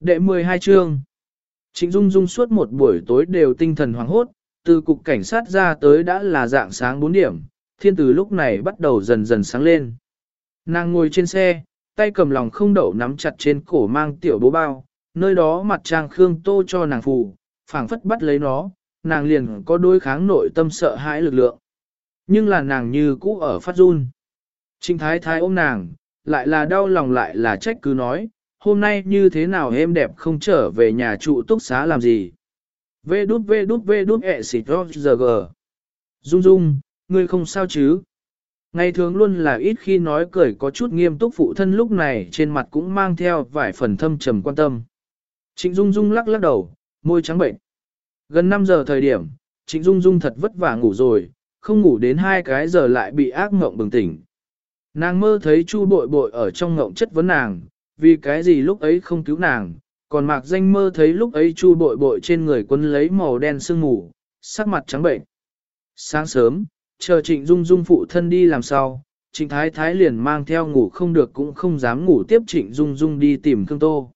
Đệ 12 chương Trịnh Dung Dung suốt một buổi tối đều tinh thần hoảng hốt, từ cục cảnh sát ra tới đã là dạng sáng 4 điểm, thiên từ lúc này bắt đầu dần dần sáng lên. Nàng ngồi trên xe, tay cầm lòng không đậu nắm chặt trên cổ mang tiểu bố bao, nơi đó mặt trang Khương Tô cho nàng phù, phảng phất bắt lấy nó, nàng liền có đối kháng nội tâm sợ hãi lực lượng. Nhưng là nàng như cũ ở phát run. Trinh Thái Thái ôm nàng, lại là đau lòng lại là trách cứ nói, hôm nay như thế nào em đẹp không trở về nhà trụ túc xá làm gì. Vê đút vê đút vê đút ẹ xịt giờ gờ. Dung dung, ngươi không sao chứ? Ngày thường luôn là ít khi nói cười có chút nghiêm túc phụ thân lúc này trên mặt cũng mang theo vài phần thâm trầm quan tâm. Trịnh Dung Dung lắc lắc đầu, môi trắng bệnh. Gần 5 giờ thời điểm, Trịnh Dung Dung thật vất vả ngủ rồi, không ngủ đến hai cái giờ lại bị ác mộng bừng tỉnh. Nàng mơ thấy Chu bội bội ở trong ngộng chất vấn nàng, vì cái gì lúc ấy không cứu nàng, còn mạc danh mơ thấy lúc ấy Chu bội bội trên người quân lấy màu đen sương mù, sắc mặt trắng bệnh. Sáng sớm, chờ trịnh dung dung phụ thân đi làm sao, trịnh thái thái liền mang theo ngủ không được cũng không dám ngủ tiếp trịnh dung dung đi tìm Khương Tô.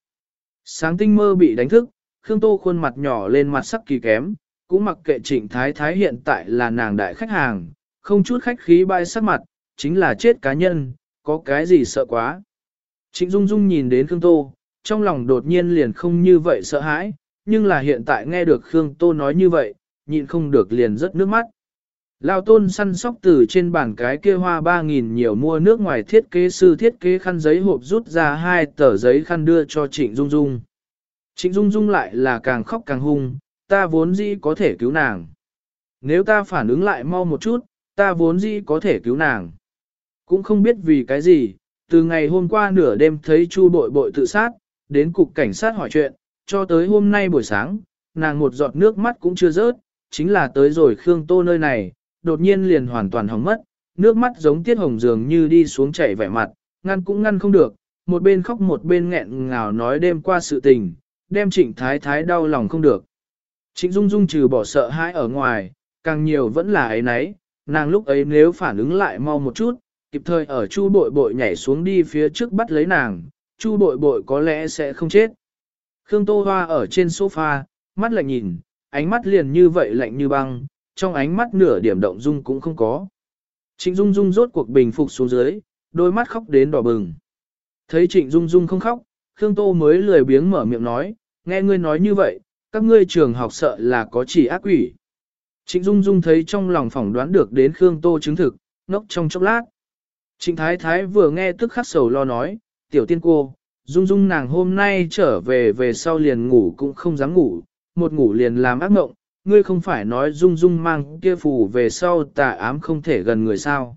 Sáng tinh mơ bị đánh thức, Khương Tô khuôn mặt nhỏ lên mặt sắc kỳ kém, cũng mặc kệ trịnh thái thái hiện tại là nàng đại khách hàng, không chút khách khí bay sắc mặt, chính là chết cá nhân, có cái gì sợ quá. Trịnh Dung Dung nhìn đến Khương Tô, trong lòng đột nhiên liền không như vậy sợ hãi, nhưng là hiện tại nghe được Khương Tô nói như vậy, nhịn không được liền rớt nước mắt. Lao tôn săn sóc từ trên bàn cái kia hoa 3.000 nhiều mua nước ngoài thiết kế sư thiết kế khăn giấy hộp rút ra hai tờ giấy khăn đưa cho Trịnh Dung Dung. Trịnh Dung Dung lại là càng khóc càng hung, ta vốn dĩ có thể cứu nàng. Nếu ta phản ứng lại mau một chút, ta vốn dĩ có thể cứu nàng. Cũng không biết vì cái gì, từ ngày hôm qua nửa đêm thấy Chu bội bội tự sát, đến cục cảnh sát hỏi chuyện, cho tới hôm nay buổi sáng, nàng một giọt nước mắt cũng chưa rớt, chính là tới rồi Khương Tô nơi này, đột nhiên liền hoàn toàn hỏng mất, nước mắt giống tiết hồng dường như đi xuống chảy vẻ mặt, ngăn cũng ngăn không được, một bên khóc một bên nghẹn ngào nói đêm qua sự tình, đem trịnh thái thái đau lòng không được. Trịnh Dung Dung trừ bỏ sợ hãi ở ngoài, càng nhiều vẫn là ấy nấy, nàng lúc ấy nếu phản ứng lại mau một chút, kịp thời ở chu bội bội nhảy xuống đi phía trước bắt lấy nàng, chu bội bội có lẽ sẽ không chết. Khương Tô Hoa ở trên sofa, mắt lạnh nhìn, ánh mắt liền như vậy lạnh như băng, trong ánh mắt nửa điểm động dung cũng không có. Trịnh Dung Dung rốt cuộc bình phục xuống dưới, đôi mắt khóc đến đỏ bừng. Thấy Trịnh Dung Dung không khóc, Khương Tô mới lười biếng mở miệng nói, nghe ngươi nói như vậy, các ngươi trường học sợ là có chỉ ác quỷ. Trịnh Dung Dung thấy trong lòng phỏng đoán được đến Khương Tô chứng thực, ngốc trong chốc lát. Trịnh Thái Thái vừa nghe tức khắc sầu lo nói, tiểu tiên cô, Dung Dung nàng hôm nay trở về về sau liền ngủ cũng không dám ngủ, một ngủ liền làm ác mộng, ngươi không phải nói Dung Dung mang kia phù về sau tà ám không thể gần người sao.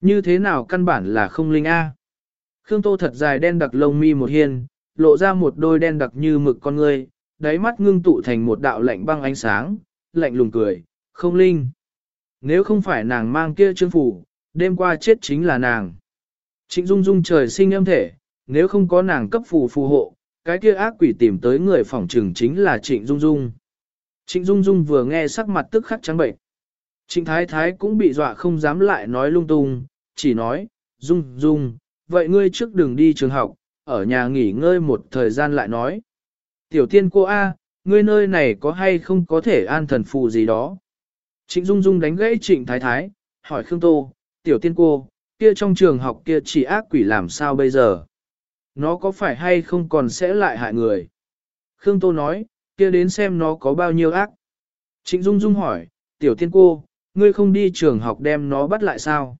Như thế nào căn bản là không linh A. Khương Tô thật dài đen đặc lông mi một hiên, lộ ra một đôi đen đặc như mực con ngươi, đáy mắt ngưng tụ thành một đạo lạnh băng ánh sáng, lạnh lùng cười, không linh. Nếu không phải nàng mang kia chương phủ, đêm qua chết chính là nàng. Trịnh Dung Dung trời sinh âm thể, nếu không có nàng cấp phù phù hộ, cái kia ác quỷ tìm tới người phỏng trừng chính là Trịnh Dung Dung. Trịnh Dung Dung vừa nghe sắc mặt tức khắc trắng bệnh. Trịnh Thái Thái cũng bị dọa không dám lại nói lung tung, chỉ nói, Dung Dung, vậy ngươi trước đừng đi trường học, ở nhà nghỉ ngơi một thời gian lại nói. Tiểu tiên cô A, ngươi nơi này có hay không có thể an thần phù gì đó. Trịnh Dung Dung đánh gãy Trịnh Thái Thái, hỏi Khương Tô, tiểu tiên cô, kia trong trường học kia chỉ ác quỷ làm sao bây giờ? Nó có phải hay không còn sẽ lại hại người? Khương Tô nói, kia đến xem nó có bao nhiêu ác. Trịnh Dung Dung hỏi, tiểu tiên cô, ngươi không đi trường học đem nó bắt lại sao?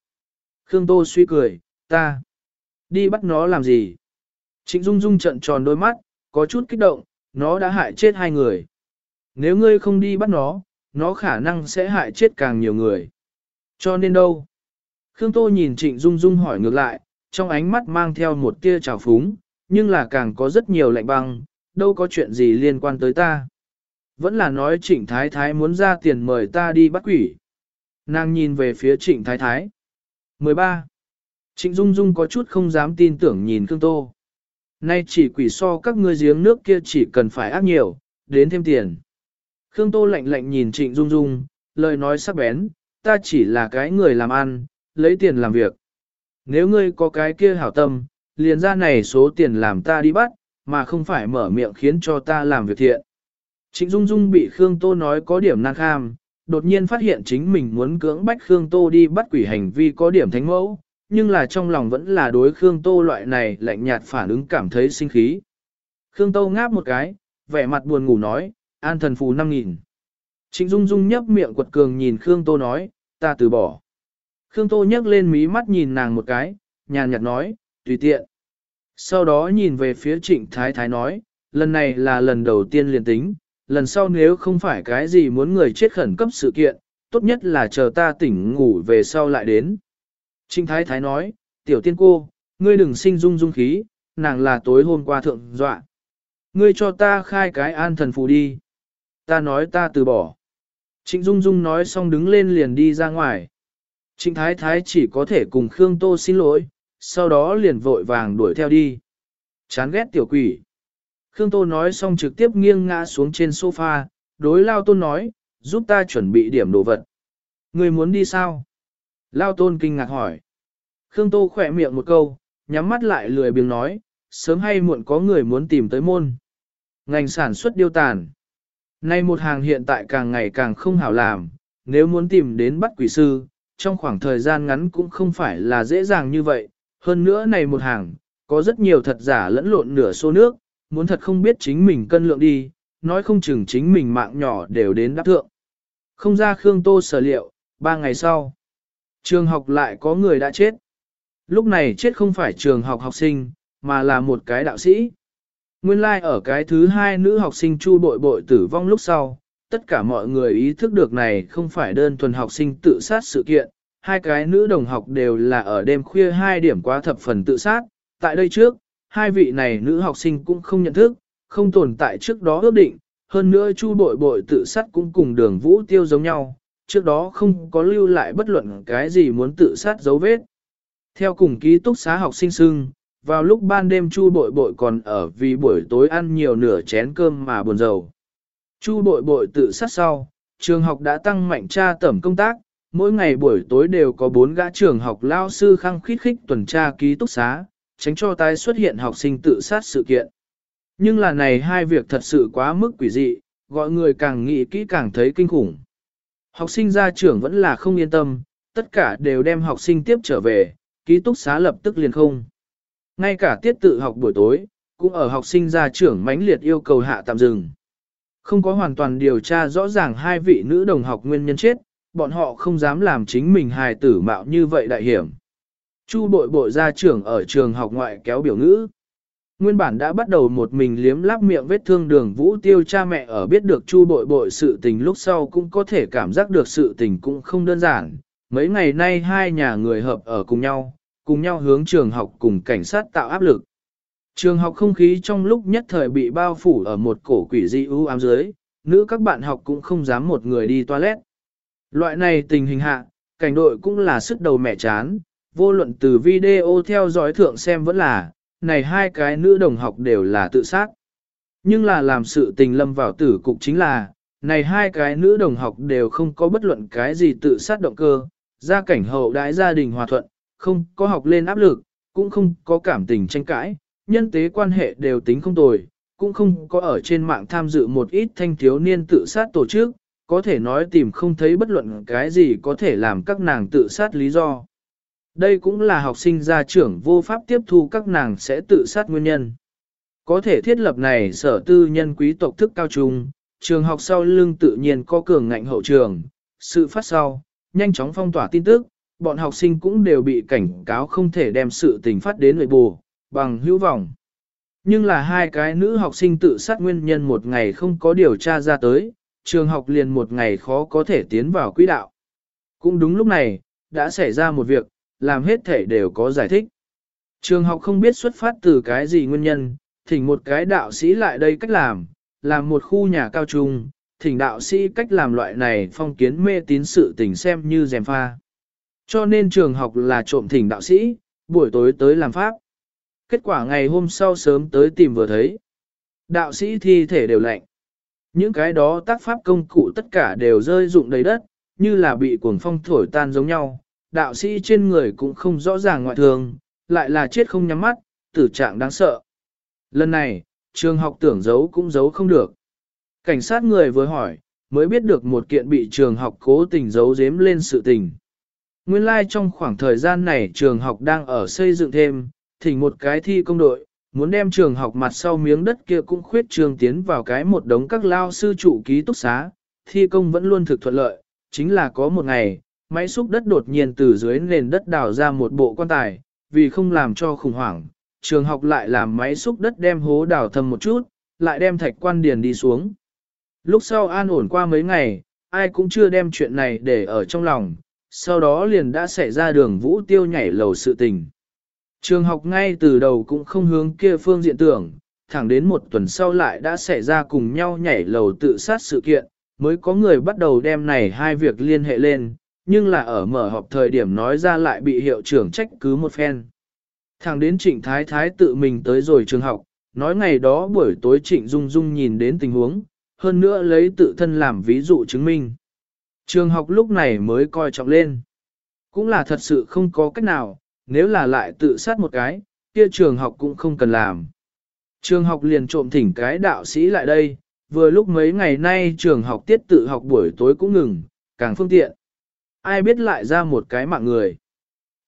Khương Tô suy cười, ta, đi bắt nó làm gì? Trịnh Dung Dung trận tròn đôi mắt, có chút kích động, nó đã hại chết hai người. Nếu ngươi không đi bắt nó, nó khả năng sẽ hại chết càng nhiều người. Cho nên đâu? Khương Tô nhìn Trịnh Dung Dung hỏi ngược lại, trong ánh mắt mang theo một tia trào phúng, nhưng là càng có rất nhiều lạnh băng, đâu có chuyện gì liên quan tới ta. Vẫn là nói Trịnh Thái Thái muốn ra tiền mời ta đi bắt quỷ. Nàng nhìn về phía Trịnh Thái Thái. 13. Trịnh Dung Dung có chút không dám tin tưởng nhìn Khương Tô. Nay chỉ quỷ so các ngươi giếng nước kia chỉ cần phải ác nhiều, đến thêm tiền. Khương Tô lạnh lạnh nhìn Trịnh Dung Dung, lời nói sắc bén, ta chỉ là cái người làm ăn, lấy tiền làm việc. Nếu ngươi có cái kia hảo tâm, liền ra này số tiền làm ta đi bắt, mà không phải mở miệng khiến cho ta làm việc thiện. Trịnh Dung Dung bị Khương Tô nói có điểm năng kham, đột nhiên phát hiện chính mình muốn cưỡng bách Khương Tô đi bắt quỷ hành vi có điểm thánh mẫu, nhưng là trong lòng vẫn là đối Khương Tô loại này lạnh nhạt phản ứng cảm thấy sinh khí. Khương Tô ngáp một cái, vẻ mặt buồn ngủ nói, an thần phù 5.000. Trịnh Dung Dung nhấp miệng quật cường nhìn Khương Tô nói, ta từ bỏ. Khương Tô nhấc lên mí mắt nhìn nàng một cái, nhàn nhạt nói, tùy tiện. Sau đó nhìn về phía trịnh thái thái nói, lần này là lần đầu tiên liền tính, lần sau nếu không phải cái gì muốn người chết khẩn cấp sự kiện, tốt nhất là chờ ta tỉnh ngủ về sau lại đến. Trịnh thái thái nói, tiểu tiên cô, ngươi đừng sinh dung dung khí, nàng là tối hôm qua thượng dọa. Ngươi cho ta khai cái an thần phù đi. Ta nói ta từ bỏ. Trịnh Dung Dung nói xong đứng lên liền đi ra ngoài. Trịnh Thái Thái chỉ có thể cùng Khương Tô xin lỗi, sau đó liền vội vàng đuổi theo đi. Chán ghét tiểu quỷ. Khương Tô nói xong trực tiếp nghiêng ngã xuống trên sofa, đối Lao Tôn nói, giúp ta chuẩn bị điểm đồ vật. Người muốn đi sao? Lao Tôn kinh ngạc hỏi. Khương Tô khỏe miệng một câu, nhắm mắt lại lười biếng nói, sớm hay muộn có người muốn tìm tới môn. Ngành sản xuất điêu tàn. Nay một hàng hiện tại càng ngày càng không hảo làm, nếu muốn tìm đến bắt quỷ sư, trong khoảng thời gian ngắn cũng không phải là dễ dàng như vậy. Hơn nữa này một hàng, có rất nhiều thật giả lẫn lộn nửa xô nước, muốn thật không biết chính mình cân lượng đi, nói không chừng chính mình mạng nhỏ đều đến đáp thượng. Không ra Khương Tô sở liệu, ba ngày sau, trường học lại có người đã chết. Lúc này chết không phải trường học học sinh, mà là một cái đạo sĩ. Nguyên lai like ở cái thứ hai nữ học sinh chu bội bội tử vong lúc sau, tất cả mọi người ý thức được này không phải đơn thuần học sinh tự sát sự kiện, hai cái nữ đồng học đều là ở đêm khuya hai điểm quá thập phần tự sát. Tại đây trước, hai vị này nữ học sinh cũng không nhận thức, không tồn tại trước đó ước định, hơn nữa chu bội bội tự sát cũng cùng đường vũ tiêu giống nhau, trước đó không có lưu lại bất luận cái gì muốn tự sát dấu vết. Theo cùng ký túc xá học sinh sưng, vào lúc ban đêm Chu Bội Bội còn ở vì buổi tối ăn nhiều nửa chén cơm mà buồn rầu. Chu Bội Bội tự sát sau, trường học đã tăng mạnh tra tẩm công tác, mỗi ngày buổi tối đều có bốn gã trường học lao sư khăng khít khích tuần tra ký túc xá, tránh cho tái xuất hiện học sinh tự sát sự kiện. Nhưng là này hai việc thật sự quá mức quỷ dị, gọi người càng nghĩ kỹ càng thấy kinh khủng. Học sinh ra trưởng vẫn là không yên tâm, tất cả đều đem học sinh tiếp trở về, ký túc xá lập tức liền không. Ngay cả tiết tự học buổi tối, cũng ở học sinh ra trưởng mãnh liệt yêu cầu hạ tạm dừng. Không có hoàn toàn điều tra rõ ràng hai vị nữ đồng học nguyên nhân chết, bọn họ không dám làm chính mình hài tử mạo như vậy đại hiểm. Chu bội bội ra trưởng ở trường học ngoại kéo biểu ngữ. Nguyên bản đã bắt đầu một mình liếm láp miệng vết thương đường vũ tiêu cha mẹ ở biết được chu bội bội sự tình lúc sau cũng có thể cảm giác được sự tình cũng không đơn giản. Mấy ngày nay hai nhà người hợp ở cùng nhau, cùng nhau hướng trường học cùng cảnh sát tạo áp lực. Trường học không khí trong lúc nhất thời bị bao phủ ở một cổ quỷ dị ưu ám dưới, nữ các bạn học cũng không dám một người đi toilet. Loại này tình hình hạ, cảnh đội cũng là sức đầu mẹ chán, vô luận từ video theo dõi thượng xem vẫn là, này hai cái nữ đồng học đều là tự sát. Nhưng là làm sự tình lâm vào tử cục chính là, này hai cái nữ đồng học đều không có bất luận cái gì tự sát động cơ, gia cảnh hậu đãi gia đình hòa thuận, không có học lên áp lực, cũng không có cảm tình tranh cãi, nhân tế quan hệ đều tính không tồi, cũng không có ở trên mạng tham dự một ít thanh thiếu niên tự sát tổ chức, có thể nói tìm không thấy bất luận cái gì có thể làm các nàng tự sát lý do. Đây cũng là học sinh gia trưởng vô pháp tiếp thu các nàng sẽ tự sát nguyên nhân. Có thể thiết lập này sở tư nhân quý tộc thức cao trung, trường học sau lưng tự nhiên có cường ngạnh hậu trường, sự phát sau, nhanh chóng phong tỏa tin tức, bọn học sinh cũng đều bị cảnh cáo không thể đem sự tình phát đến nội bù, bằng hữu vọng. Nhưng là hai cái nữ học sinh tự sát nguyên nhân một ngày không có điều tra ra tới, trường học liền một ngày khó có thể tiến vào quỹ đạo. Cũng đúng lúc này, đã xảy ra một việc, làm hết thể đều có giải thích. Trường học không biết xuất phát từ cái gì nguyên nhân, thỉnh một cái đạo sĩ lại đây cách làm, làm một khu nhà cao trung, thỉnh đạo sĩ cách làm loại này phong kiến mê tín sự tình xem như dèm pha. Cho nên trường học là trộm thỉnh đạo sĩ, buổi tối tới làm pháp. Kết quả ngày hôm sau sớm tới tìm vừa thấy. Đạo sĩ thi thể đều lạnh. Những cái đó tác pháp công cụ tất cả đều rơi rụng đầy đất, như là bị cuồng phong thổi tan giống nhau. Đạo sĩ trên người cũng không rõ ràng ngoại thường, lại là chết không nhắm mắt, tử trạng đáng sợ. Lần này, trường học tưởng giấu cũng giấu không được. Cảnh sát người vừa hỏi, mới biết được một kiện bị trường học cố tình giấu giếm lên sự tình. Nguyên lai like trong khoảng thời gian này trường học đang ở xây dựng thêm, thỉnh một cái thi công đội, muốn đem trường học mặt sau miếng đất kia cũng khuyết trường tiến vào cái một đống các lao sư trụ ký túc xá, thi công vẫn luôn thực thuận lợi, chính là có một ngày, máy xúc đất đột nhiên từ dưới nền đất đào ra một bộ quan tài, vì không làm cho khủng hoảng, trường học lại làm máy xúc đất đem hố đào thầm một chút, lại đem thạch quan điền đi xuống. Lúc sau an ổn qua mấy ngày, ai cũng chưa đem chuyện này để ở trong lòng, sau đó liền đã xảy ra đường vũ tiêu nhảy lầu sự tình. Trường học ngay từ đầu cũng không hướng kia phương diện tưởng, thẳng đến một tuần sau lại đã xảy ra cùng nhau nhảy lầu tự sát sự kiện, mới có người bắt đầu đem này hai việc liên hệ lên, nhưng là ở mở họp thời điểm nói ra lại bị hiệu trưởng trách cứ một phen. Thẳng đến trịnh thái thái tự mình tới rồi trường học, nói ngày đó buổi tối trịnh dung dung nhìn đến tình huống, hơn nữa lấy tự thân làm ví dụ chứng minh. Trường học lúc này mới coi trọng lên. Cũng là thật sự không có cách nào, nếu là lại tự sát một cái, kia trường học cũng không cần làm. Trường học liền trộm thỉnh cái đạo sĩ lại đây, vừa lúc mấy ngày nay trường học tiết tự học buổi tối cũng ngừng, càng phương tiện. Ai biết lại ra một cái mạng người.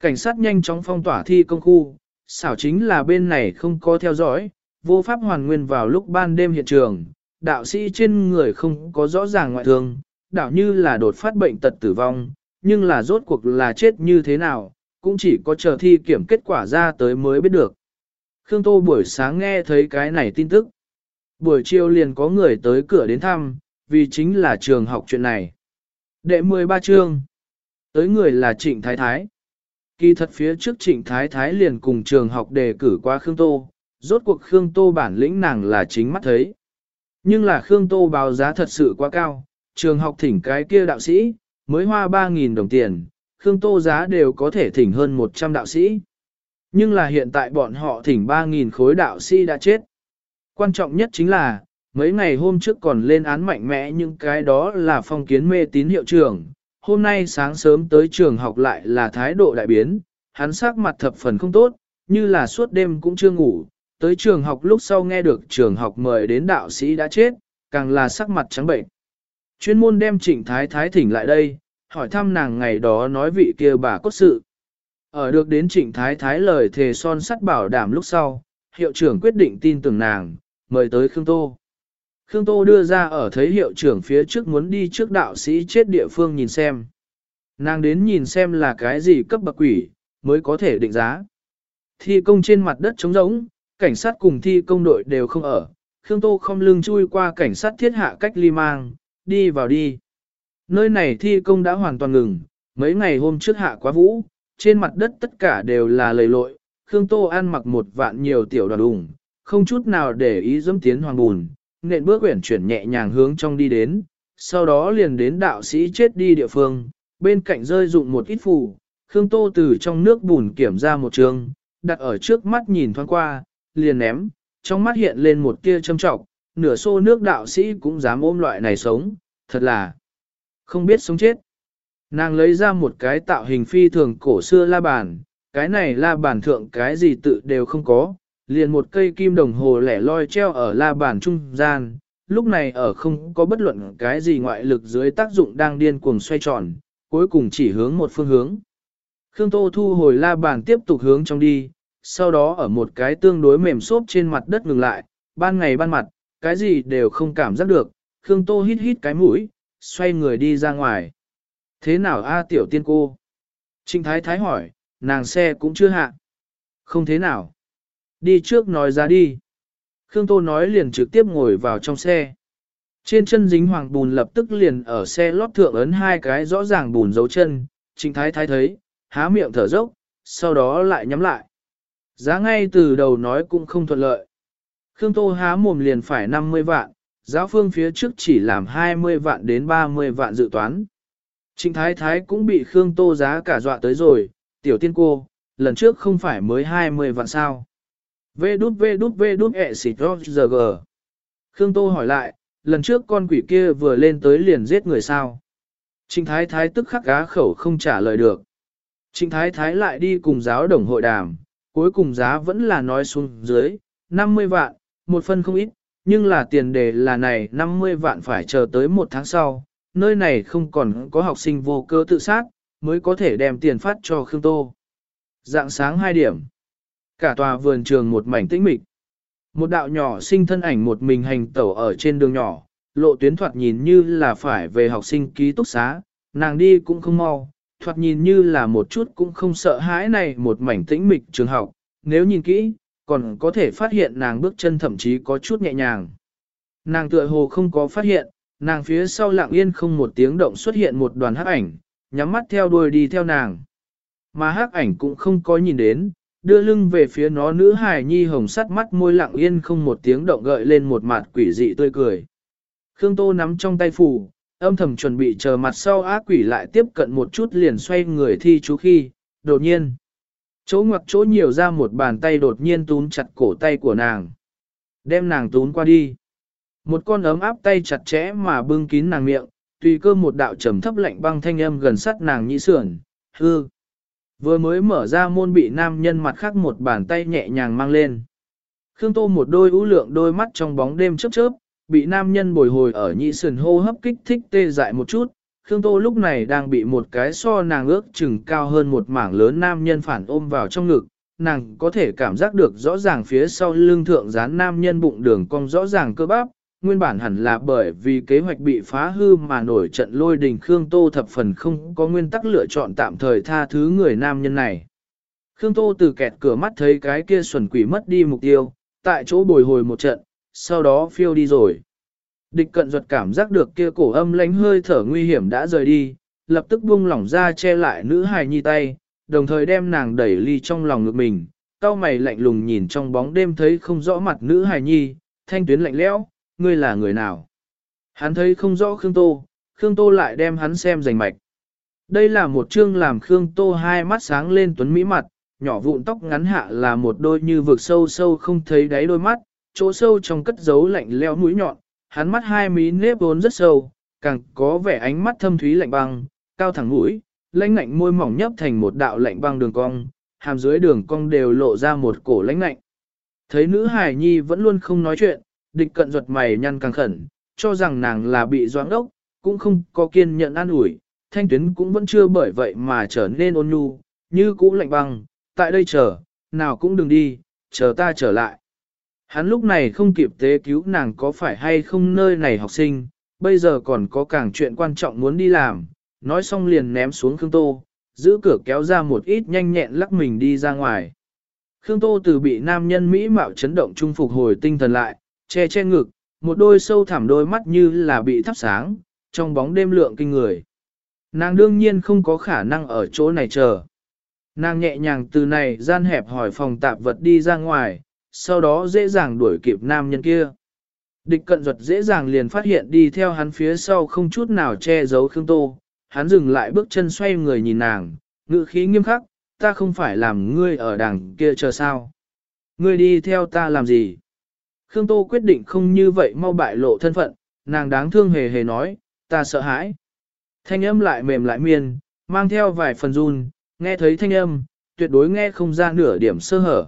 Cảnh sát nhanh chóng phong tỏa thi công khu, xảo chính là bên này không có theo dõi, vô pháp hoàn nguyên vào lúc ban đêm hiện trường, đạo sĩ trên người không có rõ ràng ngoại thương, đạo như là đột phát bệnh tật tử vong, nhưng là rốt cuộc là chết như thế nào, cũng chỉ có chờ thi kiểm kết quả ra tới mới biết được. Khương Tô buổi sáng nghe thấy cái này tin tức. Buổi chiều liền có người tới cửa đến thăm, vì chính là trường học chuyện này. Đệ 13 chương. Tới người là Trịnh Thái Thái. Kỳ thật phía trước Trịnh Thái Thái liền cùng trường học đề cử qua Khương Tô, rốt cuộc Khương Tô bản lĩnh nàng là chính mắt thấy. Nhưng là Khương Tô báo giá thật sự quá cao, trường học thỉnh cái kia đạo sĩ, mới hoa 3.000 đồng tiền, Khương Tô giá đều có thể thỉnh hơn 100 đạo sĩ. Nhưng là hiện tại bọn họ thỉnh 3.000 khối đạo sĩ đã chết. Quan trọng nhất chính là, mấy ngày hôm trước còn lên án mạnh mẽ những cái đó là phong kiến mê tín hiệu trưởng. Hôm nay sáng sớm tới trường học lại là thái độ đại biến, hắn sắc mặt thập phần không tốt, như là suốt đêm cũng chưa ngủ. Tới trường học lúc sau nghe được trường học mời đến đạo sĩ đã chết, càng là sắc mặt trắng bệnh. Chuyên môn đem trịnh thái thái thỉnh lại đây, hỏi thăm nàng ngày đó nói vị kia bà cốt sự. Ở được đến trịnh thái thái lời thề son sắt bảo đảm lúc sau, hiệu trưởng quyết định tin tưởng nàng, mời tới Khương Tô. Khương Tô đưa ra ở thấy hiệu trưởng phía trước muốn đi trước đạo sĩ chết địa phương nhìn xem. Nàng đến nhìn xem là cái gì cấp bậc quỷ, mới có thể định giá. Thi công trên mặt đất trống rỗng, cảnh sát cùng thi công đội đều không ở. Khương Tô không lưng chui qua cảnh sát thiết hạ cách ly mang, đi vào đi. Nơi này thi công đã hoàn toàn ngừng, mấy ngày hôm trước hạ quá vũ, trên mặt đất tất cả đều là lầy lội, Khương Tô ăn mặc một vạn nhiều tiểu đoàn đùng, không chút nào để ý dẫm tiến hoàng bùn, nện bước quyển chuyển nhẹ nhàng hướng trong đi đến, sau đó liền đến đạo sĩ chết đi địa phương, bên cạnh rơi dụng một ít phù, Khương Tô từ trong nước bùn kiểm ra một trường, đặt ở trước mắt nhìn thoáng qua, liền ném, trong mắt hiện lên một tia châm trọng, nửa xô nước đạo sĩ cũng dám ôm loại này sống, thật là không biết sống chết. Nàng lấy ra một cái tạo hình phi thường cổ xưa la bàn, cái này la bàn thượng cái gì tự đều không có, liền một cây kim đồng hồ lẻ loi treo ở la bàn trung gian, lúc này ở không có bất luận cái gì ngoại lực dưới tác dụng đang điên cuồng xoay tròn, cuối cùng chỉ hướng một phương hướng. Khương Tô thu hồi la bàn tiếp tục hướng trong đi, sau đó ở một cái tương đối mềm xốp trên mặt đất ngừng lại, ban ngày ban mặt, cái gì đều không cảm giác được, Khương Tô hít hít cái mũi, xoay người đi ra ngoài. Thế nào a tiểu tiên cô? Trinh Thái Thái hỏi, nàng xe cũng chưa hạ. Không thế nào. Đi trước nói ra đi. Khương Tô nói liền trực tiếp ngồi vào trong xe. Trên chân dính hoàng bùn lập tức liền ở xe lót thượng ấn hai cái rõ ràng bùn dấu chân, Trinh Thái Thái thấy, há miệng thở dốc, sau đó lại nhắm lại. Giá ngay từ đầu nói cũng không thuận lợi. Khương Tô há mồm liền phải 50 vạn, giáo phương phía trước chỉ làm 20 vạn đến 30 vạn dự toán. Trịnh Thái Thái cũng bị Khương Tô giá cả dọa tới rồi, tiểu tiên cô, lần trước không phải mới 20 vạn sao. Vê đút vê đút vê đút ẹ xịt giờ gờ. Khương Tô hỏi lại, lần trước con quỷ kia vừa lên tới liền giết người sao. Trịnh Thái Thái tức khắc cá khẩu không trả lời được. Trịnh Thái Thái lại đi cùng giáo đồng hội đàm, cuối cùng giá vẫn là nói xuống dưới, 50 vạn, một phân không ít, nhưng là tiền đề là này 50 vạn phải chờ tới một tháng sau, nơi này không còn có học sinh vô cơ tự sát, mới có thể đem tiền phát cho Khương Tô. Dạng sáng 2 điểm, cả tòa vườn trường một mảnh tĩnh mịch. Một đạo nhỏ sinh thân ảnh một mình hành tẩu ở trên đường nhỏ, lộ tuyến thoạt nhìn như là phải về học sinh ký túc xá, nàng đi cũng không mau, thoạt nhìn như là một chút cũng không sợ hãi này một mảnh tĩnh mịch trường học, nếu nhìn kỹ, còn có thể phát hiện nàng bước chân thậm chí có chút nhẹ nhàng. Nàng tựa hồ không có phát hiện, nàng phía sau lặng yên không một tiếng động xuất hiện một đoàn hắc ảnh, nhắm mắt theo đuôi đi theo nàng. Mà hắc ảnh cũng không có nhìn đến, đưa lưng về phía nó nữ hài nhi hồng sắt mắt môi lặng yên không một tiếng động gợi lên một mặt quỷ dị tươi cười. Khương Tô nắm trong tay phủ, âm thầm chuẩn bị chờ mặt sau ác quỷ lại tiếp cận một chút liền xoay người thi chú khi, đột nhiên. Chỗ ngoặc chỗ nhiều ra một bàn tay đột nhiên túm chặt cổ tay của nàng. Đem nàng túm qua đi. Một con ấm áp tay chặt chẽ mà bưng kín nàng miệng, tùy cơ một đạo trầm thấp lạnh băng thanh âm gần sát nàng nhĩ sườn, hư. Vừa mới mở ra môn bị nam nhân mặt khác một bàn tay nhẹ nhàng mang lên. Khương Tô một đôi ưu lượng đôi mắt trong bóng đêm chớp chớp, bị nam nhân bồi hồi ở nhị sườn hô hấp kích thích tê dại một chút. Khương Tô lúc này đang bị một cái so nàng ước chừng cao hơn một mảng lớn nam nhân phản ôm vào trong ngực, nàng có thể cảm giác được rõ ràng phía sau lưng thượng dán nam nhân bụng đường cong rõ ràng cơ bắp, nguyên bản hẳn là bởi vì kế hoạch bị phá hư mà nổi trận lôi đình Khương Tô thập phần không có nguyên tắc lựa chọn tạm thời tha thứ người nam nhân này. Khương Tô từ kẹt cửa mắt thấy cái kia xuẩn quỷ mất đi mục tiêu, tại chỗ bồi hồi một trận, sau đó phiêu đi rồi. Địch cận ruột cảm giác được kia cổ âm lánh hơi thở nguy hiểm đã rời đi, lập tức buông lỏng ra che lại nữ hài nhi tay, đồng thời đem nàng đẩy ly trong lòng ngực mình, cao mày lạnh lùng nhìn trong bóng đêm thấy không rõ mặt nữ hài nhi, thanh tuyến lạnh lẽo, ngươi là người nào? Hắn thấy không rõ Khương Tô, Khương Tô lại đem hắn xem rành mạch. Đây là một chương làm Khương Tô hai mắt sáng lên tuấn mỹ mặt, nhỏ vụn tóc ngắn hạ là một đôi như vực sâu sâu không thấy đáy đôi mắt, chỗ sâu trong cất giấu lạnh leo mũi nhọn, hắn mắt hai mí nếp vốn rất sâu, càng có vẻ ánh mắt thâm thúy lạnh băng, cao thẳng mũi, lãnh lạnh môi mỏng nhấp thành một đạo lạnh băng đường cong, hàm dưới đường cong đều lộ ra một cổ lãnh lạnh. Thấy nữ hài nhi vẫn luôn không nói chuyện, địch cận ruột mày nhăn càng khẩn, cho rằng nàng là bị doãn ốc, cũng không có kiên nhận an ủi, thanh tuyến cũng vẫn chưa bởi vậy mà trở nên ôn nhu, như cũ lạnh băng, tại đây chờ, nào cũng đừng đi, chờ ta trở lại. Hắn lúc này không kịp tế cứu nàng có phải hay không nơi này học sinh, bây giờ còn có càng chuyện quan trọng muốn đi làm, nói xong liền ném xuống Khương Tô, giữ cửa kéo ra một ít nhanh nhẹn lắc mình đi ra ngoài. Khương Tô từ bị nam nhân Mỹ mạo chấn động trung phục hồi tinh thần lại, che che ngực, một đôi sâu thẳm đôi mắt như là bị thắp sáng, trong bóng đêm lượng kinh người. Nàng đương nhiên không có khả năng ở chỗ này chờ. Nàng nhẹ nhàng từ này gian hẹp hỏi phòng tạp vật đi ra ngoài, sau đó dễ dàng đuổi kịp nam nhân kia. Địch cận duật dễ dàng liền phát hiện đi theo hắn phía sau không chút nào che giấu Khương Tô, hắn dừng lại bước chân xoay người nhìn nàng, ngữ khí nghiêm khắc, ta không phải làm ngươi ở đằng kia chờ sao. Ngươi đi theo ta làm gì? Khương Tô quyết định không như vậy mau bại lộ thân phận, nàng đáng thương hề hề nói, ta sợ hãi. Thanh âm lại mềm lại miên, mang theo vài phần run, nghe thấy thanh âm, tuyệt đối nghe không ra nửa điểm sơ hở.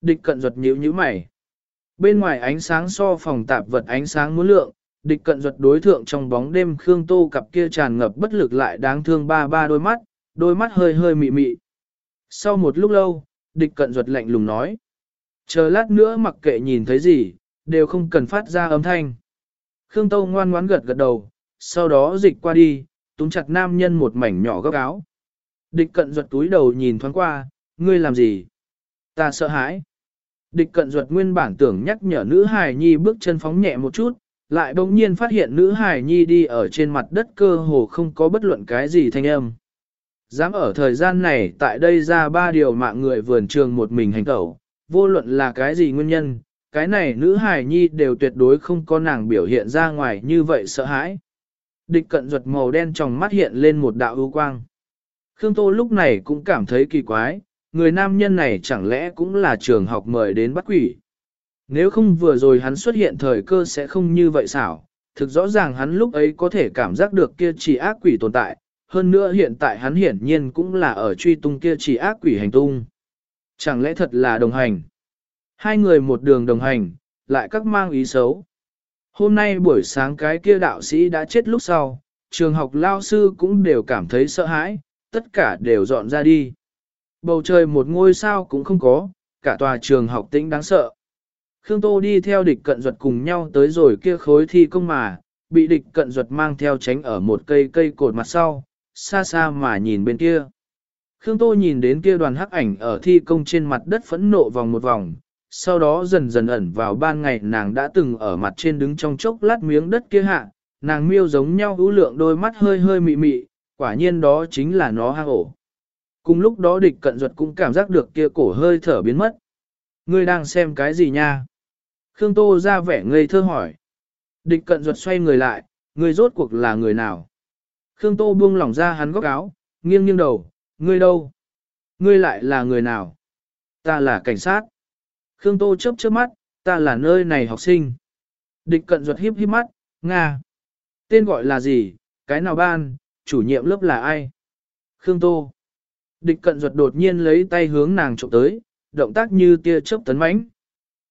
Địch cận ruột nhíu nhíu mày. Bên ngoài ánh sáng so phòng tạp vật ánh sáng muốn lượng, địch cận ruột đối thượng trong bóng đêm Khương Tô cặp kia tràn ngập bất lực lại đáng thương ba ba đôi mắt, đôi mắt hơi hơi mị mị. Sau một lúc lâu, địch cận ruột lạnh lùng nói. Chờ lát nữa mặc kệ nhìn thấy gì, đều không cần phát ra âm thanh. Khương Tô ngoan ngoãn gật gật đầu, sau đó dịch qua đi, túm chặt nam nhân một mảnh nhỏ góc áo. Địch cận ruột túi đầu nhìn thoáng qua, ngươi làm gì? Ta sợ hãi. Địch cận ruột nguyên bản tưởng nhắc nhở nữ hài nhi bước chân phóng nhẹ một chút, lại bỗng nhiên phát hiện nữ hài nhi đi ở trên mặt đất cơ hồ không có bất luận cái gì thanh âm. Dám ở thời gian này tại đây ra ba điều mạng người vườn trường một mình hành tẩu, vô luận là cái gì nguyên nhân, cái này nữ hài nhi đều tuyệt đối không có nàng biểu hiện ra ngoài như vậy sợ hãi. Địch cận ruột màu đen trong mắt hiện lên một đạo ưu quang. Khương Tô lúc này cũng cảm thấy kỳ quái, người nam nhân này chẳng lẽ cũng là trường học mời đến bắt quỷ. Nếu không vừa rồi hắn xuất hiện thời cơ sẽ không như vậy xảo, thực rõ ràng hắn lúc ấy có thể cảm giác được kia chỉ ác quỷ tồn tại, hơn nữa hiện tại hắn hiển nhiên cũng là ở truy tung kia chỉ ác quỷ hành tung. Chẳng lẽ thật là đồng hành? Hai người một đường đồng hành, lại các mang ý xấu. Hôm nay buổi sáng cái kia đạo sĩ đã chết lúc sau, trường học lao sư cũng đều cảm thấy sợ hãi, tất cả đều dọn ra đi. Bầu trời một ngôi sao cũng không có, cả tòa trường học tĩnh đáng sợ. Khương Tô đi theo địch cận duật cùng nhau tới rồi kia khối thi công mà, bị địch cận duật mang theo tránh ở một cây cây cột mặt sau, xa xa mà nhìn bên kia. Khương Tô nhìn đến kia đoàn hắc ảnh ở thi công trên mặt đất phẫn nộ vòng một vòng, sau đó dần dần ẩn vào ban ngày nàng đã từng ở mặt trên đứng trong chốc lát miếng đất kia hạ, nàng miêu giống nhau hữu lượng đôi mắt hơi hơi mị mị, quả nhiên đó chính là nó hang ổ. Cùng lúc đó địch cận duật cũng cảm giác được kia cổ hơi thở biến mất. Ngươi đang xem cái gì nha? Khương Tô ra vẻ ngây thơ hỏi. Địch cận duật xoay người lại, ngươi rốt cuộc là người nào? Khương Tô buông lỏng ra hắn góc áo, nghiêng nghiêng đầu, ngươi đâu? Ngươi lại là người nào? Ta là cảnh sát. Khương Tô chớp chớp mắt, ta là nơi này học sinh. Địch cận duật hiếp hiếp mắt, Nga. Tên gọi là gì, cái nào ban, chủ nhiệm lớp là ai? Khương Tô. Địch cận ruột đột nhiên lấy tay hướng nàng trộm tới, động tác như tia chớp tấn mãnh.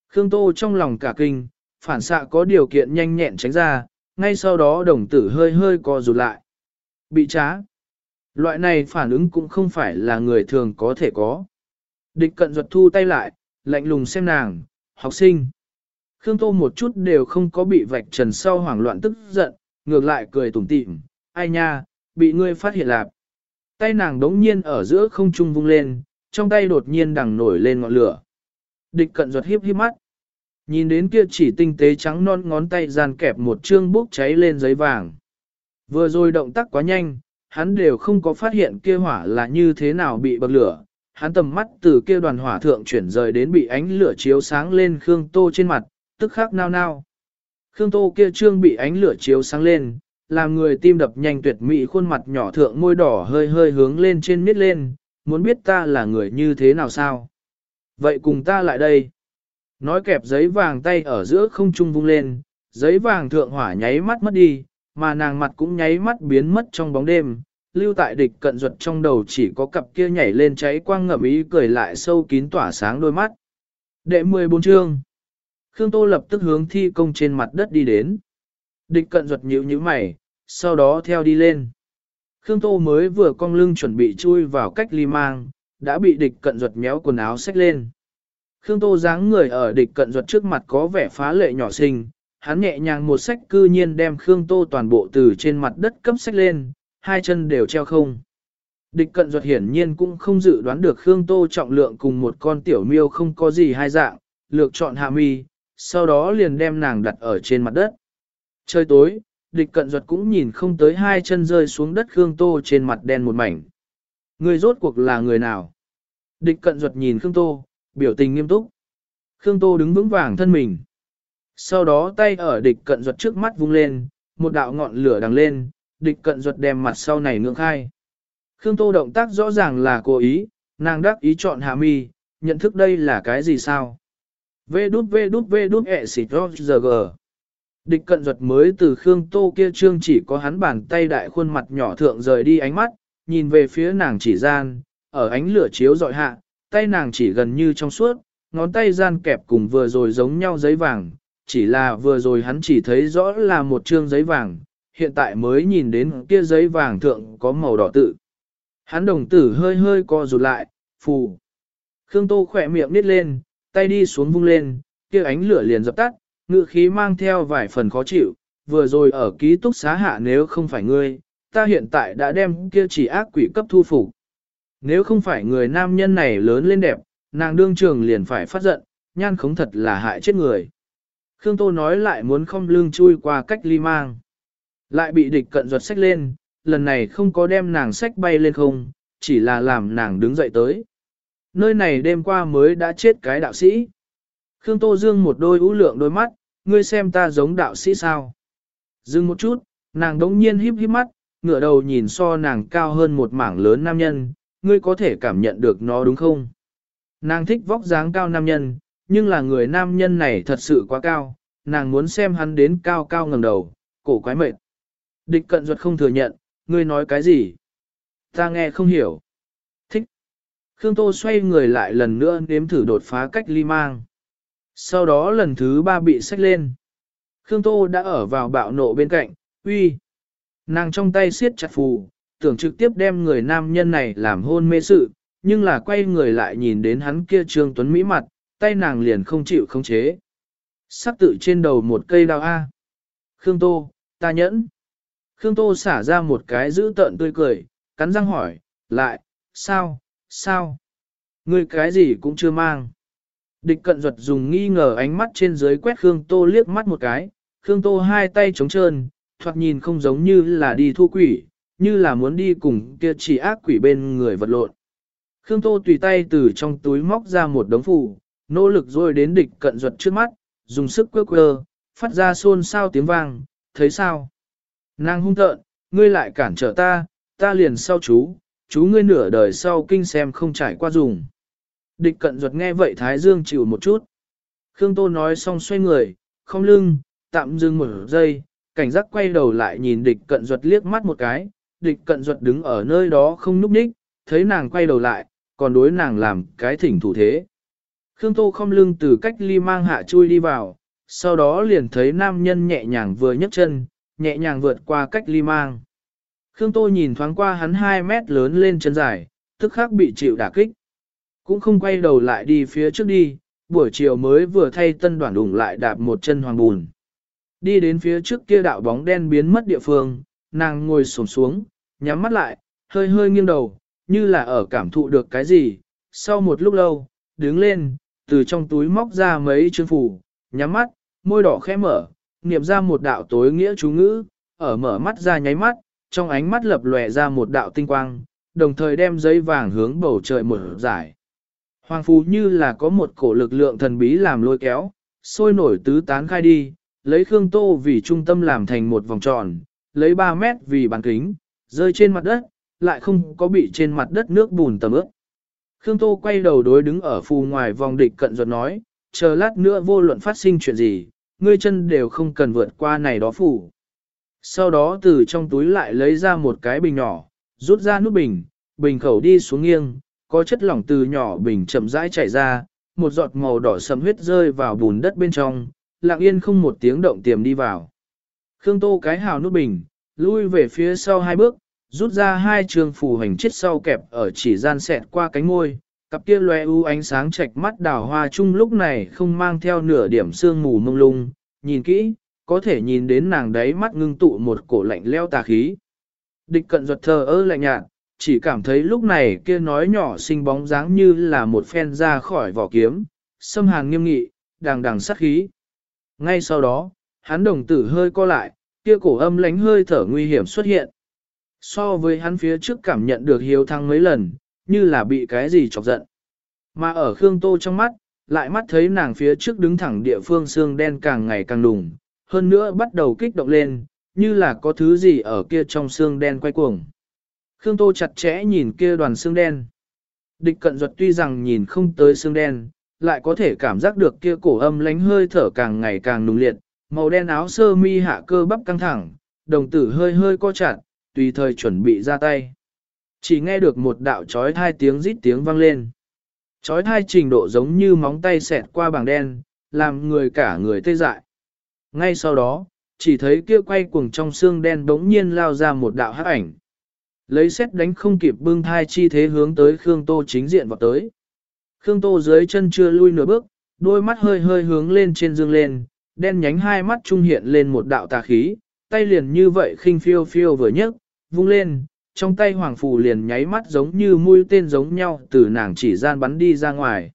Khương Tô trong lòng cả kinh, phản xạ có điều kiện nhanh nhẹn tránh ra, ngay sau đó đồng tử hơi hơi co rụt lại. Bị trá. Loại này phản ứng cũng không phải là người thường có thể có. Địch cận ruột thu tay lại, lạnh lùng xem nàng, học sinh. Khương Tô một chút đều không có bị vạch trần sau hoảng loạn tức giận, ngược lại cười tủm tỉm, ai nha, bị ngươi phát hiện lạp. Tay nàng đống nhiên ở giữa không trung vung lên, trong tay đột nhiên đằng nổi lên ngọn lửa. Địch cận ruột hiếp hiếp mắt. Nhìn đến kia chỉ tinh tế trắng non ngón tay gian kẹp một chương bốc cháy lên giấy vàng. Vừa rồi động tác quá nhanh, hắn đều không có phát hiện kia hỏa là như thế nào bị bậc lửa. Hắn tầm mắt từ kia đoàn hỏa thượng chuyển rời đến bị ánh lửa chiếu sáng lên Khương Tô trên mặt, tức khắc nao nao. Khương Tô kia trương bị ánh lửa chiếu sáng lên, làm người tim đập nhanh tuyệt mỹ khuôn mặt nhỏ thượng môi đỏ hơi hơi hướng lên trên miết lên, muốn biết ta là người như thế nào sao? Vậy cùng ta lại đây. Nói kẹp giấy vàng tay ở giữa không trung vung lên, giấy vàng thượng hỏa nháy mắt mất đi, mà nàng mặt cũng nháy mắt biến mất trong bóng đêm. Lưu tại địch cận ruột trong đầu chỉ có cặp kia nhảy lên cháy quang ngậm ý cười lại sâu kín tỏa sáng đôi mắt. Đệ 14 chương Khương Tô lập tức hướng thi công trên mặt đất đi đến. Địch cận ruột nhíu nhíu mày, sau đó theo đi lên. Khương Tô mới vừa cong lưng chuẩn bị chui vào cách ly mang, đã bị địch cận ruột méo quần áo xách lên. Khương Tô dáng người ở địch cận ruột trước mặt có vẻ phá lệ nhỏ xinh, hắn nhẹ nhàng một sách cư nhiên đem Khương Tô toàn bộ từ trên mặt đất cấp sách lên, hai chân đều treo không. Địch cận ruột hiển nhiên cũng không dự đoán được Khương Tô trọng lượng cùng một con tiểu miêu không có gì hai dạng, lược chọn hạ mi, sau đó liền đem nàng đặt ở trên mặt đất. Trời tối, địch cận duật cũng nhìn không tới hai chân rơi xuống đất Khương Tô trên mặt đen một mảnh. Người rốt cuộc là người nào? Địch cận duật nhìn Khương Tô, biểu tình nghiêm túc. Khương Tô đứng vững vàng thân mình. Sau đó tay ở địch cận duật trước mắt vung lên, một đạo ngọn lửa đằng lên, địch cận duật đem mặt sau này ngưỡng khai. Khương Tô động tác rõ ràng là cố ý, nàng đắc ý chọn hạ mi, nhận thức đây là cái gì sao? Vê đút vê đút vê đút ẹ xịt giờ gờ. Địch cận duật mới từ Khương Tô kia trương chỉ có hắn bàn tay đại khuôn mặt nhỏ thượng rời đi ánh mắt, nhìn về phía nàng chỉ gian, ở ánh lửa chiếu dọi hạ, tay nàng chỉ gần như trong suốt, ngón tay gian kẹp cùng vừa rồi giống nhau giấy vàng, chỉ là vừa rồi hắn chỉ thấy rõ là một trương giấy vàng, hiện tại mới nhìn đến kia giấy vàng thượng có màu đỏ tự. Hắn đồng tử hơi hơi co rụt lại, phù. Khương Tô khỏe miệng nít lên, tay đi xuống vung lên, kia ánh lửa liền dập tắt, ngự khí mang theo vài phần khó chịu, vừa rồi ở ký túc xá hạ nếu không phải ngươi, ta hiện tại đã đem kia chỉ ác quỷ cấp thu phục. Nếu không phải người nam nhân này lớn lên đẹp, nàng đương trường liền phải phát giận, nhan khống thật là hại chết người. Khương Tô nói lại muốn không lương chui qua cách ly mang. Lại bị địch cận ruột sách lên, lần này không có đem nàng sách bay lên không, chỉ là làm nàng đứng dậy tới. Nơi này đêm qua mới đã chết cái đạo sĩ. Khương Tô Dương một đôi ú lượng đôi mắt, ngươi xem ta giống đạo sĩ sao. Dừng một chút, nàng đống nhiên híp híp mắt, ngửa đầu nhìn so nàng cao hơn một mảng lớn nam nhân, ngươi có thể cảm nhận được nó đúng không? Nàng thích vóc dáng cao nam nhân, nhưng là người nam nhân này thật sự quá cao, nàng muốn xem hắn đến cao cao ngẩng đầu, cổ quái mệt. Địch cận ruột không thừa nhận, ngươi nói cái gì? Ta nghe không hiểu. Thích. Khương Tô xoay người lại lần nữa nếm thử đột phá cách ly mang. Sau đó lần thứ ba bị xách lên. Khương Tô đã ở vào bạo nộ bên cạnh, uy. Nàng trong tay siết chặt phù, tưởng trực tiếp đem người nam nhân này làm hôn mê sự, nhưng là quay người lại nhìn đến hắn kia trương tuấn mỹ mặt, tay nàng liền không chịu không chế. Sắc tự trên đầu một cây đao A. Khương Tô, ta nhẫn. Khương Tô xả ra một cái giữ tợn tươi cười, cắn răng hỏi, lại, sao, sao? Ngươi cái gì cũng chưa mang. Địch cận duật dùng nghi ngờ ánh mắt trên dưới quét Khương Tô liếc mắt một cái, Khương Tô hai tay trống trơn, thoạt nhìn không giống như là đi thu quỷ, như là muốn đi cùng kia chỉ ác quỷ bên người vật lộn. Khương Tô tùy tay từ trong túi móc ra một đống phù, nỗ lực rồi đến địch cận duật trước mắt, dùng sức quơ quơ, phát ra xôn xao tiếng vang, thấy sao? Nàng hung tợn, ngươi lại cản trở ta, ta liền sau chú, chú ngươi nửa đời sau kinh xem không trải qua dùng. Địch cận ruột nghe vậy Thái Dương chịu một chút. Khương Tô nói xong xoay người, không lưng, tạm dừng một giây, cảnh giác quay đầu lại nhìn địch cận ruột liếc mắt một cái, địch cận ruột đứng ở nơi đó không núp ních, thấy nàng quay đầu lại, còn đối nàng làm cái thỉnh thủ thế. Khương Tô không lưng từ cách ly mang hạ chui đi vào, sau đó liền thấy nam nhân nhẹ nhàng vừa nhấc chân, nhẹ nhàng vượt qua cách ly mang. Khương Tô nhìn thoáng qua hắn 2 mét lớn lên chân dài, tức khắc bị chịu đả kích. Cũng không quay đầu lại đi phía trước đi, buổi chiều mới vừa thay tân đoàn đủng lại đạp một chân hoàng bùn. Đi đến phía trước kia đạo bóng đen biến mất địa phương, nàng ngồi xổm xuống, nhắm mắt lại, hơi hơi nghiêng đầu, như là ở cảm thụ được cái gì. Sau một lúc lâu, đứng lên, từ trong túi móc ra mấy chương phủ, nhắm mắt, môi đỏ khẽ mở, niệm ra một đạo tối nghĩa chú ngữ, ở mở mắt ra nháy mắt, trong ánh mắt lập lòe ra một đạo tinh quang, đồng thời đem giấy vàng hướng bầu trời mở giải. Hoàng phù như là có một cổ lực lượng thần bí làm lôi kéo, sôi nổi tứ tán khai đi, lấy Khương Tô vì trung tâm làm thành một vòng tròn, lấy 3 mét vì bán kính, rơi trên mặt đất, lại không có bị trên mặt đất nước bùn tầm ướt. Khương Tô quay đầu đối đứng ở phù ngoài vòng địch cận ruột nói, chờ lát nữa vô luận phát sinh chuyện gì, ngươi chân đều không cần vượt qua này đó phù. Sau đó từ trong túi lại lấy ra một cái bình nhỏ, rút ra nút bình, bình khẩu đi xuống nghiêng, có chất lỏng từ nhỏ bình chậm rãi chảy ra, một giọt màu đỏ sẫm huyết rơi vào bùn đất bên trong, lặng yên không một tiếng động tiềm đi vào. Khương Tô cái hào nút bình, lui về phía sau hai bước, rút ra hai trường phù hành chết sau kẹp ở chỉ gian sẹt qua cánh môi, cặp kia loe u ánh sáng chạch mắt đào hoa chung lúc này không mang theo nửa điểm sương mù mông lung, nhìn kỹ, có thể nhìn đến nàng đấy mắt ngưng tụ một cổ lạnh leo tà khí. Địch cận ruột thờ ơ lạnh nhạt, chỉ cảm thấy lúc này kia nói nhỏ xinh bóng dáng như là một phen ra khỏi vỏ kiếm, xâm hàn nghiêm nghị, đàng đàng sát khí. Ngay sau đó, hắn đồng tử hơi co lại, kia cổ âm lánh hơi thở nguy hiểm xuất hiện. So với hắn phía trước cảm nhận được hiếu thăng mấy lần, như là bị cái gì chọc giận. Mà ở Khương Tô trong mắt, lại mắt thấy nàng phía trước đứng thẳng địa phương xương đen càng ngày càng đùng, hơn nữa bắt đầu kích động lên, như là có thứ gì ở kia trong xương đen quay cuồng. Khương Tô chặt chẽ nhìn kia đoàn xương đen. Địch cận duật tuy rằng nhìn không tới xương đen, lại có thể cảm giác được kia cổ âm lánh hơi thở càng ngày càng nùng liệt, màu đen áo sơ mi hạ cơ bắp căng thẳng, đồng tử hơi hơi co chặt, tùy thời chuẩn bị ra tay. Chỉ nghe được một đạo chói thai tiếng rít tiếng vang lên. Chói thai trình độ giống như móng tay xẹt qua bảng đen, làm người cả người tê dại. Ngay sau đó, chỉ thấy kia quay cuồng trong xương đen đống nhiên lao ra một đạo hắc ảnh. Lấy xét đánh không kịp bưng thai chi thế hướng tới Khương Tô chính diện vào tới. Khương Tô dưới chân chưa lui nửa bước, đôi mắt hơi hơi hướng lên trên dương lên, đen nhánh hai mắt trung hiện lên một đạo tà khí, tay liền như vậy khinh phiêu phiêu vừa nhấc, vung lên, trong tay hoàng phù liền nháy mắt giống như mũi tên giống nhau từ nàng chỉ gian bắn đi ra ngoài.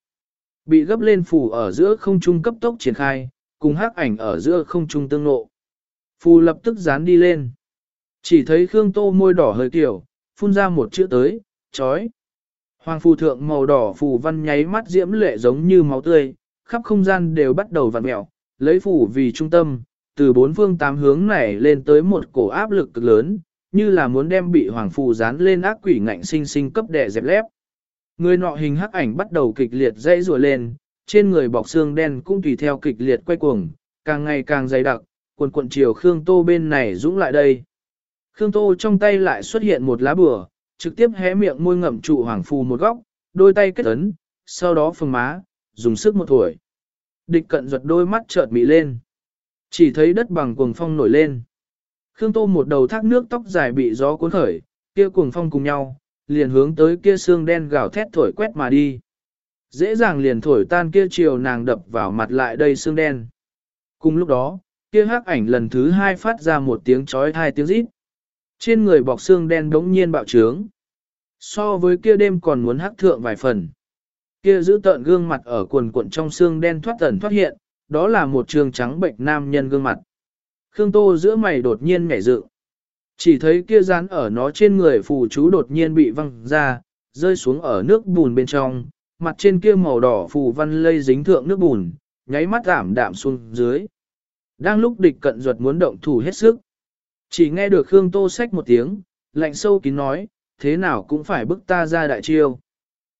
Bị gấp lên phù ở giữa không trung cấp tốc triển khai, cùng hắc ảnh ở giữa không trung tương nộ. Phù lập tức dán đi lên. Chỉ thấy Khương Tô môi đỏ hơi kiểu, phun ra một chữ tới, chói. Hoàng phù thượng màu đỏ phù văn nháy mắt diễm lệ giống như máu tươi, khắp không gian đều bắt đầu vặn mẹo, lấy phù vì trung tâm, từ bốn phương tám hướng này lên tới một cổ áp lực cực lớn, như là muốn đem bị hoàng phù dán lên ác quỷ ngạnh sinh sinh cấp đè dẹp lép. Người nọ hình hắc ảnh bắt đầu kịch liệt dãy rùa lên, trên người bọc xương đen cũng tùy theo kịch liệt quay cuồng, càng ngày càng dày đặc, quần quận chiều Khương Tô bên này dũng lại đây. Khương Tô trong tay lại xuất hiện một lá bừa, trực tiếp hé miệng môi ngậm trụ hoàng phù một góc, đôi tay kết ấn, sau đó phừng má, dùng sức một thổi. Địch cận ruột đôi mắt chợt mị lên. Chỉ thấy đất bằng cuồng phong nổi lên. Khương Tô một đầu thác nước tóc dài bị gió cuốn khởi, kia cuồng phong cùng nhau, liền hướng tới kia xương đen gào thét thổi quét mà đi. Dễ dàng liền thổi tan kia chiều nàng đập vào mặt lại đây xương đen. Cùng lúc đó, kia hắc ảnh lần thứ hai phát ra một tiếng chói hai tiếng rít. Trên người bọc xương đen đống nhiên bạo trướng. So với kia đêm còn muốn hắc thượng vài phần. Kia giữ tợn gương mặt ở quần cuộn trong xương đen thoát tẩn thoát hiện, đó là một trường trắng bệnh nam nhân gương mặt. Khương Tô giữa mày đột nhiên nhảy dựng. Chỉ thấy kia dán ở nó trên người phù chú đột nhiên bị văng ra, rơi xuống ở nước bùn bên trong, mặt trên kia màu đỏ phù văn lây dính thượng nước bùn, nháy mắt giảm đạm xuống dưới. Đang lúc địch cận ruột muốn động thủ hết sức. Chỉ nghe được Khương Tô xách một tiếng, lạnh sâu kín nói, thế nào cũng phải bức ta ra đại chiêu.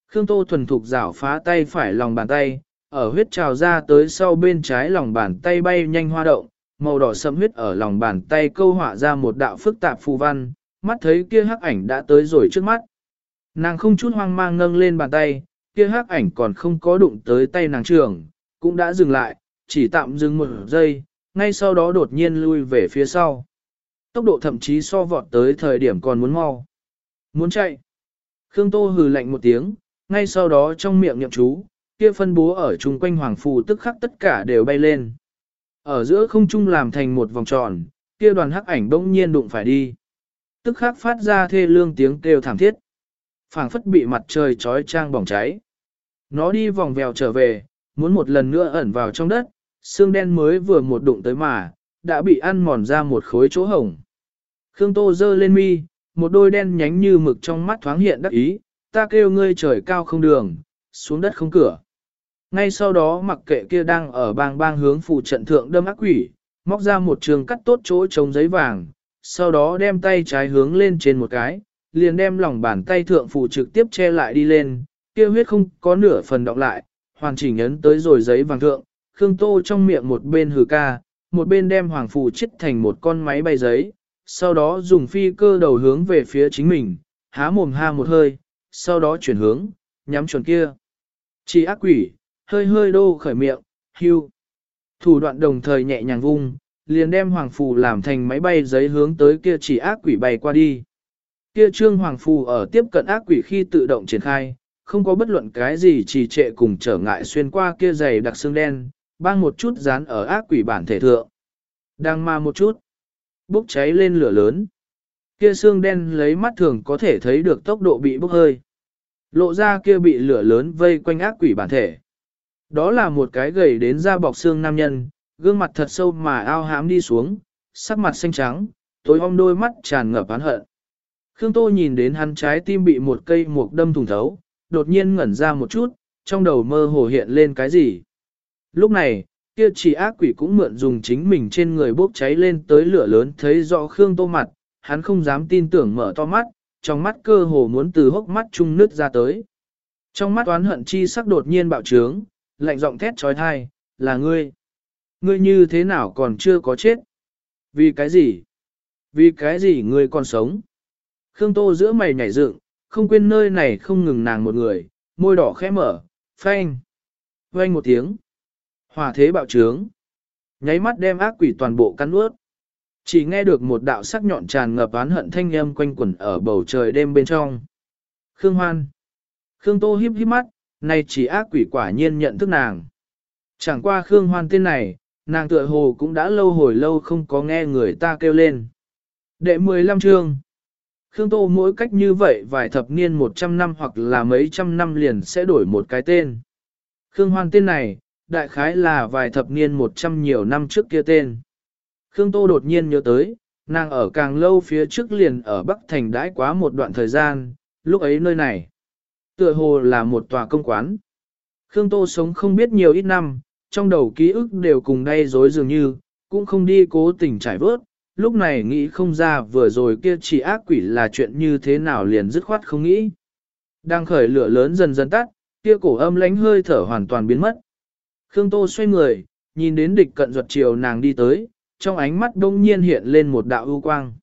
Khương Tô thuần thục rảo phá tay phải lòng bàn tay, ở huyết trào ra tới sau bên trái lòng bàn tay bay nhanh hoa động, màu đỏ sẫm huyết ở lòng bàn tay câu họa ra một đạo phức tạp phù văn, mắt thấy kia hắc ảnh đã tới rồi trước mắt. Nàng không chút hoang mang nâng lên bàn tay, kia hắc ảnh còn không có đụng tới tay nàng trường, cũng đã dừng lại, chỉ tạm dừng một giây, ngay sau đó đột nhiên lui về phía sau. Tốc độ thậm chí so vọt tới thời điểm còn muốn mau. Muốn chạy. Khương Tô hừ lạnh một tiếng, ngay sau đó trong miệng nhậm chú, kia phân bố ở chung quanh hoàng phù tức khắc tất cả đều bay lên. Ở giữa không trung làm thành một vòng tròn, kia đoàn hắc ảnh bỗng nhiên đụng phải đi. Tức khắc phát ra thê lương tiếng kêu thảm thiết. phảng phất bị mặt trời trói trang bỏng cháy. Nó đi vòng vèo trở về, muốn một lần nữa ẩn vào trong đất, xương đen mới vừa một đụng tới mà, đã bị ăn mòn ra một khối chỗ hổng. Khương Tô dơ lên mi, một đôi đen nhánh như mực trong mắt thoáng hiện đắc ý, ta kêu ngươi trời cao không đường, xuống đất không cửa. Ngay sau đó mặc kệ kia đang ở bang bang hướng phụ trận thượng đâm ác quỷ, móc ra một trường cắt tốt chỗ trống giấy vàng, sau đó đem tay trái hướng lên trên một cái, liền đem lòng bàn tay thượng phụ trực tiếp che lại đi lên, kia huyết không có nửa phần đọng lại, hoàn chỉnh ấn tới rồi giấy vàng thượng, Khương Tô trong miệng một bên hừ ca, một bên đem hoàng phù chích thành một con máy bay giấy, sau đó dùng phi cơ đầu hướng về phía chính mình, há mồm ha một hơi, sau đó chuyển hướng, nhắm chuẩn kia. Chỉ ác quỷ, hơi hơi đô khởi miệng, hưu. Thủ đoạn đồng thời nhẹ nhàng vung, liền đem hoàng phù làm thành máy bay giấy hướng tới kia chỉ ác quỷ bay qua đi. Kia trương hoàng phù ở tiếp cận ác quỷ khi tự động triển khai, không có bất luận cái gì trì trệ cùng trở ngại xuyên qua kia dày đặc xương đen, bang một chút dán ở ác quỷ bản thể thượng. Đang ma một chút, bốc cháy lên lửa lớn. Kia xương đen lấy mắt thường có thể thấy được tốc độ bị bốc hơi. Lộ ra kia bị lửa lớn vây quanh ác quỷ bản thể. Đó là một cái gầy đến da bọc xương nam nhân, gương mặt thật sâu mà ao hám đi xuống, sắc mặt xanh trắng, tối om đôi mắt tràn ngập oán hận. Khương Tô nhìn đến hắn trái tim bị một cây mục đâm thủng thấu, đột nhiên ngẩn ra một chút, trong đầu mơ hồ hiện lên cái gì. Lúc này, kia chỉ ác quỷ cũng mượn dùng chính mình trên người bốc cháy lên tới lửa lớn thấy rõ Khương Tô mặt, hắn không dám tin tưởng mở to mắt, trong mắt cơ hồ muốn từ hốc mắt trung nứt ra tới. Trong mắt oán hận chi sắc đột nhiên bạo trướng, lạnh giọng thét trói thai, là ngươi. Ngươi như thế nào còn chưa có chết? Vì cái gì? Vì cái gì ngươi còn sống? Khương Tô giữa mày nhảy dựng, không quên nơi này không ngừng nàng một người, môi đỏ khẽ mở, phanh. Phanh một tiếng. Hòa thế bạo trướng. Nháy mắt đem ác quỷ toàn bộ cắn nuốt, Chỉ nghe được một đạo sắc nhọn tràn ngập oán hận thanh âm quanh quẩn ở bầu trời đêm bên trong. Khương Hoan. Khương Tô híp híp mắt, nay chỉ ác quỷ quả nhiên nhận thức nàng. Chẳng qua Khương Hoan tên này, nàng tựa hồ cũng đã lâu hồi lâu không có nghe người ta kêu lên. Đệ 15 chương. Khương Tô mỗi cách như vậy vài thập niên 100 năm hoặc là mấy trăm năm liền sẽ đổi một cái tên. Khương Hoan tên này, đại khái là vài thập niên 100 nhiều năm trước kia tên. Khương Tô đột nhiên nhớ tới, nàng ở càng lâu phía trước liền ở Bắc Thành đãi quá một đoạn thời gian, lúc ấy nơi này. Tựa hồ là một tòa công quán. Khương Tô sống không biết nhiều ít năm, trong đầu ký ức đều cùng đay rối dường như, cũng không đi cố tình trải vớt, lúc này nghĩ không ra vừa rồi kia chỉ ác quỷ là chuyện như thế nào liền dứt khoát không nghĩ. Đang khởi lửa lớn dần dần tắt, kia cổ âm lánh hơi thở hoàn toàn biến mất. Khương Tô xoay người, nhìn đến địch cận ruột chiều nàng đi tới, trong ánh mắt đông nhiên hiện lên một đạo ưu quang.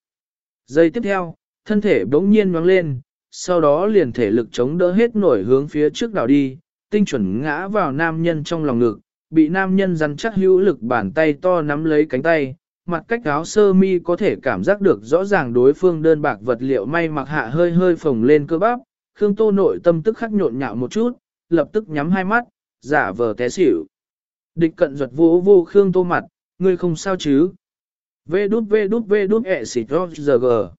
Giây tiếp theo, thân thể bỗng nhiên nhoáng lên, sau đó liền thể lực chống đỡ hết nổi hướng phía trước đảo đi, tinh chuẩn ngã vào nam nhân trong lòng ngực, bị nam nhân rắn chắc hữu lực bàn tay to nắm lấy cánh tay, mặt cách áo sơ mi có thể cảm giác được rõ ràng đối phương đơn bạc vật liệu may mặc hạ hơi hơi phồng lên cơ bắp, Khương Tô nội tâm tức khắc nhộn nhạo một chút, lập tức nhắm hai mắt, giả vờ té xỉu. Địch cận ruột vô vô Khương Tô mặt, ngươi không sao chứ? Vê đút vê đút vê đút ẹ xịt giờ gờ.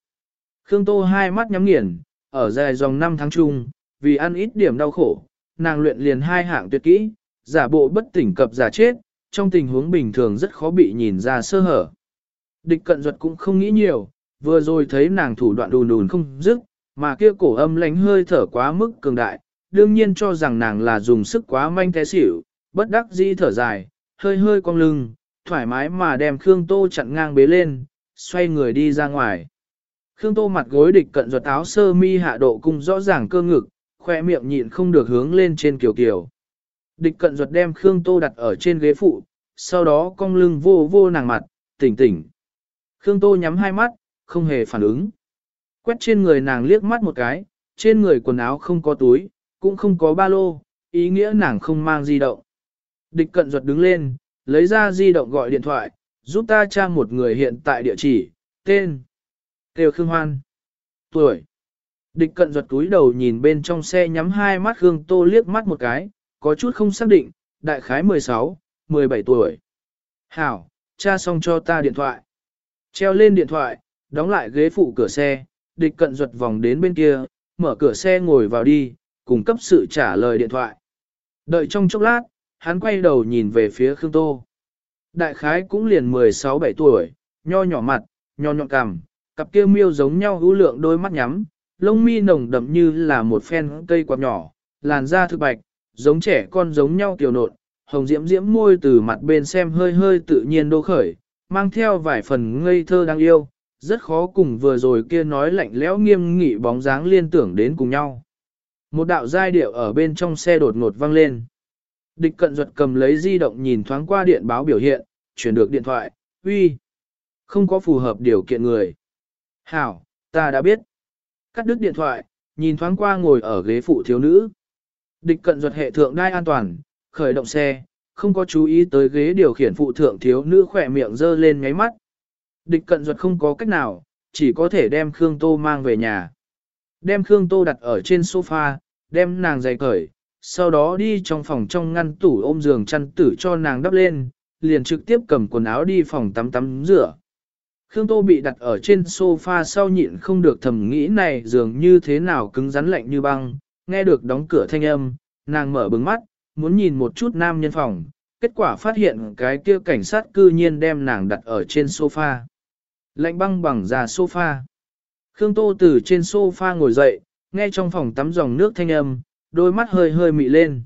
Khương Tô hai mắt nhắm nghiền, ở dài dòng năm tháng chung, vì ăn ít điểm đau khổ, nàng luyện liền hai hạng tuyệt kỹ, giả bộ bất tỉnh cập giả chết, trong tình huống bình thường rất khó bị nhìn ra sơ hở. Địch cận duật cũng không nghĩ nhiều, vừa rồi thấy nàng thủ đoạn đùn đùn không dứt, mà kia cổ âm lánh hơi thở quá mức cường đại, đương nhiên cho rằng nàng là dùng sức quá manh té xỉu, bất đắc dĩ thở dài, hơi hơi cong lưng, thoải mái mà đem Khương Tô chặn ngang bế lên, xoay người đi ra ngoài. Khương Tô mặt gối địch cận ruột áo sơ mi hạ độ cung rõ ràng cơ ngực, khoe miệng nhịn không được hướng lên trên kiều kiều. Địch cận ruột đem Khương Tô đặt ở trên ghế phụ, sau đó cong lưng vô vô nàng mặt, tỉnh tỉnh. Khương Tô nhắm hai mắt, không hề phản ứng. Quét trên người nàng liếc mắt một cái, trên người quần áo không có túi, cũng không có ba lô, ý nghĩa nàng không mang di động. Địch cận ruột đứng lên, lấy ra di động gọi điện thoại, giúp ta tra một người hiện tại địa chỉ, tên. Tiêu Khương Hoan. Tuổi. Địch cận ruột túi đầu nhìn bên trong xe nhắm hai mắt Khương Tô liếc mắt một cái, có chút không xác định, đại khái 16, 17 tuổi. Hảo, cha xong cho ta điện thoại. Treo lên điện thoại, đóng lại ghế phụ cửa xe, địch cận ruột vòng đến bên kia, mở cửa xe ngồi vào đi, cung cấp sự trả lời điện thoại. Đợi trong chốc lát, hắn quay đầu nhìn về phía Khương Tô. Đại khái cũng liền 16-17 tuổi, nho nhỏ mặt, nho nhọn cằm, cặp kia miêu giống nhau hữu lượng đôi mắt nhắm, lông mi nồng đậm như là một phen cây quạt nhỏ, làn da thực bạch, giống trẻ con giống nhau tiểu nộn, hồng diễm diễm môi từ mặt bên xem hơi hơi tự nhiên đô khởi, mang theo vài phần ngây thơ đáng yêu, rất khó cùng vừa rồi kia nói lạnh lẽo nghiêm nghị bóng dáng liên tưởng đến cùng nhau. Một đạo giai điệu ở bên trong xe đột ngột vang lên. Địch cận duật cầm lấy di động nhìn thoáng qua điện báo biểu hiện, chuyển được điện thoại, uy, không có phù hợp điều kiện người. Hảo, ta đã biết. Cắt đứt điện thoại, nhìn thoáng qua ngồi ở ghế phụ thiếu nữ. Địch cận duật hệ thượng đai an toàn, khởi động xe, không có chú ý tới ghế điều khiển phụ thượng thiếu nữ khỏe miệng dơ lên ngáy mắt. Địch cận duật không có cách nào, chỉ có thể đem Khương Tô mang về nhà. Đem Khương Tô đặt ở trên sofa, đem nàng giày cởi, sau đó đi trong phòng trong ngăn tủ ôm giường chăn tử cho nàng đắp lên, liền trực tiếp cầm quần áo đi phòng tắm tắm rửa. Khương Tô bị đặt ở trên sofa sau nhịn không được thầm nghĩ này dường như thế nào cứng rắn lạnh như băng, nghe được đóng cửa thanh âm, nàng mở bừng mắt, muốn nhìn một chút nam nhân phòng, kết quả phát hiện cái kia cảnh sát cư nhiên đem nàng đặt ở trên sofa. Lạnh băng bằng ra sofa. Khương Tô từ trên sofa ngồi dậy, nghe trong phòng tắm dòng nước thanh âm, đôi mắt hơi hơi mị lên.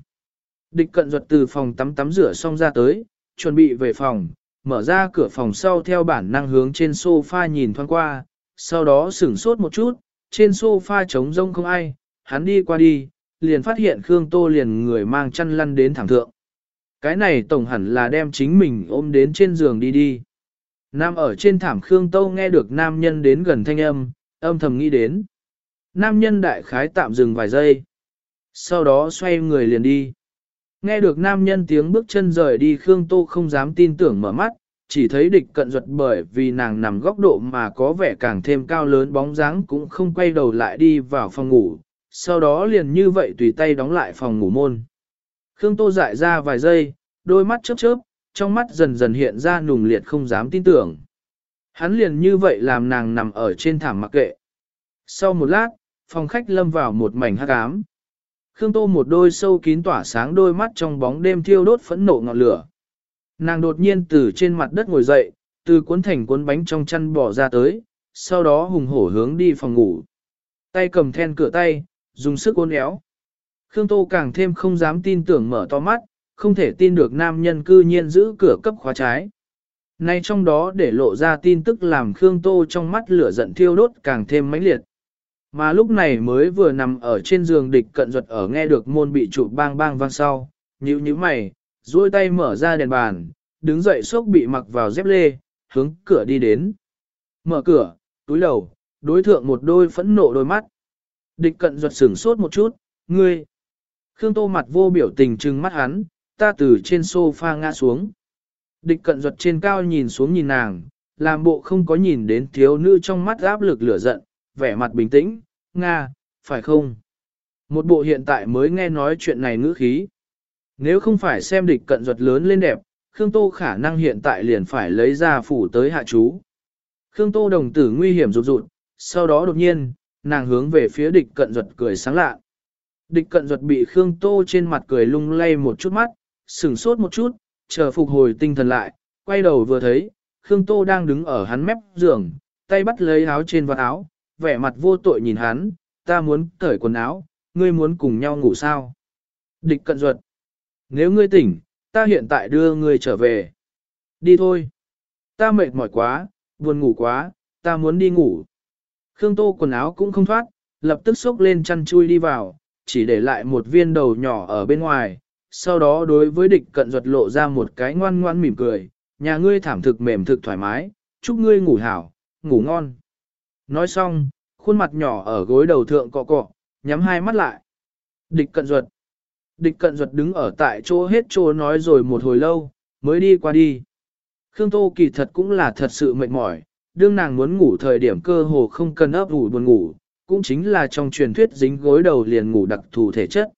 Địch cận ruột từ phòng tắm tắm rửa xong ra tới, chuẩn bị về phòng, mở ra cửa phòng sau theo bản năng hướng trên sofa nhìn thoáng qua, sau đó sửng sốt một chút, trên sofa trống rông không ai, hắn đi qua đi, liền phát hiện Khương Tô liền người mang chăn lăn đến thẳng thượng. Cái này tổng hẳn là đem chính mình ôm đến trên giường đi đi. Nam ở trên thảm Khương Tô nghe được nam nhân đến gần thanh âm, âm thầm nghĩ đến. Nam nhân đại khái tạm dừng vài giây. Sau đó xoay người liền đi. Nghe được nam nhân tiếng bước chân rời đi Khương Tô không dám tin tưởng mở mắt, chỉ thấy địch cận ruột bởi vì nàng nằm góc độ mà có vẻ càng thêm cao lớn bóng dáng cũng không quay đầu lại đi vào phòng ngủ, sau đó liền như vậy tùy tay đóng lại phòng ngủ môn. Khương Tô dại ra vài giây, đôi mắt chớp chớp, trong mắt dần dần hiện ra nùng liệt không dám tin tưởng. Hắn liền như vậy làm nàng nằm ở trên thảm mặc kệ. Sau một lát, phòng khách lâm vào một mảnh hắc ám. Khương Tô một đôi sâu kín tỏa sáng đôi mắt trong bóng đêm thiêu đốt phẫn nộ ngọn lửa. Nàng đột nhiên từ trên mặt đất ngồi dậy, từ cuốn thành cuốn bánh trong chăn bỏ ra tới, sau đó hùng hổ hướng đi phòng ngủ. Tay cầm then cửa tay, dùng sức uốn éo. Khương Tô càng thêm không dám tin tưởng mở to mắt, không thể tin được nam nhân cư nhiên giữ cửa cấp khóa trái. Nay trong đó để lộ ra tin tức làm Khương Tô trong mắt lửa giận thiêu đốt càng thêm mãnh liệt. Mà lúc này mới vừa nằm ở trên giường địch cận duật ở nghe được môn bị trụ bang bang vang sau, nhíu nhíu mày, duỗi tay mở ra đèn bàn, đứng dậy sốc bị mặc vào dép lê, hướng cửa đi đến. Mở cửa, túi đầu, đối thượng một đôi phẫn nộ đôi mắt. Địch cận duật sửng sốt một chút, ngươi. Khương Tô mặt vô biểu tình trừng mắt hắn, ta từ trên sofa ngã xuống. Địch cận duật trên cao nhìn xuống nhìn nàng, làm bộ không có nhìn đến thiếu nữ trong mắt áp lực lửa giận, vẻ mặt bình tĩnh, Nga, phải không? Một bộ hiện tại mới nghe nói chuyện này ngữ khí. Nếu không phải xem địch cận ruột lớn lên đẹp, Khương Tô khả năng hiện tại liền phải lấy ra phủ tới hạ chú. Khương Tô đồng tử nguy hiểm rụt rụt, sau đó đột nhiên, nàng hướng về phía địch cận ruột cười sáng lạ. Địch cận ruột bị Khương Tô trên mặt cười lung lay một chút mắt, sửng sốt một chút, chờ phục hồi tinh thần lại, quay đầu vừa thấy, Khương Tô đang đứng ở hắn mép giường, tay bắt lấy áo trên vạt áo, vẻ mặt vô tội nhìn hắn, ta muốn cởi quần áo, ngươi muốn cùng nhau ngủ sao? Địch cận ruột, nếu ngươi tỉnh, ta hiện tại đưa ngươi trở về. Đi thôi. Ta mệt mỏi quá, buồn ngủ quá, ta muốn đi ngủ. Khương Tô quần áo cũng không thoát, lập tức xốc lên chăn chui đi vào, chỉ để lại một viên đầu nhỏ ở bên ngoài, sau đó đối với địch cận ruột lộ ra một cái ngoan ngoan mỉm cười, nhà ngươi thảm thực mềm thực thoải mái, chúc ngươi ngủ hảo, ngủ ngon. Nói xong, khuôn mặt nhỏ ở gối đầu thượng cọ cọ, nhắm hai mắt lại. Địch cận ruột. Địch cận ruột đứng ở tại chỗ hết chỗ nói rồi một hồi lâu, mới đi qua đi. Khương Tô kỳ thật cũng là thật sự mệt mỏi, đương nàng muốn ngủ thời điểm cơ hồ không cần ấp ủ buồn ngủ, cũng chính là trong truyền thuyết dính gối đầu liền ngủ đặc thù thể chất.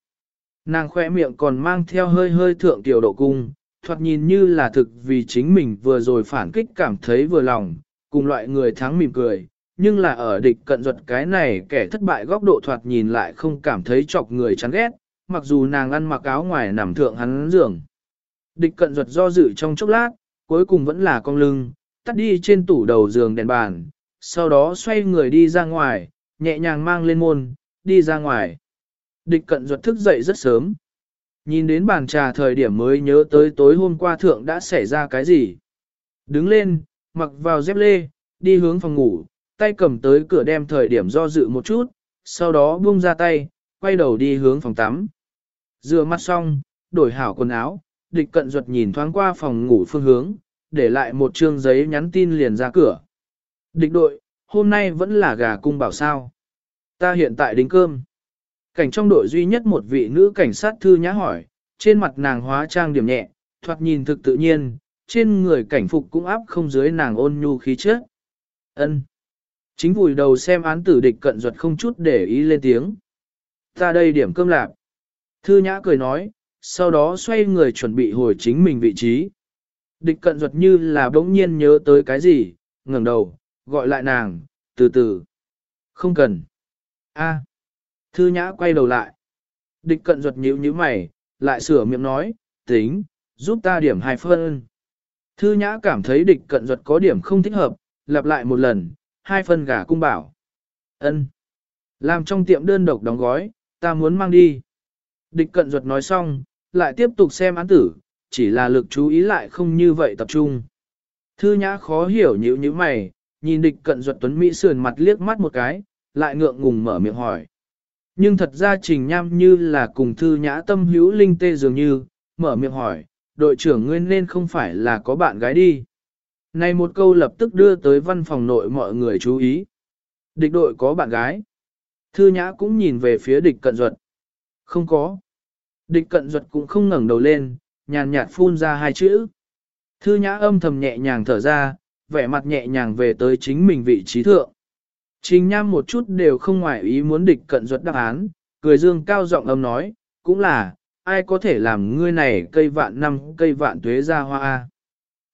Nàng khoe miệng còn mang theo hơi hơi thượng tiểu độ cung, thoạt nhìn như là thực vì chính mình vừa rồi phản kích cảm thấy vừa lòng, cùng loại người thắng mỉm cười, nhưng là ở địch cận ruột cái này kẻ thất bại góc độ thoạt nhìn lại không cảm thấy chọc người chán ghét, mặc dù nàng ăn mặc áo ngoài nằm thượng hắn giường. Địch cận ruột do dự trong chốc lát, cuối cùng vẫn là con lưng, tắt đi trên tủ đầu giường đèn bàn, sau đó xoay người đi ra ngoài, nhẹ nhàng mang lên môn, đi ra ngoài. Địch cận ruột thức dậy rất sớm. Nhìn đến bàn trà thời điểm mới nhớ tới tối hôm qua thượng đã xảy ra cái gì. Đứng lên, mặc vào dép lê, đi hướng phòng ngủ, tay cầm tới cửa đem thời điểm do dự một chút, sau đó buông ra tay, quay đầu đi hướng phòng tắm. Rửa mặt xong, đổi hảo quần áo, địch cận ruột nhìn thoáng qua phòng ngủ phương hướng, để lại một chương giấy nhắn tin liền ra cửa. Địch đội, hôm nay vẫn là gà cung bảo sao. Ta hiện tại đính cơm. Cảnh trong đội duy nhất một vị nữ cảnh sát thư nhã hỏi, trên mặt nàng hóa trang điểm nhẹ, thoạt nhìn thực tự nhiên, trên người cảnh phục cũng áp không dưới nàng ôn nhu khí chất. Ân. Chính vùi đầu xem án tử địch cận duật không chút để ý lên tiếng. Ta đây điểm cơm lạp. Thư nhã cười nói, sau đó xoay người chuẩn bị hồi chính mình vị trí. Địch cận duật như là bỗng nhiên nhớ tới cái gì, ngẩng đầu, gọi lại nàng, từ từ. Không cần. A. Thư nhã quay đầu lại. Địch cận duật nhíu nhíu mày, lại sửa miệng nói, tính, giúp ta điểm hai phân. Thư nhã cảm thấy địch cận duật có điểm không thích hợp, lặp lại một lần, hai phần gà cung bảo. ân Làm trong tiệm đơn độc đóng gói, ta muốn mang đi. Địch cận ruột nói xong, lại tiếp tục xem án tử, chỉ là lực chú ý lại không như vậy tập trung. Thư nhã khó hiểu nhữ như mày, nhìn địch cận ruột tuấn Mỹ sườn mặt liếc mắt một cái, lại ngượng ngùng mở miệng hỏi. Nhưng thật ra trình nham như là cùng thư nhã tâm hữu linh tê dường như, mở miệng hỏi, đội trưởng nguyên nên không phải là có bạn gái đi. Này một câu lập tức đưa tới văn phòng nội mọi người chú ý. Địch đội có bạn gái. Thư nhã cũng nhìn về phía địch cận duật. Không có. Địch cận duật cũng không ngẩng đầu lên, nhàn nhạt phun ra hai chữ. Thư nhã âm thầm nhẹ nhàng thở ra, vẻ mặt nhẹ nhàng về tới chính mình vị trí thượng. Trình nham một chút đều không ngoại ý muốn địch cận duật đáp án, cười dương cao giọng âm nói, cũng là, ai có thể làm ngươi này cây vạn năm cây vạn tuế ra hoa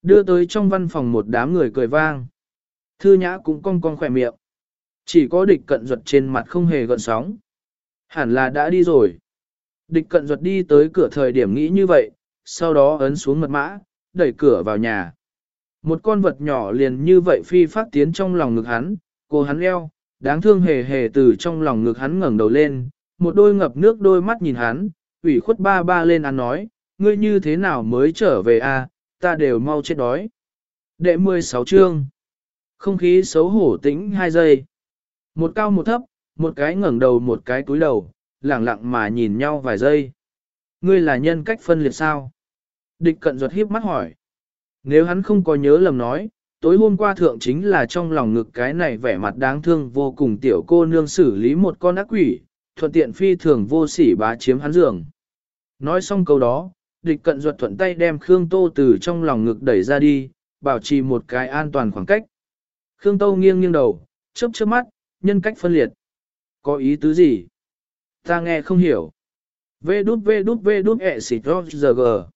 Đưa tới trong văn phòng một đám người cười vang. Thư nhã cũng cong cong khỏe miệng. Chỉ có địch cận duật trên mặt không hề gợn sóng. Hẳn là đã đi rồi. Địch cận duật đi tới cửa thời điểm nghĩ như vậy, sau đó ấn xuống mật mã, đẩy cửa vào nhà. Một con vật nhỏ liền như vậy phi phát tiến trong lòng ngực hắn, cô hắn leo, đáng thương hề hề từ trong lòng ngực hắn ngẩng đầu lên, một đôi ngập nước đôi mắt nhìn hắn, ủy khuất ba ba lên ăn nói, ngươi như thế nào mới trở về a? Ta đều mau chết đói. Đệ 16 chương. Không khí xấu hổ tĩnh 2 giây. Một cao một thấp, một cái ngẩng đầu một cái cúi đầu, lẳng lặng mà nhìn nhau vài giây. Ngươi là nhân cách phân liệt sao? Địch cận ruột hiếp mắt hỏi. Nếu hắn không có nhớ lầm nói, tối hôm qua thượng chính là trong lòng ngực cái này vẻ mặt đáng thương vô cùng tiểu cô nương xử lý một con ác quỷ, thuận tiện phi thường vô sỉ bá chiếm hắn giường. Nói xong câu đó, địch cận ruột thuận tay đem Khương Tô từ trong lòng ngực đẩy ra đi, bảo trì một cái an toàn khoảng cách. Khương Tô nghiêng nghiêng đầu, chớp chớp mắt, nhân cách phân liệt. Có ý tứ gì? Ta nghe không hiểu. Vê đút vê đút vê đút ẹ xịt giờ gờ.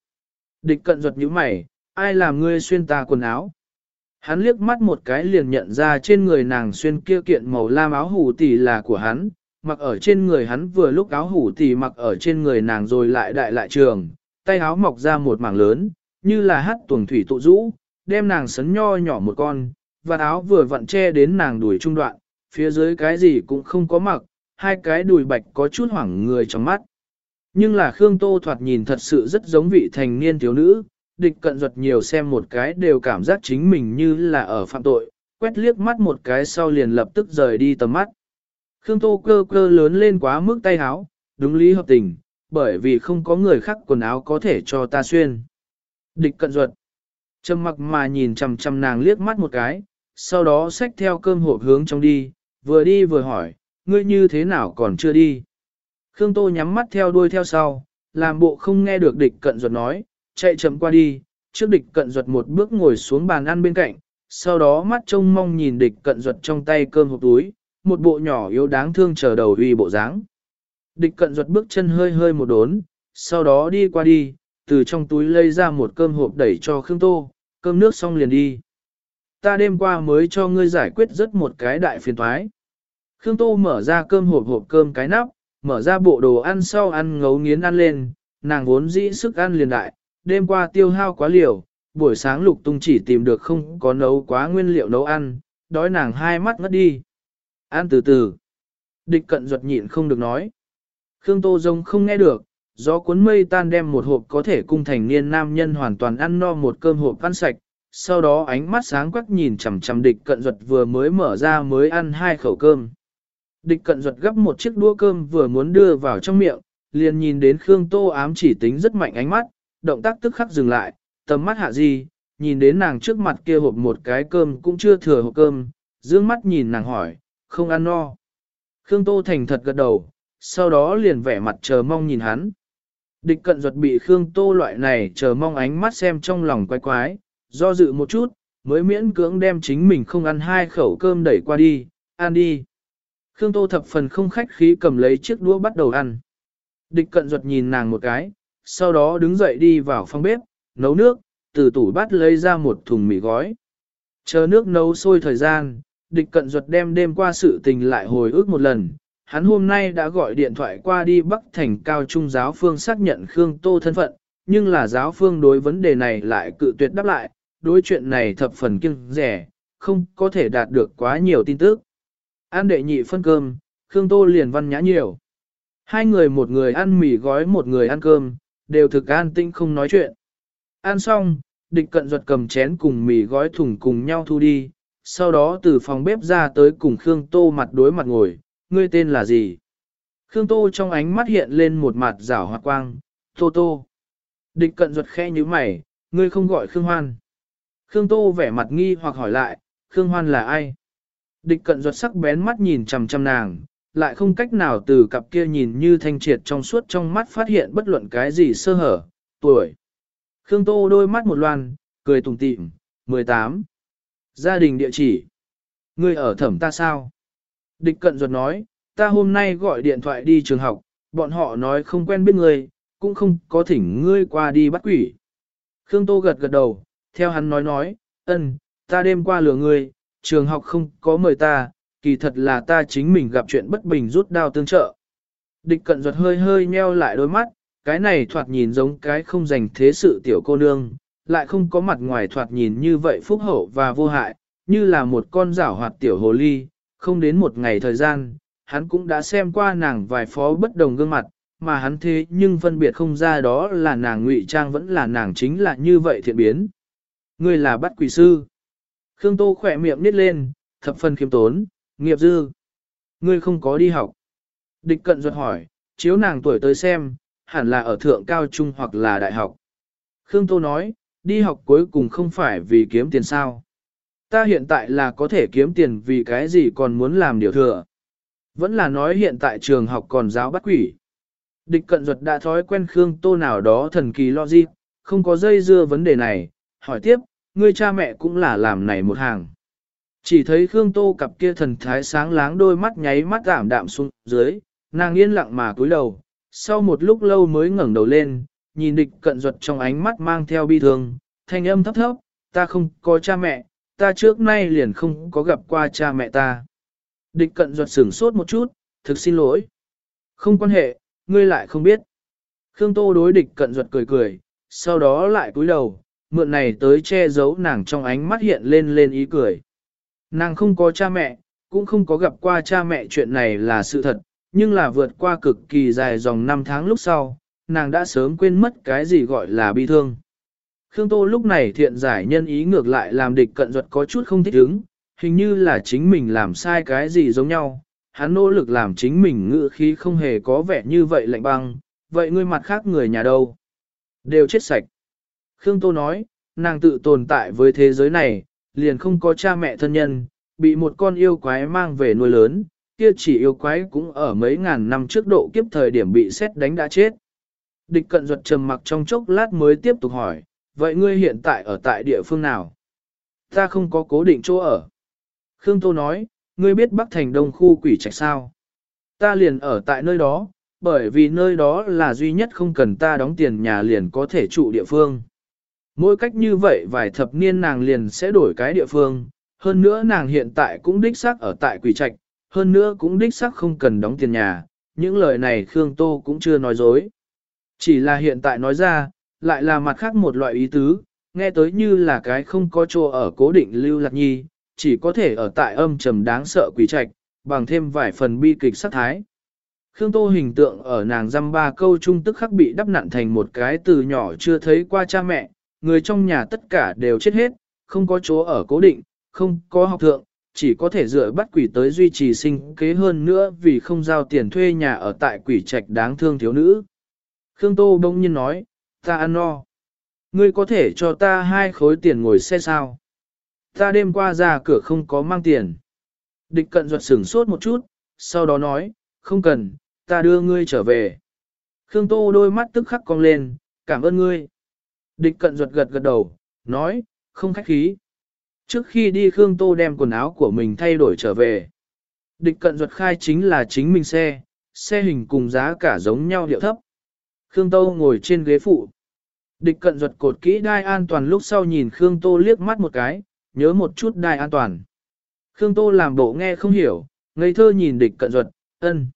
Địch cận ruột như mày, ai làm ngươi xuyên ta quần áo? Hắn liếc mắt một cái liền nhận ra trên người nàng xuyên kia kiện màu lam áo hủ tỷ là của hắn, mặc ở trên người hắn vừa lúc áo hủ tỷ mặc ở trên người nàng rồi lại đại lại trường, tay áo mọc ra một mảng lớn, như là hát tuồng thủy tụ rũ, đem nàng sấn nho nhỏ một con, và áo vừa vặn che đến nàng đuổi trung đoạn, phía dưới cái gì cũng không có mặc, hai cái đùi bạch có chút hoảng người trong mắt. Nhưng là Khương Tô thoạt nhìn thật sự rất giống vị thành niên thiếu nữ, địch cận duật nhiều xem một cái đều cảm giác chính mình như là ở phạm tội, quét liếc mắt một cái sau liền lập tức rời đi tầm mắt. Khương Tô cơ cơ lớn lên quá mức tay áo, đúng lý hợp tình, bởi vì không có người khác quần áo có thể cho ta xuyên. Địch cận ruột, trầm mặc mà nhìn chằm chằm nàng liếc mắt một cái, sau đó xách theo cơm hộp hướng trong đi, vừa đi vừa hỏi, ngươi như thế nào còn chưa đi. Khương Tô nhắm mắt theo đuôi theo sau, làm bộ không nghe được địch cận ruột nói, chạy chậm qua đi, trước địch cận ruột một bước ngồi xuống bàn ăn bên cạnh, sau đó mắt trông mong nhìn địch cận ruột trong tay cơm hộp túi, một bộ nhỏ yếu đáng thương chờ đầu uy bộ dáng. Địch cận ruột bước chân hơi hơi một đốn, sau đó đi qua đi, từ trong túi lấy ra một cơm hộp đẩy cho Khương Tô, cơm nước xong liền đi. Ta đêm qua mới cho ngươi giải quyết rất một cái đại phiền thoái. Khương Tô mở ra cơm hộp hộp cơm cái nắp, mở ra bộ đồ ăn sau ăn ngấu nghiến ăn lên, nàng vốn dĩ sức ăn liền đại, đêm qua tiêu hao quá liều, buổi sáng lục tung chỉ tìm được không có nấu quá nguyên liệu nấu ăn, đói nàng hai mắt ngất đi. Ăn từ từ. Địch cận ruột nhịn không được nói. Khương Tô Dông không nghe được, gió cuốn mây tan đem một hộp có thể cung thành niên nam nhân hoàn toàn ăn no một cơm hộp ăn sạch, sau đó ánh mắt sáng quắc nhìn chằm chằm địch cận duật vừa mới mở ra mới ăn hai khẩu cơm. Địch cận duật gấp một chiếc đũa cơm vừa muốn đưa vào trong miệng, liền nhìn đến Khương Tô ám chỉ tính rất mạnh ánh mắt, động tác tức khắc dừng lại, tầm mắt hạ gì, nhìn đến nàng trước mặt kia hộp một cái cơm cũng chưa thừa hộp cơm, dương mắt nhìn nàng hỏi, không ăn no. Khương Tô thành thật gật đầu, sau đó liền vẻ mặt chờ mong nhìn hắn. Địch cận ruột bị Khương Tô loại này chờ mong ánh mắt xem trong lòng quái quái, do dự một chút, mới miễn cưỡng đem chính mình không ăn hai khẩu cơm đẩy qua đi, ăn đi. Khương Tô thập phần không khách khí cầm lấy chiếc đũa bắt đầu ăn. Địch cận ruột nhìn nàng một cái, sau đó đứng dậy đi vào phòng bếp, nấu nước, từ tủ bát lấy ra một thùng mì gói. Chờ nước nấu sôi thời gian, địch cận ruột đem đêm qua sự tình lại hồi ức một lần. Hắn hôm nay đã gọi điện thoại qua đi Bắc Thành Cao Trung giáo phương xác nhận Khương Tô thân phận, nhưng là giáo phương đối vấn đề này lại cự tuyệt đáp lại, đối chuyện này thập phần kiêng rẻ, không có thể đạt được quá nhiều tin tức. An đệ nhị phân cơm, Khương Tô liền văn nhã nhiều. Hai người một người ăn mì gói một người ăn cơm, đều thực an tĩnh không nói chuyện. Ăn xong, địch cận ruột cầm chén cùng mì gói thùng cùng nhau thu đi, sau đó từ phòng bếp ra tới cùng Khương Tô mặt đối mặt ngồi, ngươi tên là gì? Khương Tô trong ánh mắt hiện lên một mặt rảo hoa quang, Tô Tô. Địch cận ruột khẽ như mày, ngươi không gọi Khương Hoan. Khương Tô vẻ mặt nghi hoặc hỏi lại, Khương Hoan là ai? Địch cận ruột sắc bén mắt nhìn chằm chằm nàng, lại không cách nào từ cặp kia nhìn như thanh triệt trong suốt trong mắt phát hiện bất luận cái gì sơ hở, tuổi. Khương Tô đôi mắt một loan, cười tùng tịm, 18. Gia đình địa chỉ. Ngươi ở thẩm ta sao? Địch cận ruột nói, ta hôm nay gọi điện thoại đi trường học, bọn họ nói không quen biết ngươi, cũng không có thỉnh ngươi qua đi bắt quỷ. Khương Tô gật gật đầu, theo hắn nói nói, ân, ta đêm qua lừa ngươi, trường học không có mời ta, kỳ thật là ta chính mình gặp chuyện bất bình rút đao tương trợ. Địch cận ruột hơi hơi nheo lại đôi mắt, cái này thoạt nhìn giống cái không dành thế sự tiểu cô nương, lại không có mặt ngoài thoạt nhìn như vậy phúc hậu và vô hại, như là một con rảo hoạt tiểu hồ ly, không đến một ngày thời gian, hắn cũng đã xem qua nàng vài phó bất đồng gương mặt, mà hắn thế nhưng phân biệt không ra đó là nàng ngụy trang vẫn là nàng chính là như vậy thiện biến. Ngươi là bắt quỷ sư. Khương Tô khỏe miệng nít lên, thập phần khiêm tốn, nghiệp dư. Ngươi không có đi học. Địch cận ruột hỏi, chiếu nàng tuổi tới xem, hẳn là ở thượng cao trung hoặc là đại học. Khương Tô nói, đi học cuối cùng không phải vì kiếm tiền sao. Ta hiện tại là có thể kiếm tiền vì cái gì còn muốn làm điều thừa. Vẫn là nói hiện tại trường học còn giáo bắt quỷ. Địch cận duật đã thói quen Khương Tô nào đó thần kỳ logic, không có dây dưa vấn đề này, hỏi tiếp, ngươi cha mẹ cũng là làm này một hàng. Chỉ thấy Khương Tô cặp kia thần thái sáng láng đôi mắt nháy mắt giảm đạm xuống dưới, nàng yên lặng mà cúi đầu, sau một lúc lâu mới ngẩng đầu lên, nhìn địch cận duật trong ánh mắt mang theo bi thương, thanh âm thấp thấp, ta không có cha mẹ, ta trước nay liền không có gặp qua cha mẹ ta. Địch cận duật sửng sốt một chút, thực xin lỗi. Không quan hệ, ngươi lại không biết. Khương Tô đối địch cận duật cười cười, sau đó lại cúi đầu, mượn này tới che giấu nàng trong ánh mắt hiện lên lên ý cười. Nàng không có cha mẹ, cũng không có gặp qua cha mẹ chuyện này là sự thật, nhưng là vượt qua cực kỳ dài dòng năm tháng lúc sau, nàng đã sớm quên mất cái gì gọi là bi thương. Khương Tô lúc này thiện giải nhân ý ngược lại làm địch cận duật có chút không thích ứng, hình như là chính mình làm sai cái gì giống nhau, hắn nỗ lực làm chính mình ngự khí không hề có vẻ như vậy lạnh băng, vậy ngươi mặt khác người nhà đâu? Đều chết sạch. Khương Tô nói, nàng tự tồn tại với thế giới này, liền không có cha mẹ thân nhân, bị một con yêu quái mang về nuôi lớn, kia chỉ yêu quái cũng ở mấy ngàn năm trước độ kiếp thời điểm bị xét đánh đã chết. Địch cận duật trầm mặc trong chốc lát mới tiếp tục hỏi, vậy ngươi hiện tại ở tại địa phương nào? Ta không có cố định chỗ ở. Khương Tô nói, ngươi biết Bắc Thành Đông khu quỷ trạch sao? Ta liền ở tại nơi đó, bởi vì nơi đó là duy nhất không cần ta đóng tiền nhà liền có thể trụ địa phương. Mỗi cách như vậy vài thập niên nàng liền sẽ đổi cái địa phương, hơn nữa nàng hiện tại cũng đích xác ở tại quỷ trạch, hơn nữa cũng đích xác không cần đóng tiền nhà, những lời này Khương Tô cũng chưa nói dối. Chỉ là hiện tại nói ra, lại là mặt khác một loại ý tứ, nghe tới như là cái không có chỗ ở cố định lưu lạc nhi, chỉ có thể ở tại âm trầm đáng sợ quỷ trạch, bằng thêm vài phần bi kịch sắc thái. Khương Tô hình tượng ở nàng dăm ba câu trung tức khắc bị đắp nặn thành một cái từ nhỏ chưa thấy qua cha mẹ, người trong nhà tất cả đều chết hết, không có chỗ ở cố định, không có học thượng, chỉ có thể dựa bắt quỷ tới duy trì sinh kế hơn nữa vì không giao tiền thuê nhà ở tại quỷ trạch đáng thương thiếu nữ. Khương Tô bỗng nhiên nói, ta ăn no. Ngươi có thể cho ta hai khối tiền ngồi xe sao? Ta đêm qua ra cửa không có mang tiền. Địch cận ruột sửng sốt một chút, sau đó nói, không cần, ta đưa ngươi trở về. Khương Tô đôi mắt tức khắc cong lên, cảm ơn ngươi. Địch cận ruột gật gật đầu, nói, không khách khí. Trước khi đi Khương Tô đem quần áo của mình thay đổi trở về. Địch cận ruột khai chính là chính mình xe, xe hình cùng giá cả giống nhau điệu thấp. Khương Tô ngồi trên ghế phụ. Địch cận ruột cột kỹ đai an toàn lúc sau nhìn Khương Tô liếc mắt một cái, nhớ một chút đai an toàn. Khương Tô làm bộ nghe không hiểu, ngây thơ nhìn địch cận ruột, ân.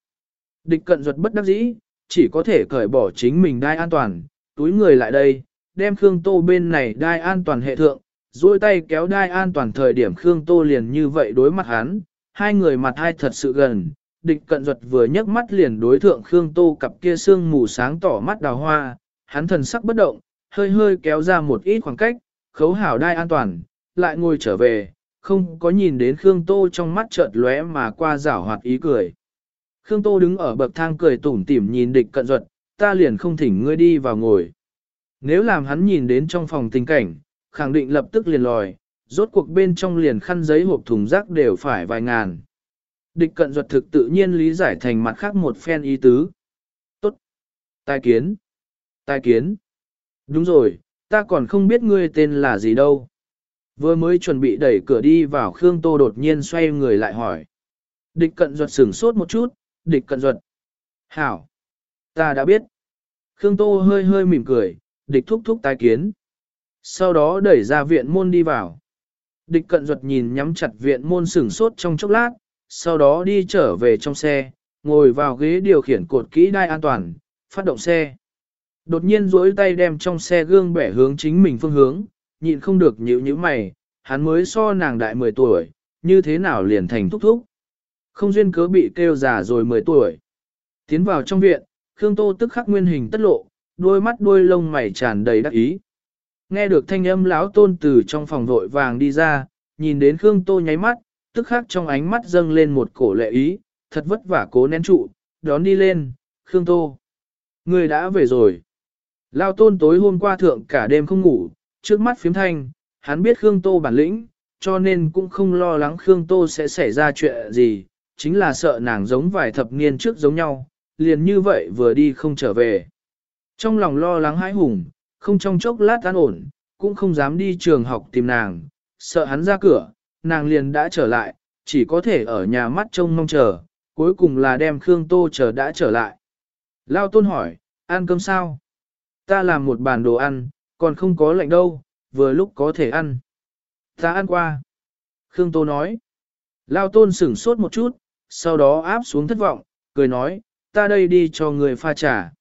Địch cận ruột bất đắc dĩ, chỉ có thể cởi bỏ chính mình đai an toàn, túi người lại đây, đem Khương Tô bên này đai an toàn hệ thượng, duỗi tay kéo đai an toàn thời điểm Khương Tô liền như vậy đối mặt hắn, hai người mặt hai thật sự gần, địch cận duật vừa nhấc mắt liền đối thượng Khương Tô cặp kia sương mù sáng tỏ mắt đào hoa, hắn thần sắc bất động, hơi hơi kéo ra một ít khoảng cách, khấu hảo đai an toàn, lại ngồi trở về, không có nhìn đến Khương Tô trong mắt chợt lóe mà qua rảo hoạt ý cười. Khương Tô đứng ở bậc thang cười tủm tỉm nhìn địch cận duật, ta liền không thỉnh ngươi đi vào ngồi. Nếu làm hắn nhìn đến trong phòng tình cảnh, khẳng định lập tức liền lòi, rốt cuộc bên trong liền khăn giấy hộp thùng rác đều phải vài ngàn. Địch cận duật thực tự nhiên lý giải thành mặt khác một phen ý tứ. Tốt. Tài kiến. tài kiến. Đúng rồi, ta còn không biết ngươi tên là gì đâu. Vừa mới chuẩn bị đẩy cửa đi vào Khương Tô đột nhiên xoay người lại hỏi. Địch cận duật sửng sốt một chút, địch cận duật. Hảo. Ta đã biết. Khương Tô hơi hơi mỉm cười, địch thúc thúc tái kiến. Sau đó đẩy ra viện môn đi vào. Địch cận duật nhìn nhắm chặt viện môn sửng sốt trong chốc lát, sau đó đi trở về trong xe, ngồi vào ghế điều khiển cột kỹ đai an toàn, phát động xe. Đột nhiên duỗi tay đem trong xe gương bẻ hướng chính mình phương hướng, nhịn không được nhíu nhíu mày, hắn mới so nàng đại 10 tuổi, như thế nào liền thành thúc thúc. Không duyên cớ bị kêu già rồi 10 tuổi. Tiến vào trong viện, Khương Tô tức khắc nguyên hình tất lộ, đôi mắt đôi lông mày tràn đầy đắc ý. Nghe được thanh âm lão tôn từ trong phòng vội vàng đi ra, nhìn đến Khương Tô nháy mắt, tức khắc trong ánh mắt dâng lên một cổ lệ ý, thật vất vả cố nén trụ, đón đi lên, Khương Tô. Người đã về rồi. Lao tôn tối hôm qua thượng cả đêm không ngủ, trước mắt phiếm thanh, hắn biết Khương Tô bản lĩnh, cho nên cũng không lo lắng Khương Tô sẽ xảy ra chuyện gì, chính là sợ nàng giống vài thập niên trước giống nhau, liền như vậy vừa đi không trở về. Trong lòng lo lắng hãi hùng, không trong chốc lát an ổn, cũng không dám đi trường học tìm nàng, sợ hắn ra cửa, nàng liền đã trở lại, chỉ có thể ở nhà mắt trông mong chờ, cuối cùng là đem Khương Tô chờ đã trở lại. Lao tôn hỏi, ăn cơm sao? Ta làm một bàn đồ ăn, còn không có lạnh đâu, vừa lúc có thể ăn. Ta ăn qua. Khương Tô nói. Lao tôn sửng sốt một chút, sau đó áp xuống thất vọng, cười nói, ta đây đi cho người pha trà.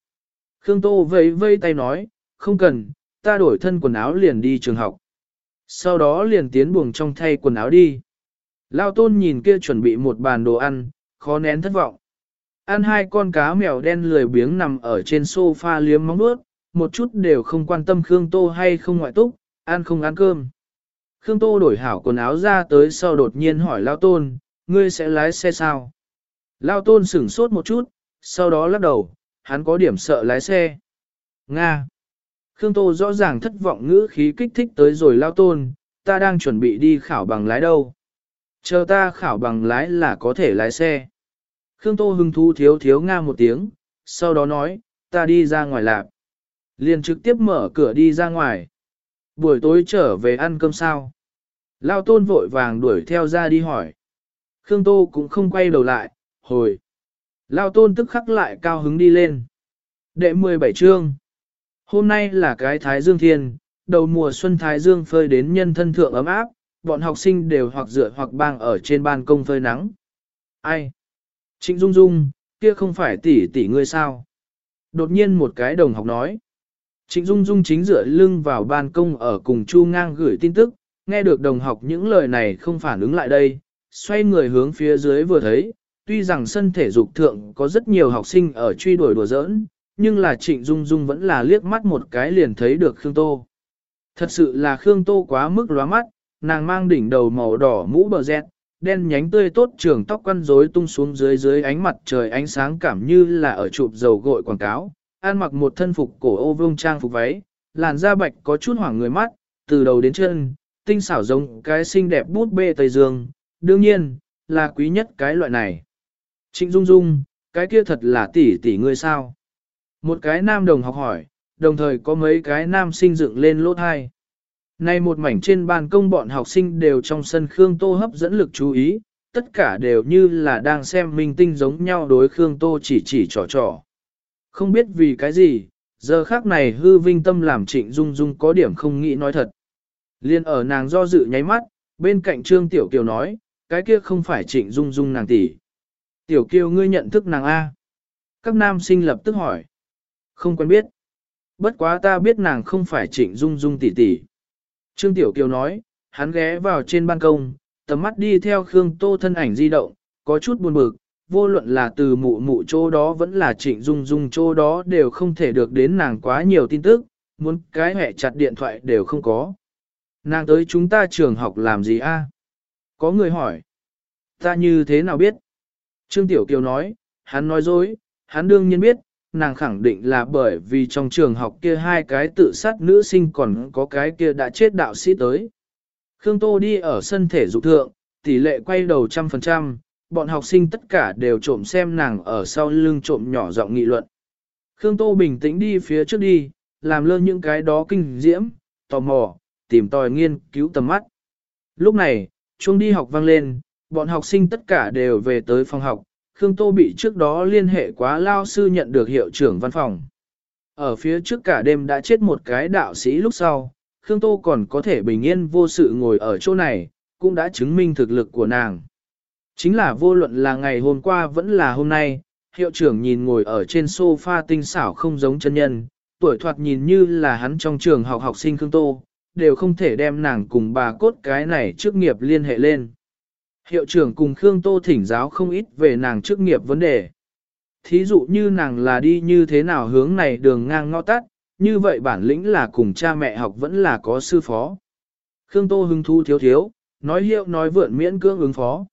Khương Tô vẫy vây tay nói, không cần, ta đổi thân quần áo liền đi trường học. Sau đó liền tiến buồng trong thay quần áo đi. Lao tôn nhìn kia chuẩn bị một bàn đồ ăn, khó nén thất vọng. Ăn hai con cá mèo đen lười biếng nằm ở trên sofa liếm móng bước, một chút đều không quan tâm Khương Tô hay không ngoại túc, ăn không ăn cơm. Khương Tô đổi hảo quần áo ra tới sau đột nhiên hỏi Lao Tôn, ngươi sẽ lái xe sao? Lao Tôn sửng sốt một chút, sau đó lắc đầu, hắn có điểm sợ lái xe. Nga. Khương Tô rõ ràng thất vọng ngữ khí kích thích tới rồi Lao Tôn, ta đang chuẩn bị đi khảo bằng lái đâu. Chờ ta khảo bằng lái là có thể lái xe. Khương Tô hưng thú thiếu thiếu Nga một tiếng, sau đó nói, ta đi ra ngoài lạp. Liền trực tiếp mở cửa đi ra ngoài. Buổi tối trở về ăn cơm sao? Lao tôn vội vàng đuổi theo ra đi hỏi. Khương Tô cũng không quay đầu lại, hồi. Lao tôn tức khắc lại cao hứng đi lên. Đệ 17 chương. Hôm nay là cái Thái Dương Thiên, đầu mùa xuân Thái Dương phơi đến nhân thân thượng ấm áp, bọn học sinh đều hoặc dựa hoặc bang ở trên ban công phơi nắng. Ai? Trịnh Dung Dung, kia không phải tỷ tỷ ngươi sao? Đột nhiên một cái đồng học nói. Trịnh Dung Dung chính dựa lưng vào ban công ở cùng Chu Ngang gửi tin tức, nghe được đồng học những lời này không phản ứng lại đây, xoay người hướng phía dưới vừa thấy, tuy rằng sân thể dục thượng có rất nhiều học sinh ở truy đuổi đùa giỡn, nhưng là Trịnh Dung Dung vẫn là liếc mắt một cái liền thấy được Khương Tô. Thật sự là Khương Tô quá mức lóa mắt, nàng mang đỉnh đầu màu đỏ mũ bờ dẹt, đen nhánh tươi tốt trường tóc quăn rối tung xuống dưới dưới ánh mặt trời ánh sáng cảm như là ở chụp dầu gội quảng cáo, an mặc một thân phục cổ ô vương trang phục váy, làn da bạch có chút hoảng người mắt, từ đầu đến chân, tinh xảo giống cái xinh đẹp bút bê Tây Dương, đương nhiên, là quý nhất cái loại này. Trịnh Dung Dung, cái kia thật là tỷ tỷ ngươi sao? Một cái nam đồng học hỏi, đồng thời có mấy cái nam sinh dựng lên lỗ hai. Nay một mảnh trên ban công bọn học sinh đều trong sân Khương Tô hấp dẫn lực chú ý, tất cả đều như là đang xem minh tinh giống nhau đối Khương Tô chỉ chỉ trò trò. Không biết vì cái gì, giờ khác này hư vinh tâm làm trịnh dung dung có điểm không nghĩ nói thật. Liên ở nàng do dự nháy mắt, bên cạnh Trương Tiểu Kiều nói, cái kia không phải trịnh dung dung nàng tỷ. Tiểu Kiều ngươi nhận thức nàng A. Các nam sinh lập tức hỏi. Không quen biết. Bất quá ta biết nàng không phải trịnh dung dung tỷ tỷ. Trương Tiểu Kiều nói, hắn ghé vào trên ban công, tầm mắt đi theo Khương Tô thân ảnh di động, có chút buồn bực, vô luận là từ mụ mụ chỗ đó vẫn là trịnh dung dung chỗ đó đều không thể được đến nàng quá nhiều tin tức, muốn cái hẹ chặt điện thoại đều không có. Nàng tới chúng ta trường học làm gì a? Có người hỏi. Ta như thế nào biết? Trương Tiểu Kiều nói, hắn nói dối, hắn đương nhiên biết, nàng khẳng định là bởi vì trong trường học kia hai cái tự sát nữ sinh còn có cái kia đã chết đạo sĩ tới. Khương Tô đi ở sân thể dục thượng, tỷ lệ quay đầu trăm phần trăm, bọn học sinh tất cả đều trộm xem nàng ở sau lưng trộm nhỏ giọng nghị luận. Khương Tô bình tĩnh đi phía trước đi, làm lơ những cái đó kinh diễm, tò mò, tìm tòi nghiên cứu tầm mắt. Lúc này, chuông đi học vang lên, bọn học sinh tất cả đều về tới phòng học, Khương Tô bị trước đó liên hệ quá lao sư nhận được hiệu trưởng văn phòng. Ở phía trước cả đêm đã chết một cái đạo sĩ lúc sau, Khương Tô còn có thể bình yên vô sự ngồi ở chỗ này, cũng đã chứng minh thực lực của nàng. Chính là vô luận là ngày hôm qua vẫn là hôm nay, hiệu trưởng nhìn ngồi ở trên sofa tinh xảo không giống chân nhân, tuổi thoạt nhìn như là hắn trong trường học học sinh Khương Tô, đều không thể đem nàng cùng bà cốt cái này trước nghiệp liên hệ lên. Hiệu trưởng cùng Khương Tô thỉnh giáo không ít về nàng trước nghiệp vấn đề. Thí dụ như nàng là đi như thế nào hướng này đường ngang ngõ tắt, như vậy bản lĩnh là cùng cha mẹ học vẫn là có sư phó. Khương Tô hứng thú thiếu thiếu, nói hiệu nói vượn miễn cưỡng ứng phó.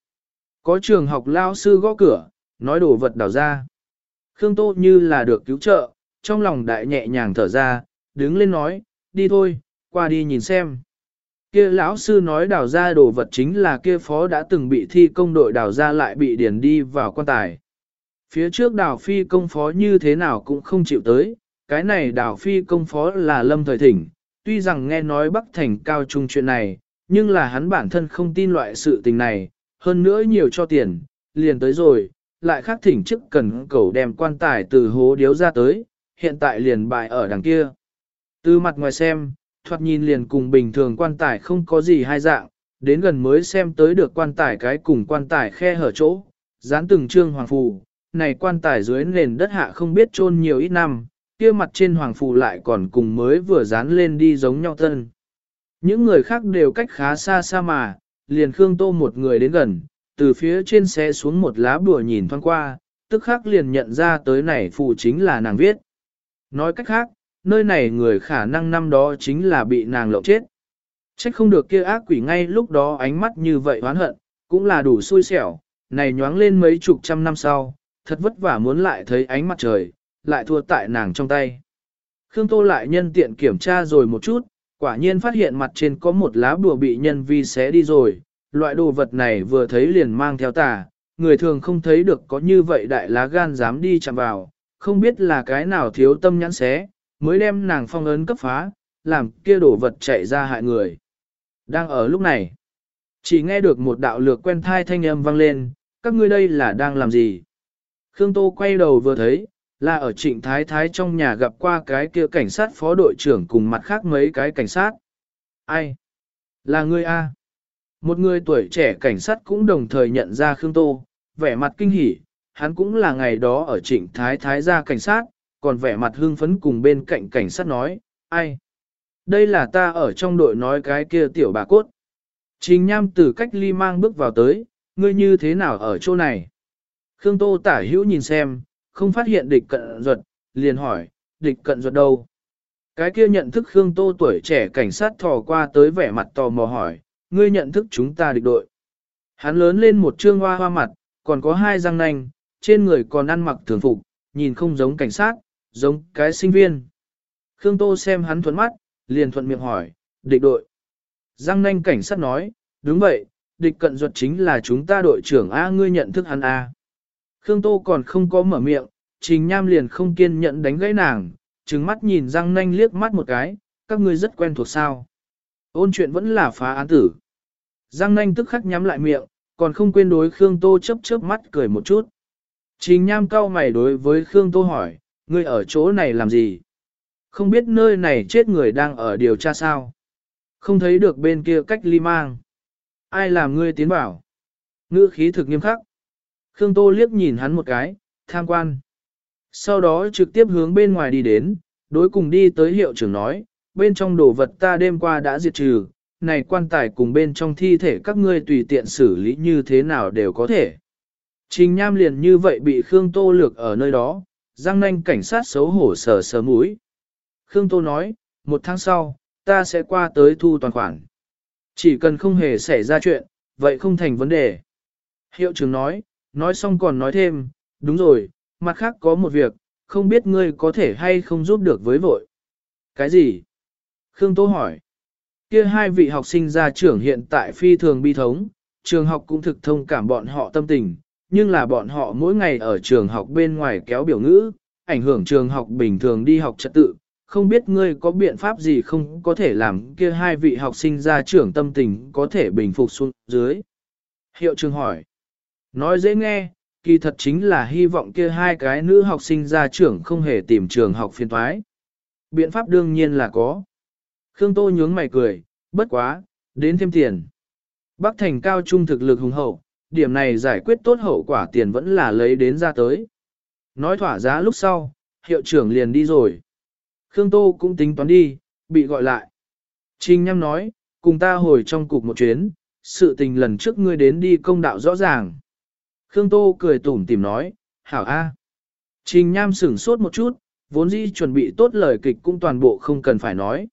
Có trường học lao sư gõ cửa, nói đồ vật đào ra. Khương Tô như là được cứu trợ, trong lòng đại nhẹ nhàng thở ra, đứng lên nói, đi thôi, qua đi nhìn xem. Kia lão sư nói đào ra đồ vật chính là kia phó đã từng bị thi công đội đào ra lại bị điền đi vào quan tài. Phía trước đào phi công phó như thế nào cũng không chịu tới, cái này đào phi công phó là lâm thời thỉnh, tuy rằng nghe nói Bắc Thành cao trung chuyện này, nhưng là hắn bản thân không tin loại sự tình này, hơn nữa nhiều cho tiền, liền tới rồi, lại khác thỉnh chức cần cầu đem quan tài từ hố điếu ra tới, hiện tại liền bại ở đằng kia. Từ mặt ngoài xem, thoạt nhìn liền cùng bình thường quan tài không có gì hai dạng, đến gần mới xem tới được quan tài cái cùng quan tài khe hở chỗ, dán từng trương hoàng phù, này quan tài dưới nền đất hạ không biết chôn nhiều ít năm, kia mặt trên hoàng phù lại còn cùng mới vừa dán lên đi giống nhau thân. Những người khác đều cách khá xa xa mà, liền Khương Tô một người đến gần, từ phía trên xe xuống một lá bùa nhìn thoáng qua, tức khắc liền nhận ra tới này phù chính là nàng viết. Nói cách khác, nơi này người khả năng năm đó chính là bị nàng lộng chết. Trách không được kia ác quỷ ngay lúc đó ánh mắt như vậy oán hận, cũng là đủ xui xẻo, này nhoáng lên mấy chục trăm năm sau, thật vất vả muốn lại thấy ánh mặt trời, lại thua tại nàng trong tay. Khương Tô lại nhân tiện kiểm tra rồi một chút, quả nhiên phát hiện mặt trên có một lá bùa bị nhân vi xé đi rồi, loại đồ vật này vừa thấy liền mang theo tà, người thường không thấy được có như vậy đại lá gan dám đi chạm vào, không biết là cái nào thiếu tâm nhãn xé, mới đem nàng phong ấn cấp phá, làm kia đổ vật chạy ra hại người. Đang ở lúc này, chỉ nghe được một đạo lược quen thai thanh âm vang lên, các ngươi đây là đang làm gì? Khương Tô quay đầu vừa thấy, là ở trịnh thái thái trong nhà gặp qua cái kia cảnh sát phó đội trưởng cùng mặt khác mấy cái cảnh sát. Ai? Là ngươi A. Một người tuổi trẻ cảnh sát cũng đồng thời nhận ra Khương Tô, vẻ mặt kinh hỉ, hắn cũng là ngày đó ở trịnh thái thái ra cảnh sát, còn vẻ mặt hưng phấn cùng bên cạnh cảnh sát nói, ai? Đây là ta ở trong đội nói cái kia tiểu bà cốt. Trình nham từ cách ly mang bước vào tới, ngươi như thế nào ở chỗ này? Khương Tô tả hữu nhìn xem, không phát hiện địch cận ruột, liền hỏi, địch cận ruột đâu? Cái kia nhận thức Khương Tô tuổi trẻ cảnh sát thò qua tới vẻ mặt tò mò hỏi, ngươi nhận thức chúng ta địch đội. Hắn lớn lên một trương hoa hoa mặt, còn có hai răng nanh, trên người còn ăn mặc thường phục, nhìn không giống cảnh sát, giống cái sinh viên. Khương Tô xem hắn thuận mắt, liền thuận miệng hỏi, địch đội. Giang nanh cảnh sát nói, đúng vậy, địch cận duật chính là chúng ta đội trưởng A ngươi nhận thức hắn A. Khương Tô còn không có mở miệng, Trình Nham liền không kiên nhẫn đánh gãy nàng, trừng mắt nhìn giang nanh liếc mắt một cái, các ngươi rất quen thuộc sao. Ôn chuyện vẫn là phá án tử. Giang nanh tức khắc nhắm lại miệng, còn không quên đối Khương Tô chớp chớp mắt cười một chút. Trình Nham cau mày đối với Khương Tô hỏi, ngươi ở chỗ này làm gì? Không biết nơi này chết người đang ở điều tra sao? Không thấy được bên kia cách ly mang. Ai làm ngươi tiến bảo? Ngữ khí thực nghiêm khắc. Khương Tô liếc nhìn hắn một cái, tham quan. Sau đó trực tiếp hướng bên ngoài đi đến, đối cùng đi tới hiệu trưởng nói, bên trong đồ vật ta đêm qua đã diệt trừ, này quan tài cùng bên trong thi thể các ngươi tùy tiện xử lý như thế nào đều có thể. Trình Nham liền như vậy bị Khương Tô lược ở nơi đó, răng nanh cảnh sát xấu hổ sờ sờ mũi. Khương Tô nói, một tháng sau, ta sẽ qua tới thu toàn khoản. Chỉ cần không hề xảy ra chuyện, vậy không thành vấn đề. Hiệu trưởng nói, nói xong còn nói thêm, đúng rồi, mặt khác có một việc, không biết ngươi có thể hay không giúp được với vội. Cái gì? Khương Tô hỏi. Kia hai vị học sinh gia trưởng hiện tại phi thường bi thống, trường học cũng thực thông cảm bọn họ tâm tình, nhưng là bọn họ mỗi ngày ở trường học bên ngoài kéo biểu ngữ, ảnh hưởng trường học bình thường đi học trật tự, không biết ngươi có biện pháp gì không có thể làm kia hai vị học sinh ra trưởng tâm tình có thể bình phục xuống dưới. Hiệu trường hỏi, nói dễ nghe, kỳ thật chính là hy vọng kia hai cái nữ học sinh ra trưởng không hề tìm trường học phiên thoái. Biện pháp đương nhiên là có. Khương Tô nhướng mày cười, bất quá, đến thêm tiền. Bắc Thành cao trung thực lực hùng hậu, điểm này giải quyết tốt hậu quả tiền vẫn là lấy đến ra tới. Nói thỏa giá lúc sau, hiệu trưởng liền đi rồi. Khương Tô cũng tính toán đi, bị gọi lại. Trình Nhâm nói, cùng ta hồi trong cục một chuyến, sự tình lần trước ngươi đến đi công đạo rõ ràng. Khương Tô cười tủm tìm nói, hảo a. Trình Nham sửng sốt một chút, vốn dĩ chuẩn bị tốt lời kịch cũng toàn bộ không cần phải nói.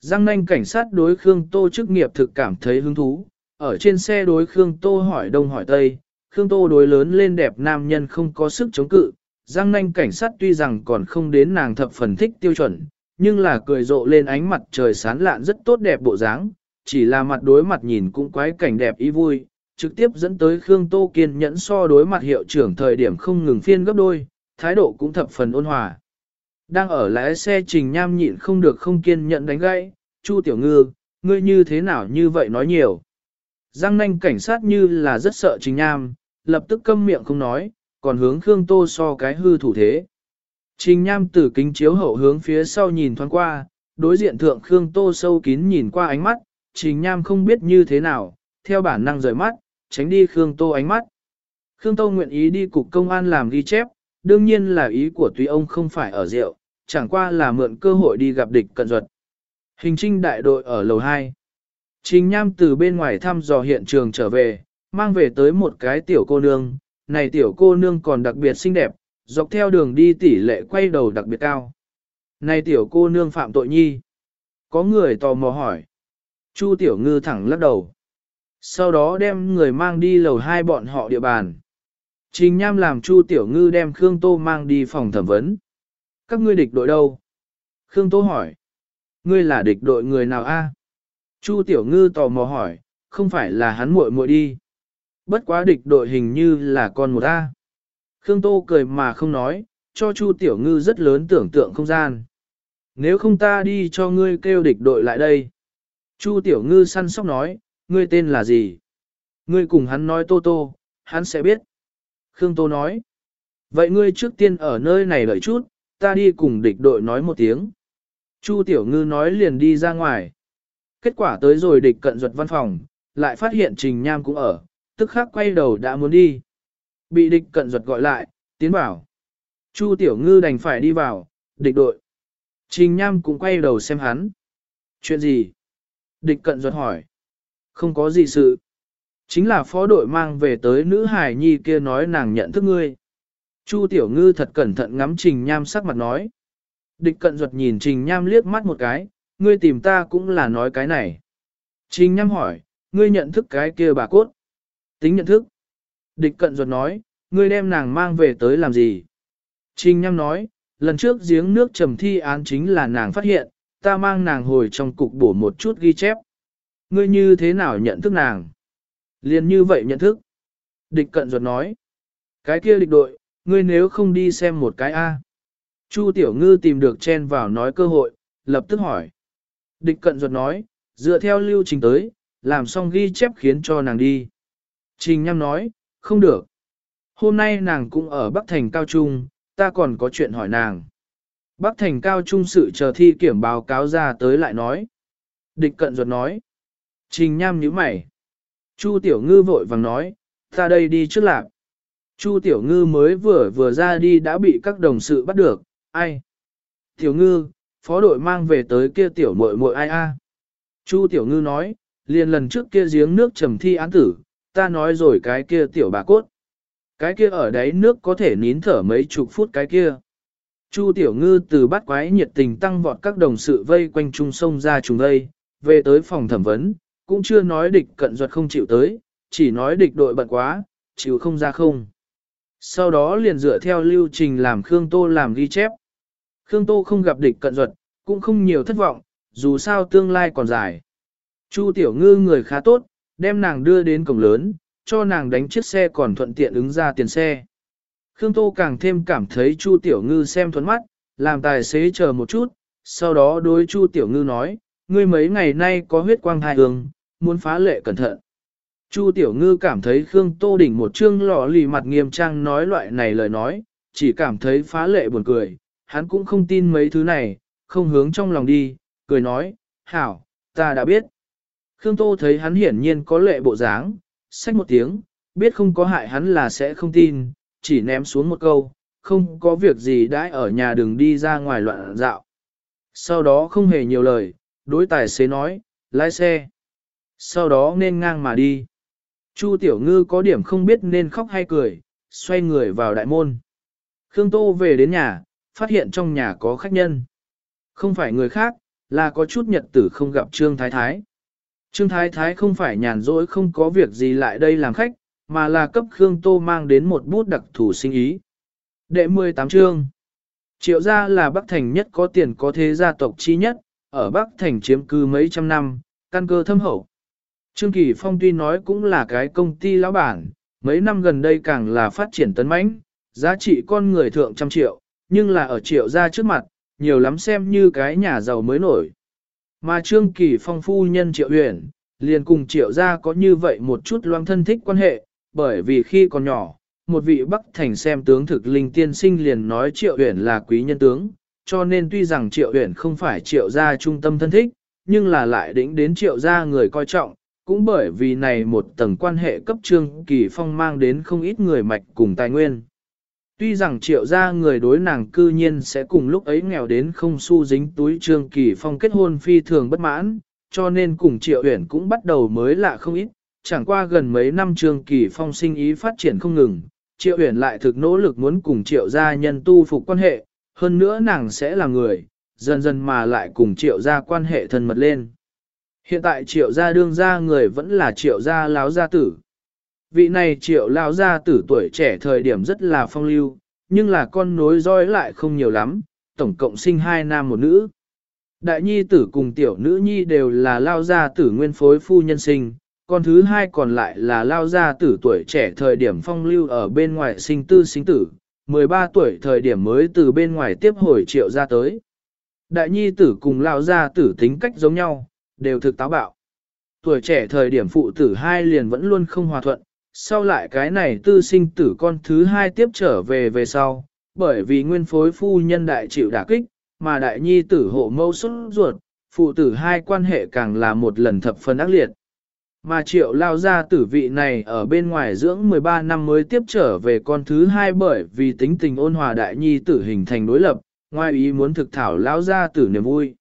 Giang nanh cảnh sát đối Khương Tô chức nghiệp thực cảm thấy hứng thú, ở trên xe đối Khương Tô hỏi đông hỏi tây, Khương Tô đối lớn lên đẹp nam nhân không có sức chống cự, Giang nanh cảnh sát tuy rằng còn không đến nàng thập phần thích tiêu chuẩn, nhưng là cười rộ lên ánh mặt trời sáng lạn rất tốt đẹp bộ dáng, chỉ là mặt đối mặt nhìn cũng quái cảnh đẹp ý vui, trực tiếp dẫn tới Khương Tô kiên nhẫn so đối mặt hiệu trưởng thời điểm không ngừng phiên gấp đôi, thái độ cũng thập phần ôn hòa. Đang ở lái xe Trình Nham nhịn không được không kiên nhẫn đánh gãy, Chu Tiểu Ngư, ngươi như thế nào như vậy nói nhiều. Giang nanh cảnh sát như là rất sợ Trình Nham, lập tức câm miệng không nói, còn hướng Khương Tô so cái hư thủ thế. Trình Nham từ kính chiếu hậu hướng phía sau nhìn thoáng qua, đối diện thượng Khương Tô sâu kín nhìn qua ánh mắt, Trình Nham không biết như thế nào, theo bản năng rời mắt, tránh đi Khương Tô ánh mắt. Khương Tô nguyện ý đi cục công an làm ghi chép, đương nhiên là ý của tùy ông không phải ở rượu, chẳng qua là mượn cơ hội đi gặp địch cận duật. Hình trinh đại đội ở lầu 2. Trình Nham từ bên ngoài thăm dò hiện trường trở về, mang về tới một cái tiểu cô nương, này tiểu cô nương còn đặc biệt xinh đẹp, dọc theo đường đi tỷ lệ quay đầu đặc biệt cao. Này tiểu cô nương phạm tội nhi. Có người tò mò hỏi. Chu tiểu ngư thẳng lắc đầu. Sau đó đem người mang đi lầu hai bọn họ địa bàn. Trình Nham làm Chu Tiểu Ngư đem Khương Tô mang đi phòng thẩm vấn. Các ngươi địch đội đâu? Khương Tô hỏi. Ngươi là địch đội người nào a? Chu Tiểu Ngư tò mò hỏi, không phải là hắn muội muội đi. Bất quá địch đội hình như là con một A. Khương Tô cười mà không nói, cho Chu Tiểu Ngư rất lớn tưởng tượng không gian. Nếu không ta đi cho ngươi kêu địch đội lại đây. Chu Tiểu Ngư săn sóc nói, ngươi tên là gì? Ngươi cùng hắn nói Tô Tô, hắn sẽ biết. Khương Tô nói, vậy ngươi trước tiên ở nơi này đợi chút, ta đi cùng địch đội nói một tiếng. Chu Tiểu Ngư nói liền đi ra ngoài. Kết quả tới rồi địch cận ruột văn phòng, lại phát hiện Trình Nham cũng ở, tức khắc quay đầu đã muốn đi. Bị địch cận ruột gọi lại, tiến vào. Chu Tiểu Ngư đành phải đi vào, địch đội. Trình Nham cũng quay đầu xem hắn. Chuyện gì? Địch cận ruột hỏi. Không có gì sự. Chính là phó đội mang về tới nữ Hải nhi kia nói nàng nhận thức ngươi. Chu Tiểu Ngư thật cẩn thận ngắm Trình Nham sắc mặt nói. Địch cận ruột nhìn Trình Nham liếc mắt một cái, ngươi tìm ta cũng là nói cái này. Trình Nham hỏi, ngươi nhận thức cái kia bà cốt. Tính nhận thức. Địch cận ruột nói, ngươi đem nàng mang về tới làm gì? Trình Nham nói, lần trước giếng nước trầm thi án chính là nàng phát hiện, ta mang nàng hồi trong cục bổ một chút ghi chép. Ngươi như thế nào nhận thức nàng? Liên như vậy nhận thức. Địch cận ruột nói, cái kia địch đội, ngươi nếu không đi xem một cái A. Chu Tiểu Ngư tìm được chen vào nói cơ hội, lập tức hỏi. Địch cận ruột nói, dựa theo lưu trình tới, làm xong ghi chép khiến cho nàng đi. Trình Nham nói, không được. Hôm nay nàng cũng ở Bắc Thành Cao Trung, ta còn có chuyện hỏi nàng. Bắc Thành Cao Trung sự chờ thi kiểm báo cáo ra tới lại nói. Địch cận ruột nói. Trình Nham nhíu mày. Chu Tiểu Ngư vội vàng nói, ta đây đi trước lạc. Chu Tiểu Ngư mới vừa vừa ra đi đã bị các đồng sự bắt được, ai? Tiểu Ngư, phó đội mang về tới kia tiểu muội muội ai a? Chu Tiểu Ngư nói, liền lần trước kia giếng nước trầm thi án tử, ta nói rồi cái kia tiểu bà cốt. Cái kia ở đấy nước có thể nín thở mấy chục phút cái kia. Chu Tiểu Ngư từ bắt quái nhiệt tình tăng vọt các đồng sự vây quanh trung sông ra trùng đây, về tới phòng thẩm vấn, cũng chưa nói địch cận duật không chịu tới, chỉ nói địch đội bận quá, chịu không ra không. Sau đó liền dựa theo lưu trình làm Khương Tô làm ghi chép. Khương Tô không gặp địch cận duật, cũng không nhiều thất vọng, dù sao tương lai còn dài. Chu Tiểu Ngư người khá tốt, đem nàng đưa đến cổng lớn, cho nàng đánh chiếc xe còn thuận tiện ứng ra tiền xe. Khương Tô càng thêm cảm thấy Chu Tiểu Ngư xem thuẫn mắt, làm tài xế chờ một chút, sau đó đối Chu Tiểu Ngư nói, ngươi mấy ngày nay có huyết quang hai hương, muốn phá lệ cẩn thận. Chu Tiểu Ngư cảm thấy Khương Tô đỉnh một trương lọ lì mặt nghiêm trang nói loại này lời nói, chỉ cảm thấy phá lệ buồn cười, hắn cũng không tin mấy thứ này, không hướng trong lòng đi, cười nói, hảo, ta đã biết. Khương Tô thấy hắn hiển nhiên có lệ bộ dáng, xách một tiếng, biết không có hại hắn là sẽ không tin, chỉ ném xuống một câu, không có việc gì đãi ở nhà đừng đi ra ngoài loạn dạo. Sau đó không hề nhiều lời, đối tài xế nói, lái xe. Sau đó nên ngang mà đi. Chu Tiểu Ngư có điểm không biết nên khóc hay cười, xoay người vào đại môn. Khương Tô về đến nhà, phát hiện trong nhà có khách nhân. Không phải người khác, là có chút nhật tử không gặp Trương Thái Thái. Trương Thái Thái không phải nhàn rỗi không có việc gì lại đây làm khách, mà là cấp Khương Tô mang đến một bút đặc thù sinh ý. Đệ 18 chương Triệu gia là Bắc Thành nhất có tiền có thế gia tộc chi nhất, ở Bắc Thành chiếm cư mấy trăm năm, căn cơ thâm hậu. Trương Kỳ Phong tuy nói cũng là cái công ty lão bản, mấy năm gần đây càng là phát triển tấn mãnh, giá trị con người thượng trăm triệu, nhưng là ở triệu gia trước mặt, nhiều lắm xem như cái nhà giàu mới nổi. Mà Trương Kỳ Phong phu nhân triệu huyền, liền cùng triệu gia có như vậy một chút loang thân thích quan hệ, bởi vì khi còn nhỏ, một vị Bắc Thành xem tướng thực linh tiên sinh liền nói triệu huyền là quý nhân tướng, cho nên tuy rằng triệu huyền không phải triệu gia trung tâm thân thích, nhưng là lại đỉnh đến triệu gia người coi trọng, cũng bởi vì này một tầng quan hệ cấp trương kỳ phong mang đến không ít người mạch cùng tài nguyên. Tuy rằng triệu gia người đối nàng cư nhiên sẽ cùng lúc ấy nghèo đến không xu dính túi trương kỳ phong kết hôn phi thường bất mãn, cho nên cùng triệu uyển cũng bắt đầu mới lạ không ít, chẳng qua gần mấy năm trương kỳ phong sinh ý phát triển không ngừng, triệu uyển lại thực nỗ lực muốn cùng triệu gia nhân tu phục quan hệ, hơn nữa nàng sẽ là người, dần dần mà lại cùng triệu gia quan hệ thân mật lên. Hiện tại triệu gia đương gia người vẫn là triệu gia láo gia tử. Vị này triệu lao gia tử tuổi trẻ thời điểm rất là phong lưu, nhưng là con nối roi lại không nhiều lắm, tổng cộng sinh hai nam một nữ. Đại nhi tử cùng tiểu nữ nhi đều là lao gia tử nguyên phối phu nhân sinh, con thứ hai còn lại là lao gia tử tuổi trẻ thời điểm phong lưu ở bên ngoài sinh tư sinh tử, 13 tuổi thời điểm mới từ bên ngoài tiếp hồi triệu ra tới. Đại nhi tử cùng lao gia tử tính cách giống nhau, đều thực táo bạo. Tuổi trẻ thời điểm phụ tử hai liền vẫn luôn không hòa thuận, sau lại cái này tư sinh tử con thứ hai tiếp trở về về sau, bởi vì nguyên phối phu nhân đại chịu đả kích, mà đại nhi tử hộ mâu xuất ruột, phụ tử hai quan hệ càng là một lần thập phần ác liệt. Mà triệu lao ra tử vị này ở bên ngoài dưỡng 13 năm mới tiếp trở về con thứ hai bởi vì tính tình ôn hòa đại nhi tử hình thành đối lập, ngoài ý muốn thực thảo lao ra tử niềm vui.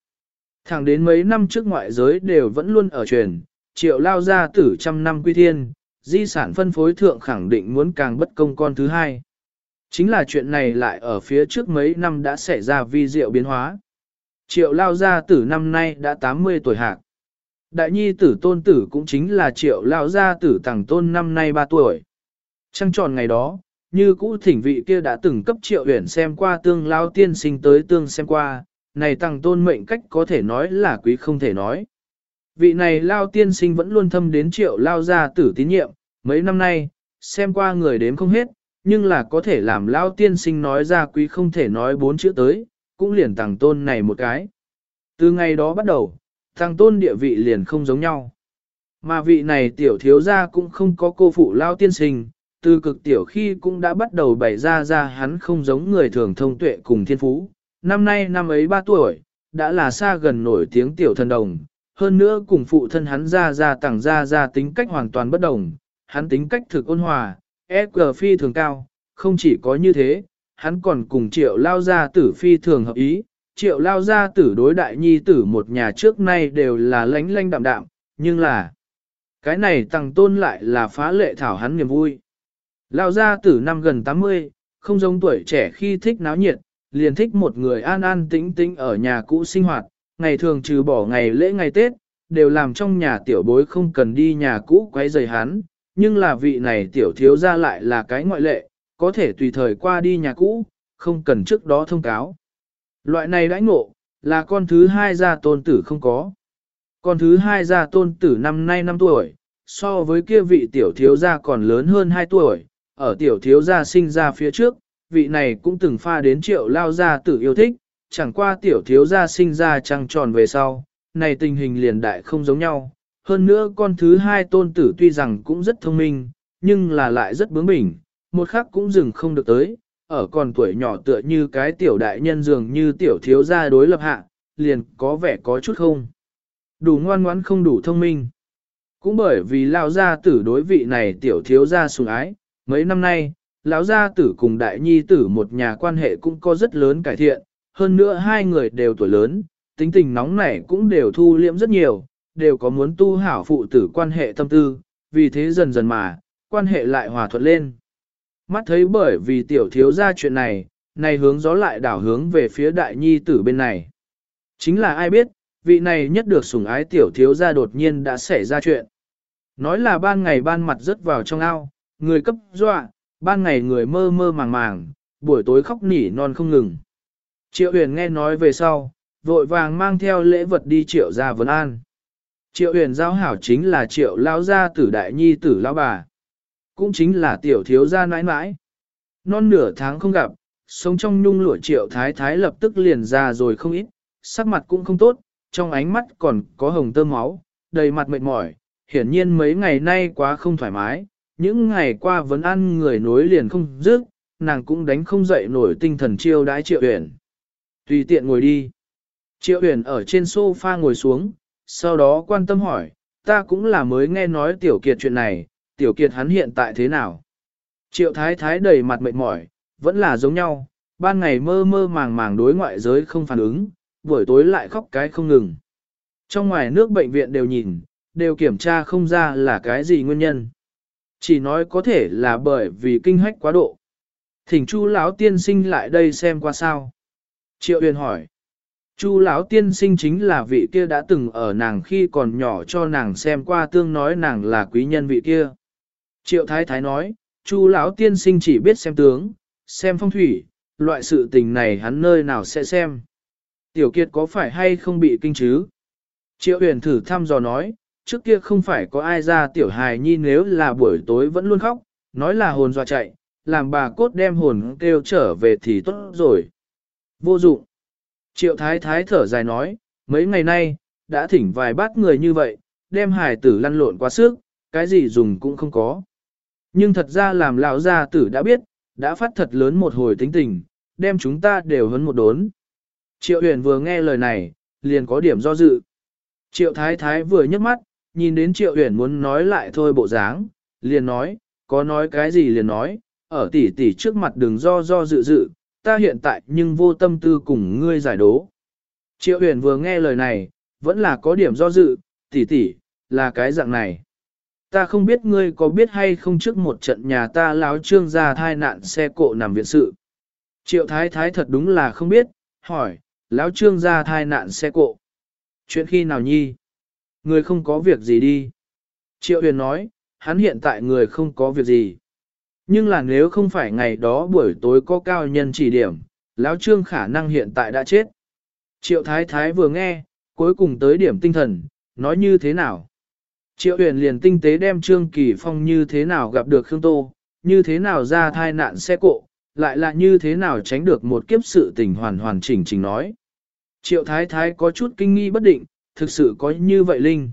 Thẳng đến mấy năm trước ngoại giới đều vẫn luôn ở truyền, triệu lao ra tử trăm năm quy thiên, di sản phân phối thượng khẳng định muốn càng bất công con thứ hai. Chính là chuyện này lại ở phía trước mấy năm đã xảy ra vi diệu biến hóa. Triệu lao gia tử năm nay đã 80 tuổi hạc. Đại nhi tử tôn tử cũng chính là triệu lao gia tử tàng tôn năm nay 3 tuổi. Trăng tròn ngày đó, như cũ thỉnh vị kia đã từng cấp triệu uyển xem qua tương lao tiên sinh tới tương xem qua, này tàng tôn mệnh cách có thể nói là quý không thể nói. Vị này lao tiên sinh vẫn luôn thâm đến triệu lao gia tử tín nhiệm, mấy năm nay, xem qua người đếm không hết, nhưng là có thể làm lao tiên sinh nói ra quý không thể nói bốn chữ tới, cũng liền tàng tôn này một cái. Từ ngày đó bắt đầu, tàng tôn địa vị liền không giống nhau. Mà vị này tiểu thiếu gia cũng không có cô phụ lao tiên sinh, từ cực tiểu khi cũng đã bắt đầu bày ra ra hắn không giống người thường thông tuệ cùng thiên phú. Năm nay năm ấy ba tuổi, đã là xa gần nổi tiếng tiểu thần đồng, hơn nữa cùng phụ thân hắn ra ra tẳng ra ra tính cách hoàn toàn bất đồng, hắn tính cách thực ôn hòa, EQ phi thường cao, không chỉ có như thế, hắn còn cùng triệu lao gia tử phi thường hợp ý, triệu lao gia tử đối đại nhi tử một nhà trước nay đều là lánh lánh đạm đạm, nhưng là cái này tăng tôn lại là phá lệ thảo hắn niềm vui. Lao gia tử năm gần 80, không giống tuổi trẻ khi thích náo nhiệt, liền thích một người an an tĩnh tĩnh ở nhà cũ sinh hoạt, ngày thường trừ bỏ ngày lễ ngày Tết, đều làm trong nhà tiểu bối không cần đi nhà cũ quấy rầy hắn, nhưng là vị này tiểu thiếu ra lại là cái ngoại lệ, có thể tùy thời qua đi nhà cũ, không cần trước đó thông cáo. Loại này đãi ngộ, là con thứ hai gia tôn tử không có. Con thứ hai gia tôn tử năm nay 5 tuổi, so với kia vị tiểu thiếu gia còn lớn hơn 2 tuổi, ở tiểu thiếu gia sinh ra phía trước, vị này cũng từng pha đến triệu lao gia tử yêu thích, chẳng qua tiểu thiếu gia sinh ra trăng tròn về sau, này tình hình liền đại không giống nhau, hơn nữa con thứ hai tôn tử tuy rằng cũng rất thông minh, nhưng là lại rất bướng bỉnh, một khắc cũng dừng không được tới, ở còn tuổi nhỏ tựa như cái tiểu đại nhân dường như tiểu thiếu gia đối lập hạ, liền có vẻ có chút không. Đủ ngoan ngoãn không đủ thông minh. Cũng bởi vì lão gia tử đối vị này tiểu thiếu gia sủng ái, mấy năm nay, lão gia tử cùng đại nhi tử một nhà quan hệ cũng có rất lớn cải thiện, hơn nữa hai người đều tuổi lớn, tính tình nóng nảy cũng đều thu liễm rất nhiều, đều có muốn tu hảo phụ tử quan hệ tâm tư, vì thế dần dần mà, quan hệ lại hòa thuận lên. Mắt thấy bởi vì tiểu thiếu ra chuyện này, này hướng gió lại đảo hướng về phía đại nhi tử bên này. Chính là ai biết, vị này nhất được sủng ái tiểu thiếu ra đột nhiên đã xảy ra chuyện. Nói là ban ngày ban mặt rớt vào trong ao, người cấp dọa, ban ngày người mơ mơ màng màng, buổi tối khóc nỉ non không ngừng. Triệu huyền nghe nói về sau, vội vàng mang theo lễ vật đi triệu gia vấn an. Triệu huyền giao hảo chính là triệu Lão gia tử đại nhi tử lão bà. Cũng chính là tiểu thiếu gia nãi nãi. Non nửa tháng không gặp, sống trong nhung lụa triệu thái thái lập tức liền ra rồi không ít, sắc mặt cũng không tốt, trong ánh mắt còn có hồng tơ máu, đầy mặt mệt mỏi, hiển nhiên mấy ngày nay quá không thoải mái, những ngày qua vấn ăn người nối liền không dứt, nàng cũng đánh không dậy nổi tinh thần chiêu đãi triệu huyền. Tùy tiện ngồi đi. Triệu huyền ở trên sofa ngồi xuống, sau đó quan tâm hỏi, ta cũng là mới nghe nói tiểu kiệt chuyện này, tiểu kiệt hắn hiện tại thế nào? Triệu thái thái đầy mặt mệt mỏi, vẫn là giống nhau, ban ngày mơ mơ màng màng đối ngoại giới không phản ứng, buổi tối lại khóc cái không ngừng. Trong ngoài nước bệnh viện đều nhìn, đều kiểm tra không ra là cái gì nguyên nhân. Chỉ nói có thể là bởi vì kinh hách quá độ. Thỉnh chu lão tiên sinh lại đây xem qua sao. Triệu Uyên hỏi. Chu lão tiên sinh chính là vị kia đã từng ở nàng khi còn nhỏ cho nàng xem qua tương nói nàng là quý nhân vị kia. Triệu thái thái nói, Chu lão tiên sinh chỉ biết xem tướng, xem phong thủy, loại sự tình này hắn nơi nào sẽ xem. Tiểu kiệt có phải hay không bị kinh chứ? Triệu Uyển thử thăm dò nói, trước kia không phải có ai ra tiểu hài nhi nếu là buổi tối vẫn luôn khóc, nói là hồn dọa chạy, làm bà cốt đem hồn kêu trở về thì tốt rồi. Vô dụng. Triệu thái thái thở dài nói, mấy ngày nay, đã thỉnh vài bát người như vậy, đem hài tử lăn lộn quá sức, cái gì dùng cũng không có. Nhưng thật ra làm lão gia tử đã biết, đã phát thật lớn một hồi tính tình, đem chúng ta đều hấn một đốn. Triệu huyền vừa nghe lời này, liền có điểm do dự. Triệu thái thái vừa nhấc mắt, nhìn đến triệu huyền muốn nói lại thôi bộ dáng, liền nói, có nói cái gì liền nói, ở tỷ tỷ trước mặt đừng do do dự dự, ta hiện tại nhưng vô tâm tư cùng ngươi giải đố. Triệu huyền vừa nghe lời này, vẫn là có điểm do dự, tỷ tỷ, là cái dạng này. Ta không biết ngươi có biết hay không trước một trận nhà ta láo trương ra thai nạn xe cộ nằm viện sự. Triệu thái thái thật đúng là không biết, hỏi, láo trương ra thai nạn xe cộ. Chuyện khi nào nhi? Người không có việc gì đi. Triệu huyền nói, hắn hiện tại người không có việc gì. Nhưng là nếu không phải ngày đó buổi tối có cao nhân chỉ điểm, lão trương khả năng hiện tại đã chết. Triệu thái thái vừa nghe, cuối cùng tới điểm tinh thần, nói như thế nào? Triệu huyền liền tinh tế đem trương kỳ phong như thế nào gặp được Khương Tô, như thế nào ra thai nạn xe cộ, lại là như thế nào tránh được một kiếp sự tình hoàn hoàn chỉnh chỉnh nói. Triệu thái thái có chút kinh nghi bất định, thực sự có như vậy linh.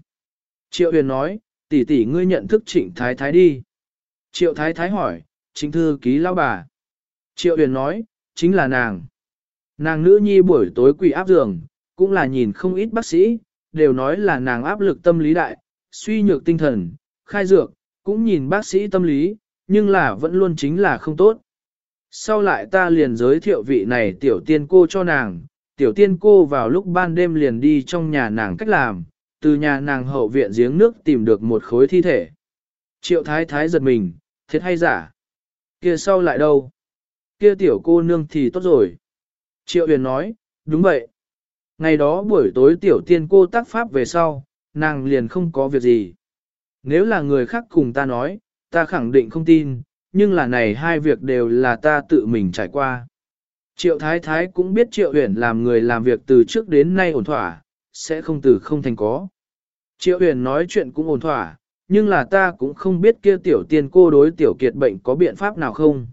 Triệu huyền nói, tỷ tỷ ngươi nhận thức trịnh thái thái đi. Triệu thái thái hỏi, chính thư ký lão bà. Triệu huyền nói, chính là nàng. Nàng nữ nhi buổi tối quỷ áp giường, cũng là nhìn không ít bác sĩ, đều nói là nàng áp lực tâm lý đại, suy nhược tinh thần, khai dược, cũng nhìn bác sĩ tâm lý, nhưng là vẫn luôn chính là không tốt. Sau lại ta liền giới thiệu vị này tiểu tiên cô cho nàng, tiểu tiên cô vào lúc ban đêm liền đi trong nhà nàng cách làm, từ nhà nàng hậu viện giếng nước tìm được một khối thi thể. Triệu thái thái giật mình, thiệt hay giả? Kia sau lại đâu? Kia tiểu cô nương thì tốt rồi. Triệu huyền nói, đúng vậy. Ngày đó buổi tối tiểu tiên cô tác pháp về sau, nàng liền không có việc gì. Nếu là người khác cùng ta nói, ta khẳng định không tin, nhưng là này hai việc đều là ta tự mình trải qua. Triệu Thái Thái cũng biết Triệu Uyển làm người làm việc từ trước đến nay ổn thỏa, sẽ không từ không thành có. Triệu Uyển nói chuyện cũng ổn thỏa, nhưng là ta cũng không biết kia tiểu tiên cô đối tiểu kiệt bệnh có biện pháp nào không.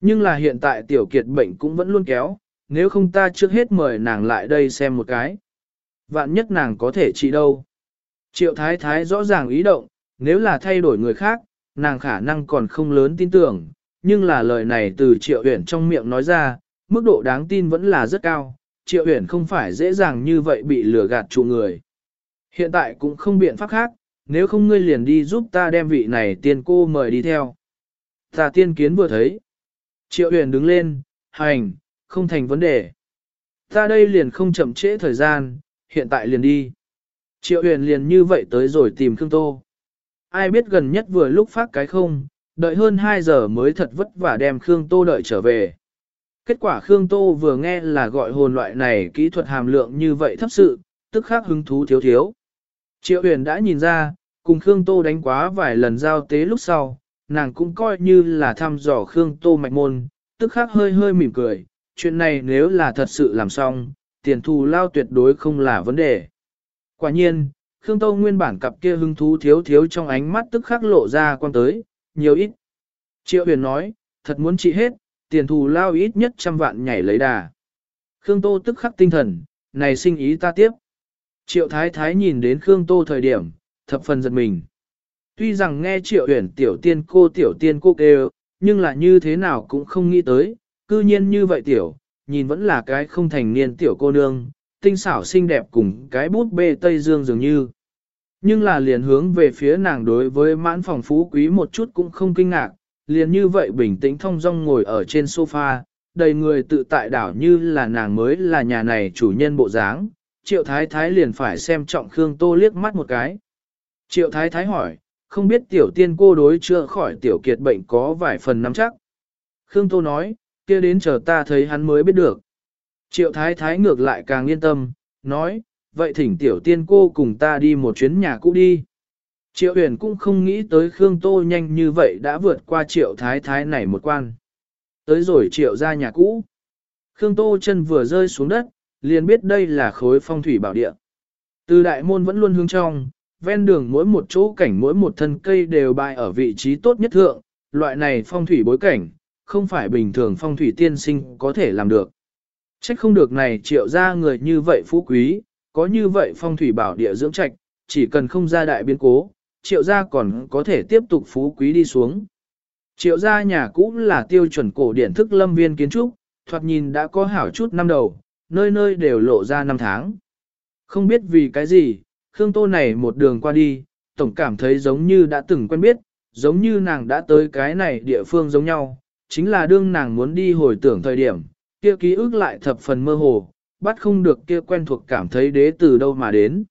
Nhưng là hiện tại tiểu kiệt bệnh cũng vẫn luôn kéo, nếu không ta trước hết mời nàng lại đây xem một cái. Vạn nhất nàng có thể trị đâu. Triệu Thái Thái rõ ràng ý động, nếu là thay đổi người khác, nàng khả năng còn không lớn tin tưởng, nhưng là lời này từ Triệu huyển trong miệng nói ra, mức độ đáng tin vẫn là rất cao, Triệu huyển không phải dễ dàng như vậy bị lừa gạt chủ người. Hiện tại cũng không biện pháp khác, nếu không ngươi liền đi giúp ta đem vị này tiên cô mời đi theo. Ta tiên kiến vừa thấy. Triệu Huyền đứng lên, hành, không thành vấn đề. Ta đây liền không chậm trễ thời gian, hiện tại liền đi. Triệu huyền liền như vậy tới rồi tìm Khương Tô. Ai biết gần nhất vừa lúc phát cái không, đợi hơn 2 giờ mới thật vất vả đem Khương Tô đợi trở về. Kết quả Khương Tô vừa nghe là gọi hồn loại này kỹ thuật hàm lượng như vậy thấp sự, tức khác hứng thú thiếu thiếu. Triệu huyền đã nhìn ra, cùng Khương Tô đánh quá vài lần giao tế lúc sau, nàng cũng coi như là thăm dò Khương Tô mạch môn, tức khắc hơi hơi mỉm cười, chuyện này nếu là thật sự làm xong, tiền thù lao tuyệt đối không là vấn đề. Quả nhiên, Khương Tô nguyên bản cặp kia hứng thú thiếu thiếu trong ánh mắt tức khắc lộ ra quan tới, nhiều ít. Triệu huyền nói, thật muốn trị hết, tiền thù lao ít nhất trăm vạn nhảy lấy đà. Khương Tô tức khắc tinh thần, này sinh ý ta tiếp. Triệu Thái Thái nhìn đến Khương Tô thời điểm, thập phần giật mình. Tuy rằng nghe Triệu huyền tiểu tiên cô tiểu tiên cô kêu, nhưng là như thế nào cũng không nghĩ tới, cư nhiên như vậy tiểu, nhìn vẫn là cái không thành niên tiểu cô nương, tinh xảo xinh đẹp cùng cái bút bê Tây Dương dường như. Nhưng là liền hướng về phía nàng đối với mãn phòng phú quý một chút cũng không kinh ngạc, liền như vậy bình tĩnh thông dong ngồi ở trên sofa, đầy người tự tại đảo như là nàng mới là nhà này chủ nhân bộ dáng. Triệu Thái Thái liền phải xem trọng Khương Tô liếc mắt một cái. Triệu Thái Thái hỏi, không biết tiểu tiên cô đối chữa khỏi tiểu kiệt bệnh có vài phần nắm chắc. Khương Tô nói, kia đến chờ ta thấy hắn mới biết được. Triệu Thái Thái ngược lại càng yên tâm, nói, vậy thỉnh tiểu tiên cô cùng ta đi một chuyến nhà cũ đi. Triệu huyền cũng không nghĩ tới Khương Tô nhanh như vậy đã vượt qua triệu thái thái này một quan. Tới rồi triệu ra nhà cũ. Khương Tô chân vừa rơi xuống đất, liền biết đây là khối phong thủy bảo địa. Từ đại môn vẫn luôn hướng trong, ven đường mỗi một chỗ cảnh mỗi một thân cây đều bày ở vị trí tốt nhất thượng, loại này phong thủy bối cảnh, không phải bình thường phong thủy tiên sinh có thể làm được. Trách không được này triệu ra người như vậy phú quý, có như vậy phong thủy bảo địa dưỡng trạch, chỉ cần không ra đại biến cố, triệu gia còn có thể tiếp tục phú quý đi xuống. Triệu gia nhà cũ là tiêu chuẩn cổ điển thức lâm viên kiến trúc, thoạt nhìn đã có hảo chút năm đầu, nơi nơi đều lộ ra năm tháng. Không biết vì cái gì, Khương Tô này một đường qua đi, tổng cảm thấy giống như đã từng quen biết, giống như nàng đã tới cái này địa phương giống nhau, chính là đương nàng muốn đi hồi tưởng thời điểm, kia ký ức lại thập phần mơ hồ, bắt không được kia quen thuộc cảm thấy đế từ đâu mà đến.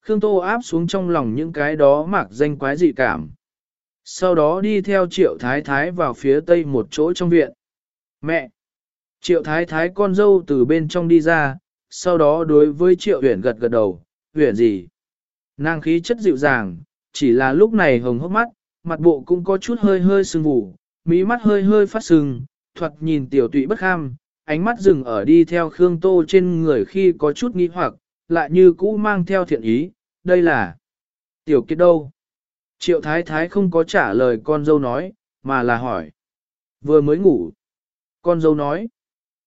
Khương Tô áp xuống trong lòng những cái đó mặc danh quái dị cảm. Sau đó đi theo triệu thái thái vào phía tây một chỗ trong viện. Mẹ! Triệu thái thái con dâu từ bên trong đi ra, sau đó đối với triệu huyền gật gật đầu, huyền gì? Nàng khí chất dịu dàng, chỉ là lúc này hồng hốc mắt, mặt bộ cũng có chút hơi hơi sưng vù, mí mắt hơi hơi phát sưng, thuật nhìn tiểu tụy bất kham, ánh mắt dừng ở đi theo Khương Tô trên người khi có chút nghi hoặc, lại như cũ mang theo thiện ý, đây là tiểu kiệt đâu? Triệu thái thái không có trả lời con dâu nói, mà là hỏi. Vừa mới ngủ. Con dâu nói.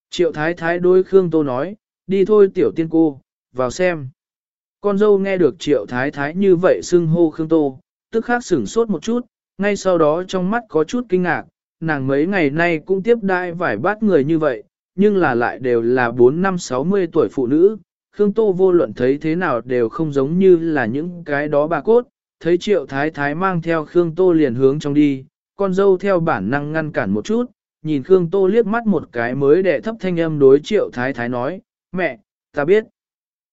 Triệu thái thái đối Khương Tô nói, đi thôi tiểu tiên cô, vào xem. Con dâu nghe được triệu thái thái như vậy xưng hô Khương Tô, tức khắc sửng sốt một chút, ngay sau đó trong mắt có chút kinh ngạc, nàng mấy ngày nay cũng tiếp đai vài bát người như vậy, nhưng là lại đều là 4 năm 60 tuổi phụ nữ, Khương Tô vô luận thấy thế nào đều không giống như là những cái đó bà cốt, thấy triệu thái thái mang theo Khương Tô liền hướng trong đi, con dâu theo bản năng ngăn cản một chút, nhìn Khương Tô liếc mắt một cái mới đệ thấp thanh âm đối triệu thái thái nói, mẹ, ta biết,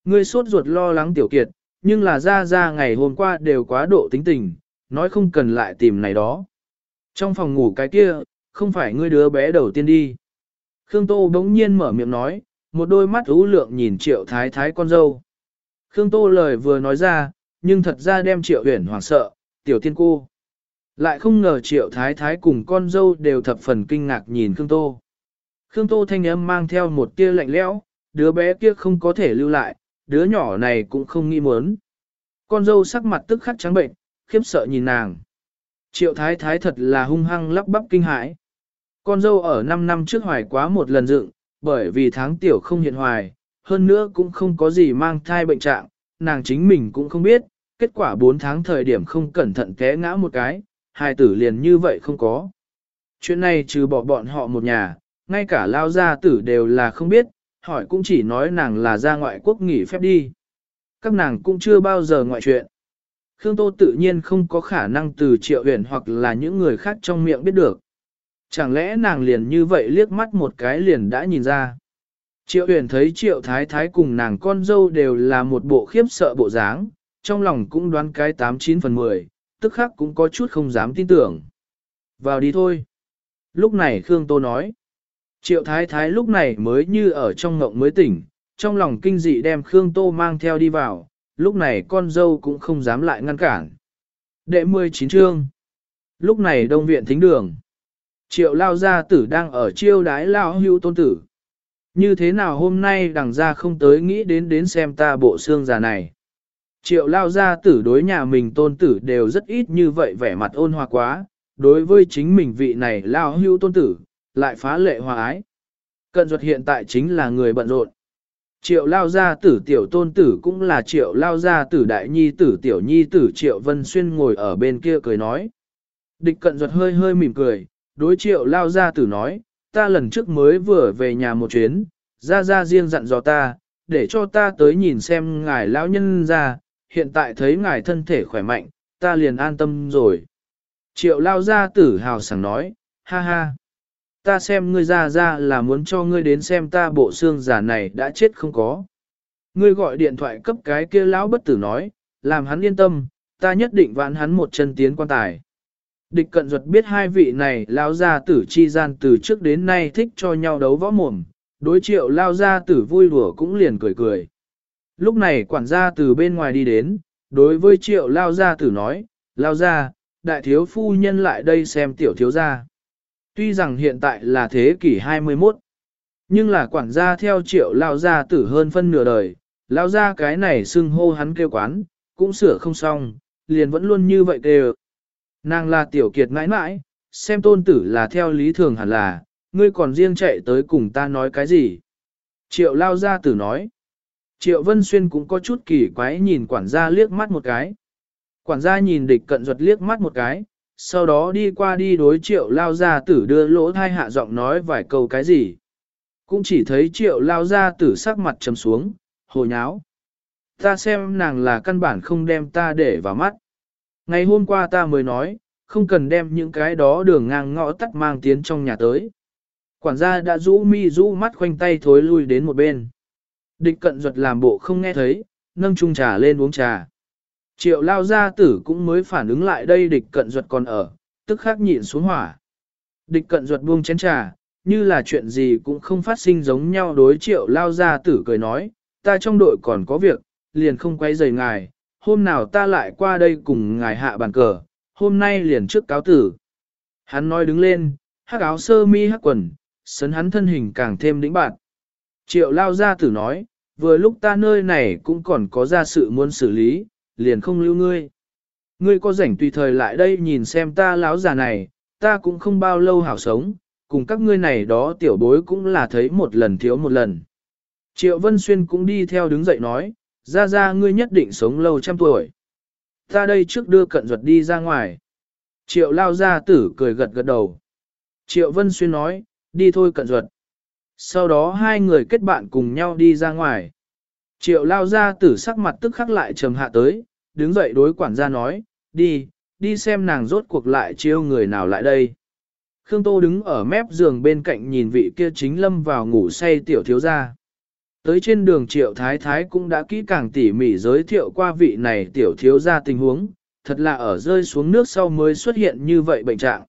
ngươi sốt ruột lo lắng tiểu kiệt, nhưng là ra ra ngày hôm qua đều quá độ tính tình, nói không cần lại tìm này đó. Trong phòng ngủ cái kia, không phải ngươi đứa bé đầu tiên đi. Khương Tô bỗng nhiên mở miệng nói, một đôi mắt ú lượng nhìn triệu thái thái con dâu. Khương Tô lời vừa nói ra, nhưng thật ra đem triệu huyền hoảng sợ, tiểu tiên cô. Lại không ngờ triệu thái thái cùng con dâu đều thập phần kinh ngạc nhìn Khương Tô. Khương Tô thanh âm mang theo một tia lạnh lẽo, đứa bé kia không có thể lưu lại, đứa nhỏ này cũng không nghĩ muốn. Con dâu sắc mặt tức khắc trắng bệnh, khiếp sợ nhìn nàng. Triệu thái thái thật là hung hăng lắp bắp kinh hãi. Con dâu ở 5 năm trước hoài quá một lần dựng, bởi vì tháng tiểu không hiện hoài, hơn nữa cũng không có gì mang thai bệnh trạng, nàng chính mình cũng không biết, kết quả 4 tháng thời điểm không cẩn thận té ngã một cái, hai tử liền như vậy không có. Chuyện này trừ bỏ bọn họ một nhà, ngay cả lao gia tử đều là không biết, hỏi cũng chỉ nói nàng là ra ngoại quốc nghỉ phép đi. Các nàng cũng chưa bao giờ ngoại chuyện. Khương Tô tự nhiên không có khả năng từ triệu huyền hoặc là những người khác trong miệng biết được. Chẳng lẽ nàng liền như vậy liếc mắt một cái liền đã nhìn ra. Triệu huyền thấy triệu thái thái cùng nàng con dâu đều là một bộ khiếp sợ bộ dáng, trong lòng cũng đoán cái 89 phần 10, tức khắc cũng có chút không dám tin tưởng. Vào đi thôi. Lúc này Khương Tô nói. Triệu thái thái lúc này mới như ở trong ngộng mới tỉnh, trong lòng kinh dị đem Khương Tô mang theo đi vào, lúc này con dâu cũng không dám lại ngăn cản. Đệ 19 chương. Lúc này đông viện thính đường. Triệu lao gia tử đang ở chiêu đái lao hưu tôn tử. Như thế nào hôm nay đằng ra không tới nghĩ đến đến xem ta bộ xương già này. Triệu lao gia tử đối nhà mình tôn tử đều rất ít như vậy vẻ mặt ôn hòa quá, đối với chính mình vị này lao hưu tôn tử, lại phá lệ hòa ái. Cận duật hiện tại chính là người bận rộn. Triệu lao gia tử tiểu tôn tử cũng là triệu lao gia tử đại nhi tử tiểu nhi tử triệu vân xuyên ngồi ở bên kia cười nói. Địch cận duật hơi hơi mỉm cười, đối triệu lao gia tử nói, ta lần trước mới vừa về nhà một chuyến, ra ra riêng dặn dò ta, để cho ta tới nhìn xem ngài lão nhân ra, hiện tại thấy ngài thân thể khỏe mạnh, ta liền an tâm rồi. Triệu lao gia tử hào sảng nói, ha ha. Ta xem ngươi ra ra là muốn cho ngươi đến xem ta bộ xương giả này đã chết không có. Ngươi gọi điện thoại cấp cái kia lão bất tử nói, làm hắn yên tâm, ta nhất định vãn hắn một chân tiến quan tài. Địch cận duật biết hai vị này lao gia tử chi gian từ trước đến nay thích cho nhau đấu võ mồm, đối triệu lao gia tử vui đùa cũng liền cười cười. Lúc này quản gia từ bên ngoài đi đến, đối với triệu lao gia tử nói, lao gia, đại thiếu phu nhân lại đây xem tiểu thiếu gia. Tuy rằng hiện tại là thế kỷ 21, nhưng là quản gia theo triệu lao gia tử hơn phân nửa đời, lao gia cái này xưng hô hắn kêu quán, cũng sửa không xong, liền vẫn luôn như vậy đều. Nàng là tiểu kiệt mãi mãi, xem tôn tử là theo lý thường hẳn là, ngươi còn riêng chạy tới cùng ta nói cái gì. Triệu lao gia tử nói. Triệu Vân Xuyên cũng có chút kỳ quái nhìn quản gia liếc mắt một cái. Quản gia nhìn địch cận ruột liếc mắt một cái, sau đó đi qua đi đối triệu lao gia tử đưa lỗ thai hạ giọng nói vài câu cái gì. Cũng chỉ thấy triệu lao gia tử sắc mặt trầm xuống, hồ nháo. Ta xem nàng là căn bản không đem ta để vào mắt. Ngày hôm qua ta mới nói, không cần đem những cái đó đường ngang ngõ tắt mang tiến trong nhà tới. Quản gia đã rũ mi rũ mắt khoanh tay thối lui đến một bên. Địch cận ruột làm bộ không nghe thấy, nâng chung trà lên uống trà. Triệu lao gia tử cũng mới phản ứng lại đây địch cận ruột còn ở, tức khắc nhịn xuống hỏa. Địch cận ruột buông chén trà, như là chuyện gì cũng không phát sinh giống nhau đối triệu lao gia tử cười nói, ta trong đội còn có việc, liền không quay rời ngài, hôm nào ta lại qua đây cùng ngài hạ bàn cờ, hôm nay liền trước cáo tử. Hắn nói đứng lên, hắc áo sơ mi hắc quần, sấn hắn thân hình càng thêm đĩnh bạn. Triệu lao gia tử nói, vừa lúc ta nơi này cũng còn có ra sự muốn xử lý, liền không lưu ngươi. Ngươi có rảnh tùy thời lại đây nhìn xem ta lão già này, ta cũng không bao lâu hảo sống, cùng các ngươi này đó tiểu bối cũng là thấy một lần thiếu một lần. Triệu Vân Xuyên cũng đi theo đứng dậy nói, ra ra ngươi nhất định sống lâu trăm tuổi. Ta đây trước đưa cận ruột đi ra ngoài. Triệu lao gia tử cười gật gật đầu. Triệu Vân Xuyên nói, đi thôi cận ruột. Sau đó hai người kết bạn cùng nhau đi ra ngoài. Triệu lao ra tử sắc mặt tức khắc lại trầm hạ tới, đứng dậy đối quản gia nói, đi, đi xem nàng rốt cuộc lại chiêu người nào lại đây. Khương Tô đứng ở mép giường bên cạnh nhìn vị kia chính lâm vào ngủ say tiểu thiếu gia. Tới trên đường triệu thái thái cũng đã kỹ càng tỉ mỉ giới thiệu qua vị này tiểu thiếu gia tình huống, thật là ở rơi xuống nước sau mới xuất hiện như vậy bệnh trạng.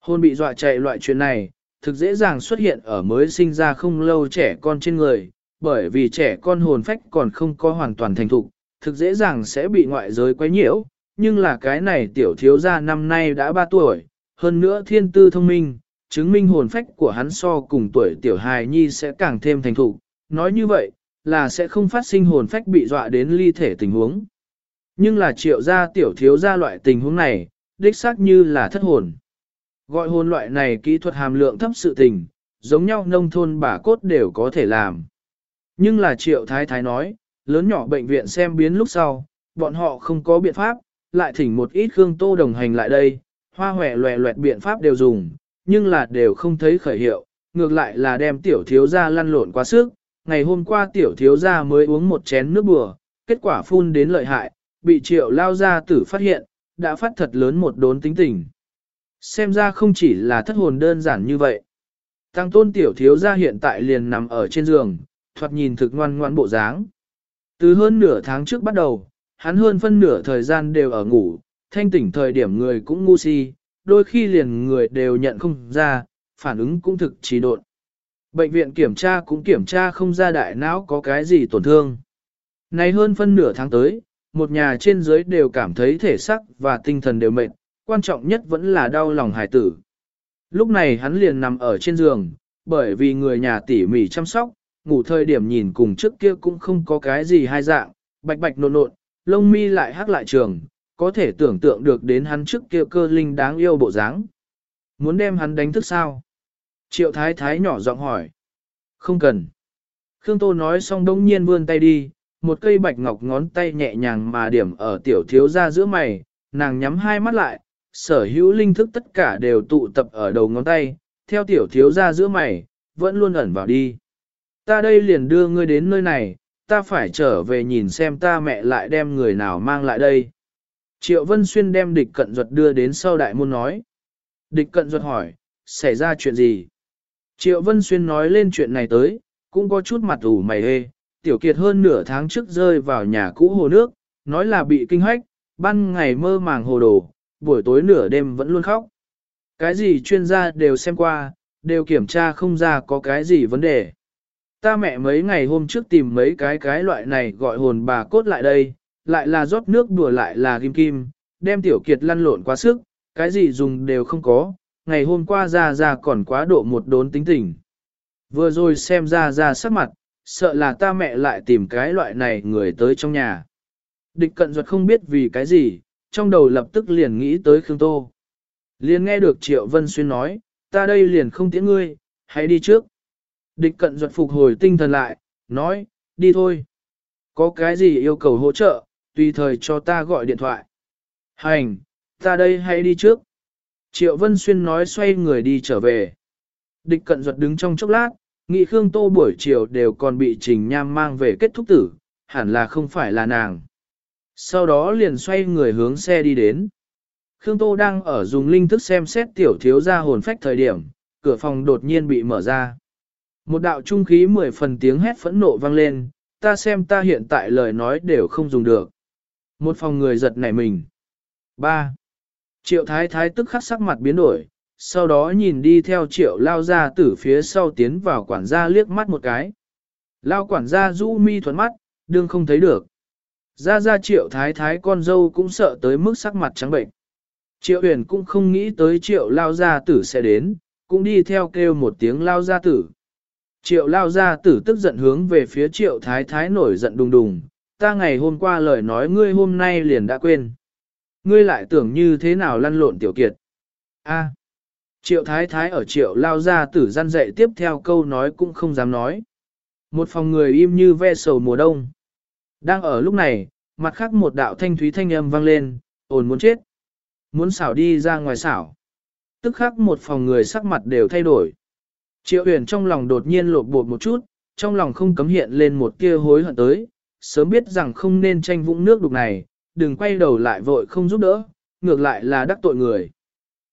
Hôn bị dọa chạy loại chuyện này, thực dễ dàng xuất hiện ở mới sinh ra không lâu trẻ con trên người, bởi vì trẻ con hồn phách còn không có hoàn toàn thành thục, thực dễ dàng sẽ bị ngoại giới quấy nhiễu, nhưng là cái này tiểu thiếu gia năm nay đã 3 tuổi, hơn nữa thiên tư thông minh, chứng minh hồn phách của hắn so cùng tuổi tiểu hài nhi sẽ càng thêm thành thục, nói như vậy, là sẽ không phát sinh hồn phách bị dọa đến ly thể tình huống. Nhưng là triệu gia tiểu thiếu gia loại tình huống này, đích xác như là thất hồn. Gọi hồn loại này kỹ thuật hàm lượng thấp sự tình, giống nhau nông thôn bà cốt đều có thể làm. Nhưng là triệu thái thái nói, lớn nhỏ bệnh viện xem biến lúc sau, bọn họ không có biện pháp, lại thỉnh một ít Khương Tô đồng hành lại đây, hoa hòe loẹ loẹt biện pháp đều dùng, nhưng là đều không thấy khởi hiệu, ngược lại là đem tiểu thiếu gia lăn lộn quá sức. Ngày hôm qua tiểu thiếu gia mới uống một chén nước bùa, kết quả phun đến lợi hại, bị triệu lao gia tử phát hiện, đã phát thật lớn một đốn tính tình. Xem ra không chỉ là thất hồn đơn giản như vậy. Tăng tôn tiểu thiếu gia hiện tại liền nằm ở trên giường, thoạt nhìn thực ngoan ngoan bộ dáng. Từ hơn nửa tháng trước bắt đầu, hắn hơn phân nửa thời gian đều ở ngủ, thanh tỉnh thời điểm người cũng ngu si, đôi khi liền người đều nhận không ra, phản ứng cũng thực trì độn. Bệnh viện kiểm tra cũng kiểm tra không ra đại não có cái gì tổn thương. Này hơn phân nửa tháng tới, một nhà trên dưới đều cảm thấy thể sắc và tinh thần đều mệt, quan trọng nhất vẫn là đau lòng hài tử. Lúc này hắn liền nằm ở trên giường, bởi vì người nhà tỉ mỉ chăm sóc, ngủ thời điểm nhìn cùng trước kia cũng không có cái gì hai dạng, bạch bạch nộn nộn, lông mi lại hắc lại trường, có thể tưởng tượng được đến hắn trước kia cơ linh đáng yêu bộ dáng. Muốn đem hắn đánh thức sao? Triệu thái thái nhỏ giọng hỏi. Không cần. Khương Tô nói xong đông nhiên vươn tay đi, một cây bạch ngọc ngón tay nhẹ nhàng mà điểm ở tiểu thiếu ra giữa mày, nàng nhắm hai mắt lại, sở hữu linh thức tất cả đều tụ tập ở đầu ngón tay, theo tiểu thiếu ra giữa mày, vẫn luôn ẩn vào đi. Ta đây liền đưa ngươi đến nơi này, ta phải trở về nhìn xem ta mẹ lại đem người nào mang lại đây. Triệu Vân Xuyên đem địch cận duật đưa đến sau đại môn nói. Địch cận duật hỏi, xảy ra chuyện gì? Triệu Vân Xuyên nói lên chuyện này tới, cũng có chút mặt ủ mày hê, tiểu kiệt hơn nửa tháng trước rơi vào nhà cũ hồ nước, nói là bị kinh hách, ban ngày mơ màng hồ đồ, buổi tối nửa đêm vẫn luôn khóc. Cái gì chuyên gia đều xem qua, đều kiểm tra không ra có cái gì vấn đề. Ta mẹ mấy ngày hôm trước tìm mấy cái cái loại này gọi hồn bà cốt lại đây, lại là rót nước đùa lại là kim kim, đem tiểu kiệt lăn lộn quá sức, cái gì dùng đều không có, ngày hôm qua ra ra còn quá độ một đốn tính tình. Vừa rồi xem ra ra sắc mặt, sợ là ta mẹ lại tìm cái loại này người tới trong nhà. Địch cận ruột không biết vì cái gì, trong đầu lập tức liền nghĩ tới Khương Tô. Liền nghe được Triệu Vân Xuyên nói, ta đây liền không tiễn ngươi, hãy đi trước. Địch cận duật phục hồi tinh thần lại, nói, đi thôi. Có cái gì yêu cầu hỗ trợ, tùy thời cho ta gọi điện thoại. Hành, ta đây hãy đi trước. Triệu Vân Xuyên nói xoay người đi trở về. Địch cận duật đứng trong chốc lát, nghị Khương Tô buổi chiều đều còn bị Trình Nham mang về kết thúc tử, hẳn là không phải là nàng. Sau đó liền xoay người hướng xe đi đến. Khương Tô đang ở dùng linh thức xem xét tiểu thiếu ra hồn phách thời điểm, cửa phòng đột nhiên bị mở ra. Một đạo trung khí mười phần tiếng hét phẫn nộ vang lên, ta xem ta hiện tại lời nói đều không dùng được. Một phòng người giật nảy mình. 3. Triệu thái thái tức khắc sắc mặt biến đổi, sau đó nhìn đi theo triệu lao ra từ phía sau tiến vào quản gia liếc mắt một cái. Lao quản gia rũ mi thuấn mắt, đương không thấy được. Ra ra triệu thái thái con dâu cũng sợ tới mức sắc mặt trắng bệnh. Triệu huyền cũng không nghĩ tới triệu lao gia tử sẽ đến, cũng đi theo kêu một tiếng lao gia tử. Triệu lao gia tử tức giận hướng về phía triệu thái thái nổi giận đùng đùng, ta ngày hôm qua lời nói ngươi hôm nay liền đã quên. Ngươi lại tưởng như thế nào lăn lộn tiểu kiệt. A. Triệu thái thái ở triệu lao gia tử gian dạy tiếp theo câu nói cũng không dám nói. Một phòng người im như ve sầu mùa đông. Đang ở lúc này, mặt khác một đạo thanh thúy thanh âm vang lên, ồn muốn chết. Muốn xảo đi ra ngoài xảo. Tức khắc một phòng người sắc mặt đều thay đổi. Triệu huyền trong lòng đột nhiên lột bột một chút, trong lòng không cấm hiện lên một tia hối hận tới, sớm biết rằng không nên tranh vũng nước đục này, đừng quay đầu lại vội không giúp đỡ, ngược lại là đắc tội người.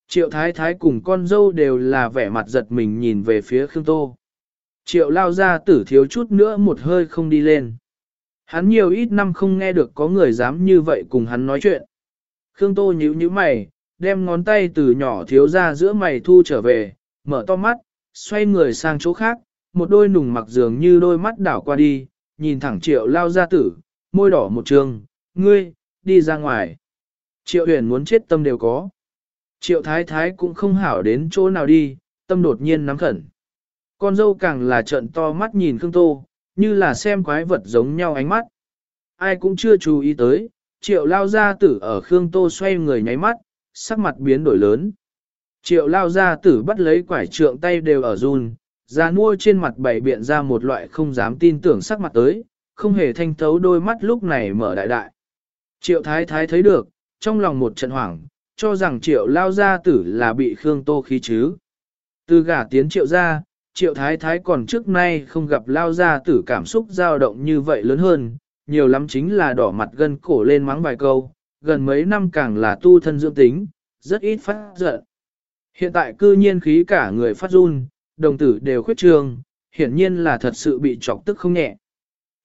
Triệu thái thái cùng con dâu đều là vẻ mặt giật mình nhìn về phía Khương Tô. Triệu lao ra tử thiếu chút nữa một hơi không đi lên. Hắn nhiều ít năm không nghe được có người dám như vậy cùng hắn nói chuyện. Khương Tô nhíu nhíu mày, đem ngón tay từ nhỏ thiếu ra giữa mày thu trở về, mở to mắt, xoay người sang chỗ khác, một đôi nùng mặc dường như đôi mắt đảo qua đi, nhìn thẳng triệu lao gia tử, môi đỏ một trường, ngươi, đi ra ngoài. Triệu huyền muốn chết tâm đều có. Triệu thái thái cũng không hảo đến chỗ nào đi, tâm đột nhiên nắm khẩn. Con dâu càng là trận to mắt nhìn Khương Tô, như là xem quái vật giống nhau ánh mắt. Ai cũng chưa chú ý tới, triệu lao gia tử ở Khương Tô xoay người nháy mắt, sắc mặt biến đổi lớn. Triệu lao gia tử bắt lấy quải trượng tay đều ở run, ra nuôi trên mặt bảy biện ra một loại không dám tin tưởng sắc mặt tới, không hề thanh thấu đôi mắt lúc này mở đại đại. Triệu thái thái thấy được, trong lòng một trận hoảng, cho rằng triệu lao gia tử là bị Khương Tô khí chứ. Từ gả tiến triệu gia, triệu thái thái còn trước nay không gặp lao gia tử cảm xúc dao động như vậy lớn hơn, nhiều lắm chính là đỏ mặt gân cổ lên mắng vài câu, gần mấy năm càng là tu thân dưỡng tính, rất ít phát giận. Hiện tại cư nhiên khí cả người phát run, đồng tử đều khuyết trường, hiển nhiên là thật sự bị chọc tức không nhẹ.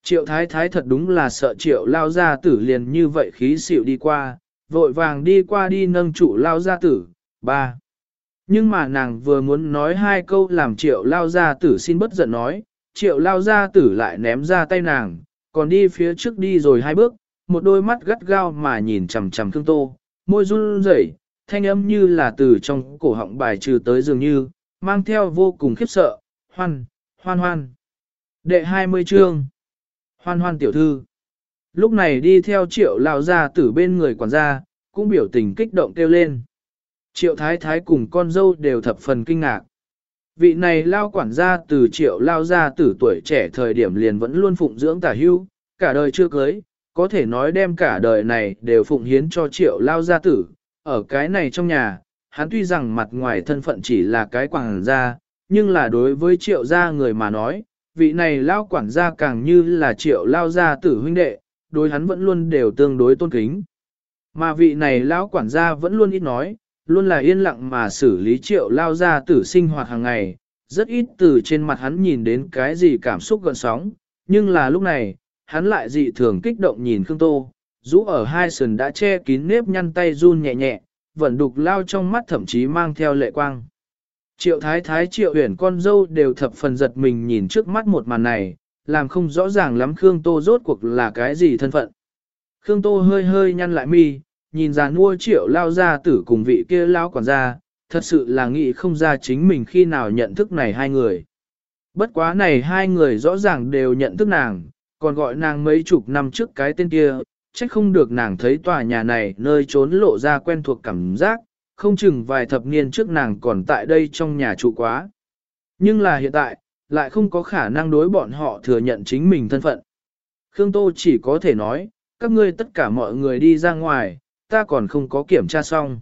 Triệu thái thái thật đúng là sợ triệu lao gia tử liền như vậy khí xỉu đi qua, vội vàng đi qua đi nâng trụ lao gia tử, ba. Nhưng mà nàng vừa muốn nói hai câu làm triệu lao gia tử xin bất giận nói, triệu lao gia tử lại ném ra tay nàng, còn đi phía trước đi rồi hai bước, một đôi mắt gắt gao mà nhìn chằm chằm Khương Tô, môi run rẩy, thanh âm như là từ trong cổ họng bài trừ tới dường như, mang theo vô cùng khiếp sợ, hoan, hoan hoan. Đệ 20 chương. Hoan hoan tiểu thư. Lúc này đi theo triệu lao ra từ bên người quản gia, cũng biểu tình kích động kêu lên. Triệu thái thái cùng con dâu đều thập phần kinh ngạc. Vị này lao quản gia từ triệu lao ra từ tuổi trẻ thời điểm liền vẫn luôn phụng dưỡng tả hưu, cả đời chưa cưới, có thể nói đem cả đời này đều phụng hiến cho triệu lao gia tử. Ở cái này trong nhà, hắn tuy rằng mặt ngoài thân phận chỉ là cái quảng gia, nhưng là đối với triệu gia người mà nói, vị này lao quản gia càng như là triệu lao gia tử huynh đệ, đối hắn vẫn luôn đều tương đối tôn kính. Mà vị này lão quản gia vẫn luôn ít nói, luôn là yên lặng mà xử lý triệu lao gia tử sinh hoạt hàng ngày, rất ít từ trên mặt hắn nhìn đến cái gì cảm xúc gần sóng, nhưng là lúc này, hắn lại dị thường kích động nhìn Khương Tô, rũ ở hai sườn đã che kín nếp nhăn tay run nhẹ nhẹ, vẫn đục lao trong mắt thậm chí mang theo lệ quang. Triệu thái thái triệu huyển con dâu đều thập phần giật mình nhìn trước mắt một màn này, làm không rõ ràng lắm Khương Tô rốt cuộc là cái gì thân phận. Khương Tô hơi hơi nhăn lại mi, nhìn ra nua triệu lao ra tử cùng vị kia lao quản gia, thật sự là nghĩ không ra chính mình khi nào nhận thức này hai người. Bất quá này hai người rõ ràng đều nhận thức nàng, còn gọi nàng mấy chục năm trước cái tên kia, trách không được nàng thấy tòa nhà này nơi trốn lộ ra quen thuộc cảm giác, không chừng vài thập niên trước nàng còn tại đây trong nhà trụ quá. Nhưng là hiện tại, lại không có khả năng đối bọn họ thừa nhận chính mình thân phận. Khương Tô chỉ có thể nói, các ngươi tất cả mọi người đi ra ngoài, ta còn không có kiểm tra xong.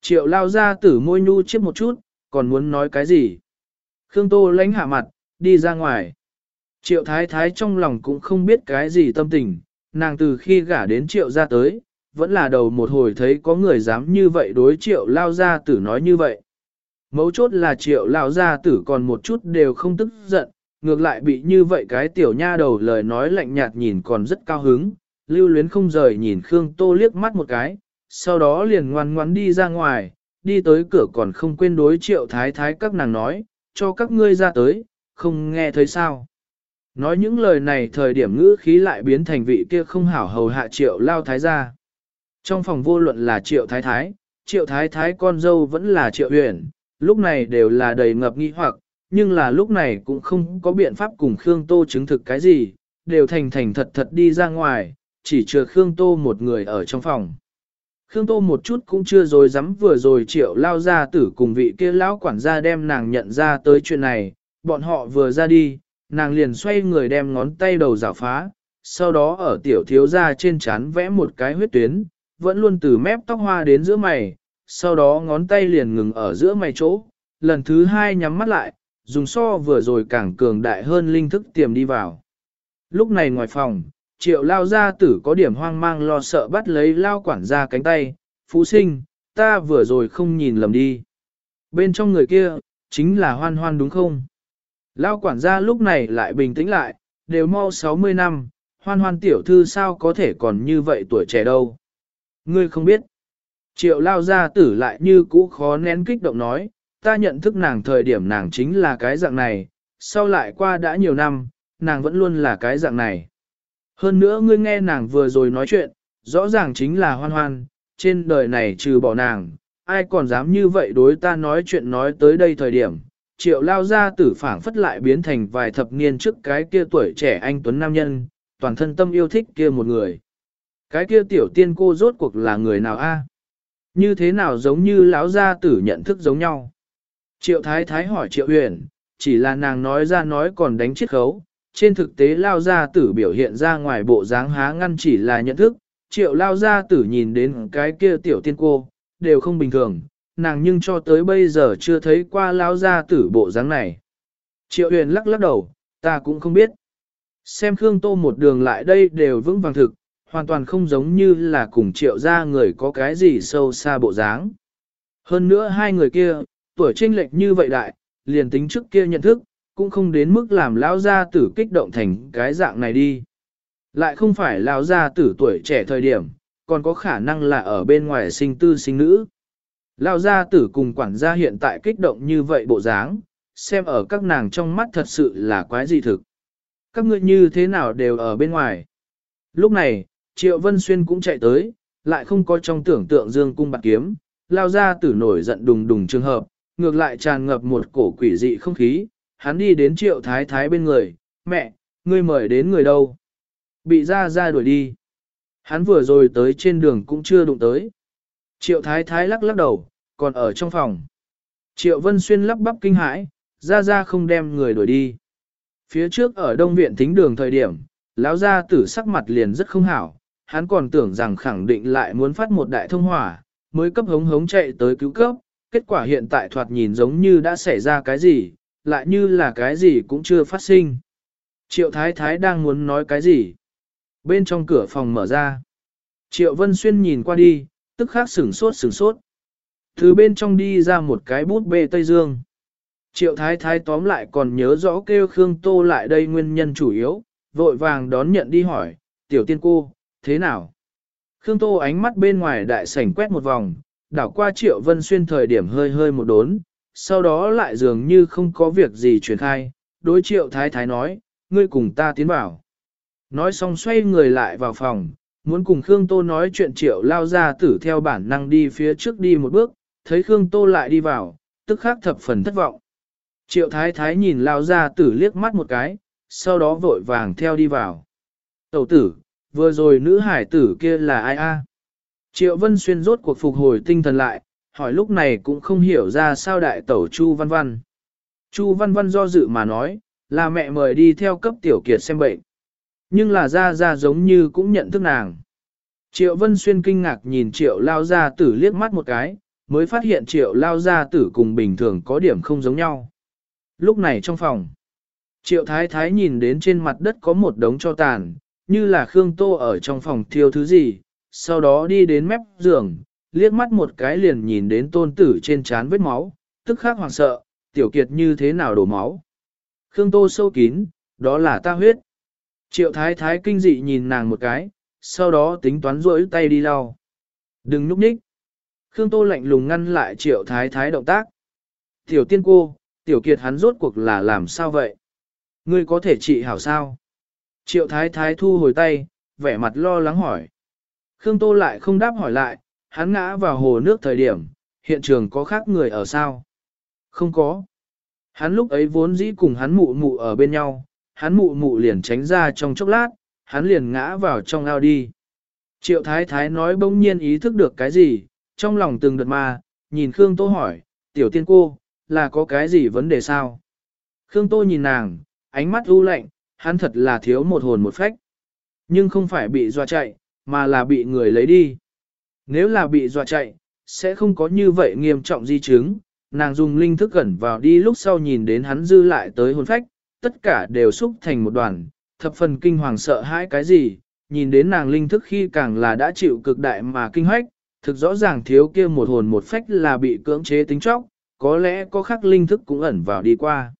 Triệu lao ra tử môi nhu chiếc một chút, còn muốn nói cái gì? Khương Tô lánh hạ mặt, đi ra ngoài. Triệu thái thái trong lòng cũng không biết cái gì tâm tình, nàng từ khi gả đến triệu ra tới, vẫn là đầu một hồi thấy có người dám như vậy đối triệu lao gia tử nói như vậy. Mấu chốt là triệu lao gia tử còn một chút đều không tức giận, ngược lại bị như vậy cái tiểu nha đầu lời nói lạnh nhạt nhìn còn rất cao hứng, lưu luyến không rời nhìn Khương Tô liếc mắt một cái, sau đó liền ngoan ngoãn đi ra ngoài, đi tới cửa còn không quên đối triệu thái thái các nàng nói, cho các ngươi ra tới, không nghe thấy sao. Nói những lời này thời điểm ngữ khí lại biến thành vị kia không hảo hầu hạ triệu lao thái gia. Trong phòng vô luận là triệu thái thái, triệu thái thái con dâu vẫn là triệu huyền, lúc này đều là đầy ngập nghi hoặc, nhưng là lúc này cũng không có biện pháp cùng Khương Tô chứng thực cái gì, đều thành thành thật thật đi ra ngoài, chỉ chừa Khương Tô một người ở trong phòng. Khương Tô một chút cũng chưa rồi dám vừa rồi triệu lao ra tử cùng vị kia lão quản gia đem nàng nhận ra tới chuyện này, bọn họ vừa ra đi, nàng liền xoay người đem ngón tay đầu rào phá, sau đó ở tiểu thiếu ra trên chán vẽ một cái huyết tuyến, vẫn luôn từ mép tóc hoa đến giữa mày, sau đó ngón tay liền ngừng ở giữa mày chỗ, lần thứ hai nhắm mắt lại, dùng so vừa rồi càng cường đại hơn linh thức tiềm đi vào. Lúc này ngoài phòng, triệu lao gia tử có điểm hoang mang lo sợ bắt lấy lao quản gia cánh tay, phú sinh, ta vừa rồi không nhìn lầm đi. Bên trong người kia, chính là hoan hoan đúng không? Lao quản gia lúc này lại bình tĩnh lại, đều mau 60 năm, hoan hoan tiểu thư sao có thể còn như vậy tuổi trẻ đâu. Ngươi không biết. Triệu lao gia tử lại như cũ khó nén kích động nói, ta nhận thức nàng thời điểm nàng chính là cái dạng này, sau lại qua đã nhiều năm, nàng vẫn luôn là cái dạng này. Hơn nữa ngươi nghe nàng vừa rồi nói chuyện, rõ ràng chính là hoan hoan, trên đời này trừ bỏ nàng, ai còn dám như vậy đối ta nói chuyện nói tới đây thời điểm. Triệu lao gia tử phảng phất lại biến thành vài thập niên trước cái kia tuổi trẻ anh Tuấn Nam Nhân, toàn thân tâm yêu thích kia một người. Cái kia tiểu tiên cô rốt cuộc là người nào a? Như thế nào giống như lão gia tử nhận thức giống nhau? Triệu thái thái hỏi triệu huyền, chỉ là nàng nói ra nói còn đánh chiết khấu. Trên thực tế lao gia tử biểu hiện ra ngoài bộ dáng há ngăn chỉ là nhận thức, triệu lao gia tử nhìn đến cái kia tiểu tiên cô, đều không bình thường, nàng nhưng cho tới bây giờ chưa thấy qua lão gia tử bộ dáng này. Triệu huyền lắc lắc đầu, ta cũng không biết. Xem Khương Tô một đường lại đây đều vững vàng thực, hoàn toàn không giống như là cùng triệu gia người có cái gì sâu xa bộ dáng. Hơn nữa hai người kia, tuổi chênh lệch như vậy đại, liền tính trước kia nhận thức, cũng không đến mức làm lão gia tử kích động thành cái dạng này đi. Lại không phải lão gia tử tuổi trẻ thời điểm, còn có khả năng là ở bên ngoài sinh tư sinh nữ. Lão gia tử cùng quản gia hiện tại kích động như vậy bộ dáng, xem ở các nàng trong mắt thật sự là quái dị thực. Các ngươi như thế nào đều ở bên ngoài. Lúc này, Triệu Vân Xuyên cũng chạy tới, lại không có trong tưởng tượng dương cung bạc kiếm, lao ra tử nổi giận đùng đùng trường hợp, ngược lại tràn ngập một cổ quỷ dị không khí, hắn đi đến Triệu Thái Thái bên người, mẹ, ngươi mời đến người đâu? Bị ra ra đuổi đi. Hắn vừa rồi tới trên đường cũng chưa đụng tới. Triệu thái thái lắc lắc đầu, còn ở trong phòng. Triệu Vân Xuyên lắp bắp kinh hãi, ra ra không đem người đuổi đi. Phía trước ở đông viện thính đường thời điểm, lão gia tử sắc mặt liền rất không hảo, hắn còn tưởng rằng khẳng định lại muốn phát một đại thông hỏa, mới cấp hống hống chạy tới cứu cấp, kết quả hiện tại thoạt nhìn giống như đã xảy ra cái gì, lại như là cái gì cũng chưa phát sinh. Triệu Thái Thái đang muốn nói cái gì? Bên trong cửa phòng mở ra. Triệu Vân Xuyên nhìn qua đi, tức khắc sửng sốt sửng sốt. Từ bên trong đi ra một cái bút bê Tây Dương. Triệu Thái Thái tóm lại còn nhớ rõ kêu Khương Tô lại đây nguyên nhân chủ yếu, vội vàng đón nhận đi hỏi, tiểu tiên cô, thế nào? Khương Tô ánh mắt bên ngoài đại sảnh quét một vòng, đảo qua Triệu Vân Xuyên thời điểm hơi hơi một đốn, sau đó lại dường như không có việc gì truyền khai, đối Triệu Thái Thái nói, ngươi cùng ta tiến vào. Nói xong xoay người lại vào phòng, muốn cùng Khương Tô nói chuyện Triệu lao ra tử theo bản năng đi phía trước đi một bước, thấy Khương Tô lại đi vào, tức khắc thập phần thất vọng. Triệu Thái Thái nhìn lao ra tử liếc mắt một cái, sau đó vội vàng theo đi vào. Tẩu tử, vừa rồi nữ hải tử kia là ai a? Triệu Vân Xuyên rốt cuộc phục hồi tinh thần lại, hỏi lúc này cũng không hiểu ra sao đại tẩu Chu Văn Văn. Chu Văn Văn do dự mà nói, là mẹ mời đi theo cấp tiểu kiệt xem bệnh. Nhưng là ra ra giống như cũng nhận thức nàng. Triệu Vân Xuyên kinh ngạc nhìn Triệu Lao Gia Tử liếc mắt một cái, mới phát hiện Triệu Lao Gia Tử cùng bình thường có điểm không giống nhau. Lúc này trong phòng, Triệu Thái Thái nhìn đến trên mặt đất có một đống cho tàn, như là Khương Tô ở trong phòng thiêu thứ gì, sau đó đi đến mép giường, liếc mắt một cái liền nhìn đến tôn tử trên trán vết máu, tức khắc hoảng sợ, tiểu kiệt như thế nào đổ máu. Khương Tô sâu kín, đó là ta huyết. Triệu Thái Thái kinh dị nhìn nàng một cái, sau đó tính toán rỗi tay đi lau. Đừng núp nhích. Khương Tô lạnh lùng ngăn lại Triệu Thái Thái động tác. Tiểu tiên cô, tiểu kiệt hắn rốt cuộc là làm sao vậy? Ngươi có thể trị hảo sao? Triệu thái thái thu hồi tay, vẻ mặt lo lắng hỏi. Khương Tô lại không đáp hỏi lại, hắn ngã vào hồ nước thời điểm, hiện trường có khác người ở sao? Không có. Hắn lúc ấy vốn dĩ cùng hắn mụ mụ ở bên nhau, hắn mụ mụ liền tránh ra trong chốc lát, hắn liền ngã vào trong ao đi. Triệu thái thái nói bỗng nhiên ý thức được cái gì, trong lòng từng đợt ma, nhìn Khương Tô hỏi, tiểu tiên cô, là có cái gì vấn đề sao? Khương Tô nhìn nàng, ánh mắt u lạnh, hắn thật là thiếu một hồn một phách. Nhưng không phải bị dọa chạy, mà là bị người lấy đi. Nếu là bị dọa chạy, sẽ không có như vậy nghiêm trọng di chứng. Nàng dùng linh thức gần vào đi lúc sau nhìn đến hắn dư lại tới hồn phách, tất cả đều xúc thành một đoàn, thập phần kinh hoàng sợ hãi cái gì, nhìn đến nàng linh thức khi càng là đã chịu cực đại mà kinh hoách, thực rõ ràng thiếu kia một hồn một phách là bị cưỡng chế tính chóc, có lẽ có khắc linh thức cũng ẩn vào đi qua.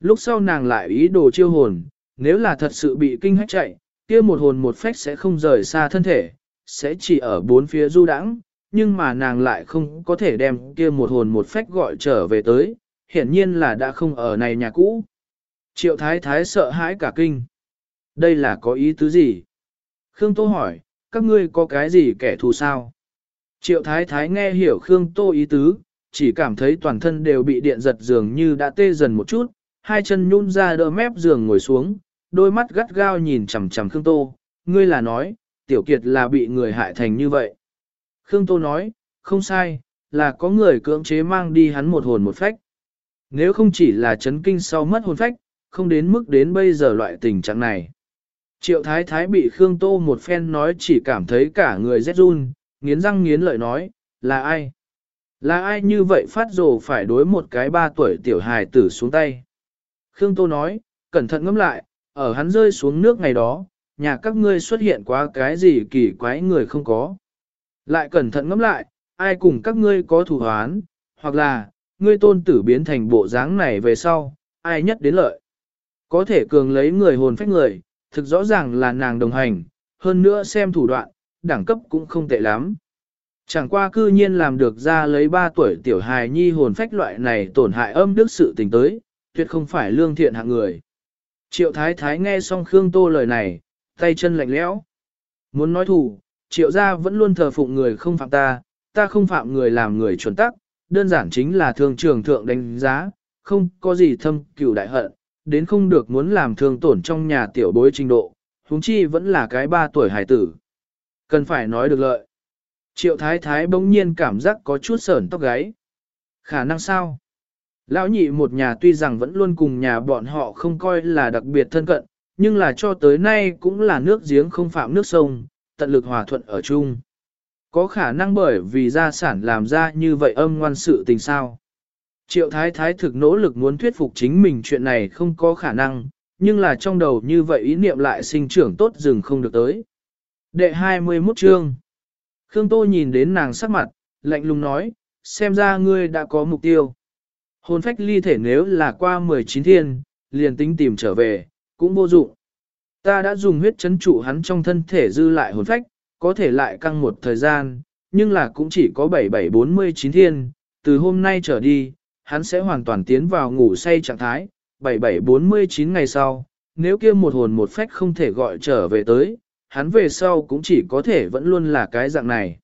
Lúc sau nàng lại ý đồ chiêu hồn, nếu là thật sự bị kinh hách chạy, kia một hồn một phách sẽ không rời xa thân thể, sẽ chỉ ở bốn phía du đãng, nhưng mà nàng lại không có thể đem kia một hồn một phách gọi trở về tới, hiển nhiên là đã không ở này nhà cũ. Triệu thái thái sợ hãi cả kinh. Đây là có ý tứ gì? Khương Tô hỏi, các ngươi có cái gì kẻ thù sao? Triệu thái thái nghe hiểu Khương Tô ý tứ, chỉ cảm thấy toàn thân đều bị điện giật dường như đã tê dần một chút, hai chân nhún ra đỡ mép giường ngồi xuống, đôi mắt gắt gao nhìn chằm chằm Khương Tô, ngươi là nói, tiểu kiệt là bị người hại thành như vậy. Khương Tô nói, không sai, là có người cưỡng chế mang đi hắn một hồn một phách. Nếu không chỉ là chấn kinh sau mất hồn phách, không đến mức đến bây giờ loại tình trạng này. Triệu Thái Thái bị Khương Tô một phen nói chỉ cảm thấy cả người rét run, nghiến răng nghiến lợi nói, là ai? Là ai như vậy phát rồ phải đối một cái ba tuổi tiểu hài tử xuống tay? Khương Tô nói, cẩn thận ngẫm lại, ở hắn rơi xuống nước ngày đó, nhà các ngươi xuất hiện quá cái gì kỳ quái người không có. Lại cẩn thận ngẫm lại, ai cùng các ngươi có thủ hoán, hoặc là, ngươi tôn tử biến thành bộ dáng này về sau, ai nhất đến lợi. Có thể cường lấy người hồn phách người, thực rõ ràng là nàng đồng hành, hơn nữa xem thủ đoạn, đẳng cấp cũng không tệ lắm. Chẳng qua cư nhiên làm được ra lấy 3 tuổi tiểu hài nhi hồn phách loại này tổn hại âm đức sự tình tới, tuyệt không phải lương thiện hạng người. Triệu thái thái nghe xong Khương Tô lời này, tay chân lạnh lẽo. Muốn nói thủ, triệu gia vẫn luôn thờ phụng người không phạm ta, ta không phạm người làm người chuẩn tắc, đơn giản chính là thường trường thượng đánh giá, không có gì thâm cửu đại hận, đến không được muốn làm thương tổn trong nhà tiểu bối trình độ, huống chi vẫn là cái ba tuổi hải tử. Cần phải nói được lợi. Triệu thái thái bỗng nhiên cảm giác có chút sởn tóc gáy. Khả năng sao? Lão nhị một nhà tuy rằng vẫn luôn cùng nhà bọn họ không coi là đặc biệt thân cận, nhưng là cho tới nay cũng là nước giếng không phạm nước sông, tận lực hòa thuận ở chung. Có khả năng bởi vì gia sản làm ra như vậy âm ngoan sự tình sao. Triệu thái thái thực nỗ lực muốn thuyết phục chính mình chuyện này không có khả năng, nhưng là trong đầu như vậy ý niệm lại sinh trưởng tốt dừng không được tới. Đệ 21 chương Khương Tô nhìn đến nàng sắc mặt, lạnh lùng nói, xem ra ngươi đã có mục tiêu. Hồn phách ly thể nếu là qua 19 thiên, liền tính tìm trở về, cũng vô dụng. Ta đã dùng huyết chấn trụ hắn trong thân thể dư lại hồn phách, có thể lại căng một thời gian, nhưng là cũng chỉ có 7749 thiên, từ hôm nay trở đi, hắn sẽ hoàn toàn tiến vào ngủ say trạng thái, 7749 ngày sau, nếu kia một hồn một phách không thể gọi trở về tới, hắn về sau cũng chỉ có thể vẫn luôn là cái dạng này.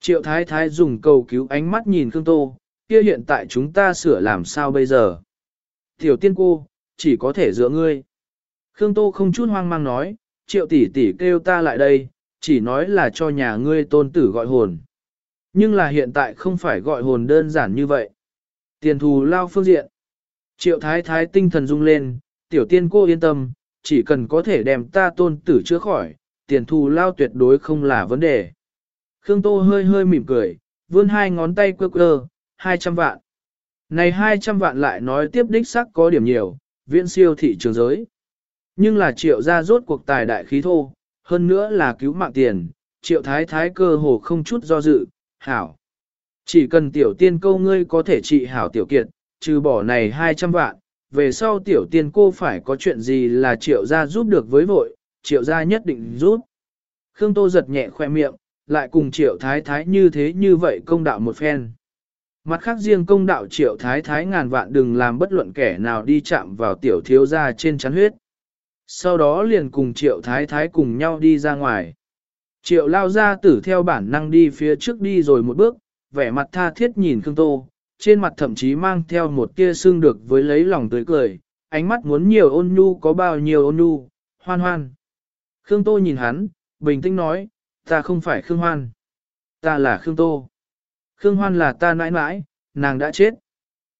Triệu thái thái dùng cầu cứu ánh mắt nhìn Khương Tô, kia hiện tại chúng ta sửa làm sao bây giờ? Tiểu tiên cô, chỉ có thể dựa ngươi. Khương Tô không chút hoang mang nói, triệu tỷ tỷ kêu ta lại đây, chỉ nói là cho nhà ngươi tôn tử gọi hồn. Nhưng là hiện tại không phải gọi hồn đơn giản như vậy. Tiền thù lao phương diện. Triệu thái thái tinh thần rung lên, tiểu tiên cô yên tâm, chỉ cần có thể đem ta tôn tử chữa khỏi, tiền thù lao tuyệt đối không là vấn đề. Khương Tô hơi hơi mỉm cười, vươn hai ngón tay quơ quơ, 200 vạn. Này 200 vạn lại nói tiếp đích sắc có điểm nhiều, viện siêu thị trường giới. Nhưng là triệu gia rốt cuộc tài đại khí thô, hơn nữa là cứu mạng tiền, triệu thái thái cơ hồ không chút do dự, hảo. Chỉ cần tiểu tiên câu ngươi có thể trị hảo tiểu kiệt, trừ bỏ này 200 vạn, về sau tiểu tiên cô phải có chuyện gì là triệu gia giúp được với vội, triệu gia nhất định rút Khương Tô giật nhẹ khoe miệng, lại cùng triệu thái thái như thế như vậy công đạo một phen. Mặt khác riêng công đạo triệu thái thái ngàn vạn đừng làm bất luận kẻ nào đi chạm vào tiểu thiếu gia trên chắn huyết. Sau đó liền cùng triệu thái thái cùng nhau đi ra ngoài. Triệu lao ra tử theo bản năng đi phía trước đi rồi một bước, vẻ mặt tha thiết nhìn Khương Tô, trên mặt thậm chí mang theo một tia xương được với lấy lòng tươi cười, ánh mắt muốn nhiều ôn nhu có bao nhiêu ôn nhu, hoan hoan. Khương Tô nhìn hắn, bình tĩnh nói, ta không phải Khương Hoan. Ta là Khương Tô. Khương Hoan là ta nãi nãi, nàng đã chết.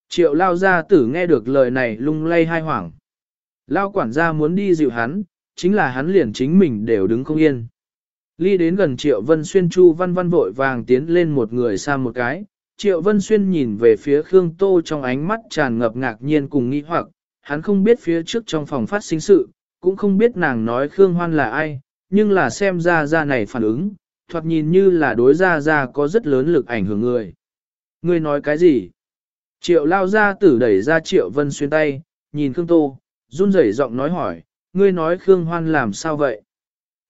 Triệu lao gia tử nghe được lời này lung lay hai hoảng. Lao quản gia muốn đi dịu hắn, chính là hắn liền chính mình đều đứng không yên. Ly đến gần Triệu Vân Xuyên Chu văn văn vội vàng tiến lên một người xa một cái. Triệu Vân Xuyên nhìn về phía Khương Tô trong ánh mắt tràn ngập ngạc nhiên cùng nghi hoặc, hắn không biết phía trước trong phòng phát sinh sự, cũng không biết nàng nói Khương Hoan là ai, nhưng là xem ra ra này phản ứng, thoạt nhìn như là đối ra ra có rất lớn lực ảnh hưởng người. Ngươi nói cái gì? Triệu lao ra tử đẩy ra Triệu Vân Xuyên tay, nhìn Khương Tô, run rẩy giọng nói hỏi, ngươi nói Khương Hoan làm sao vậy?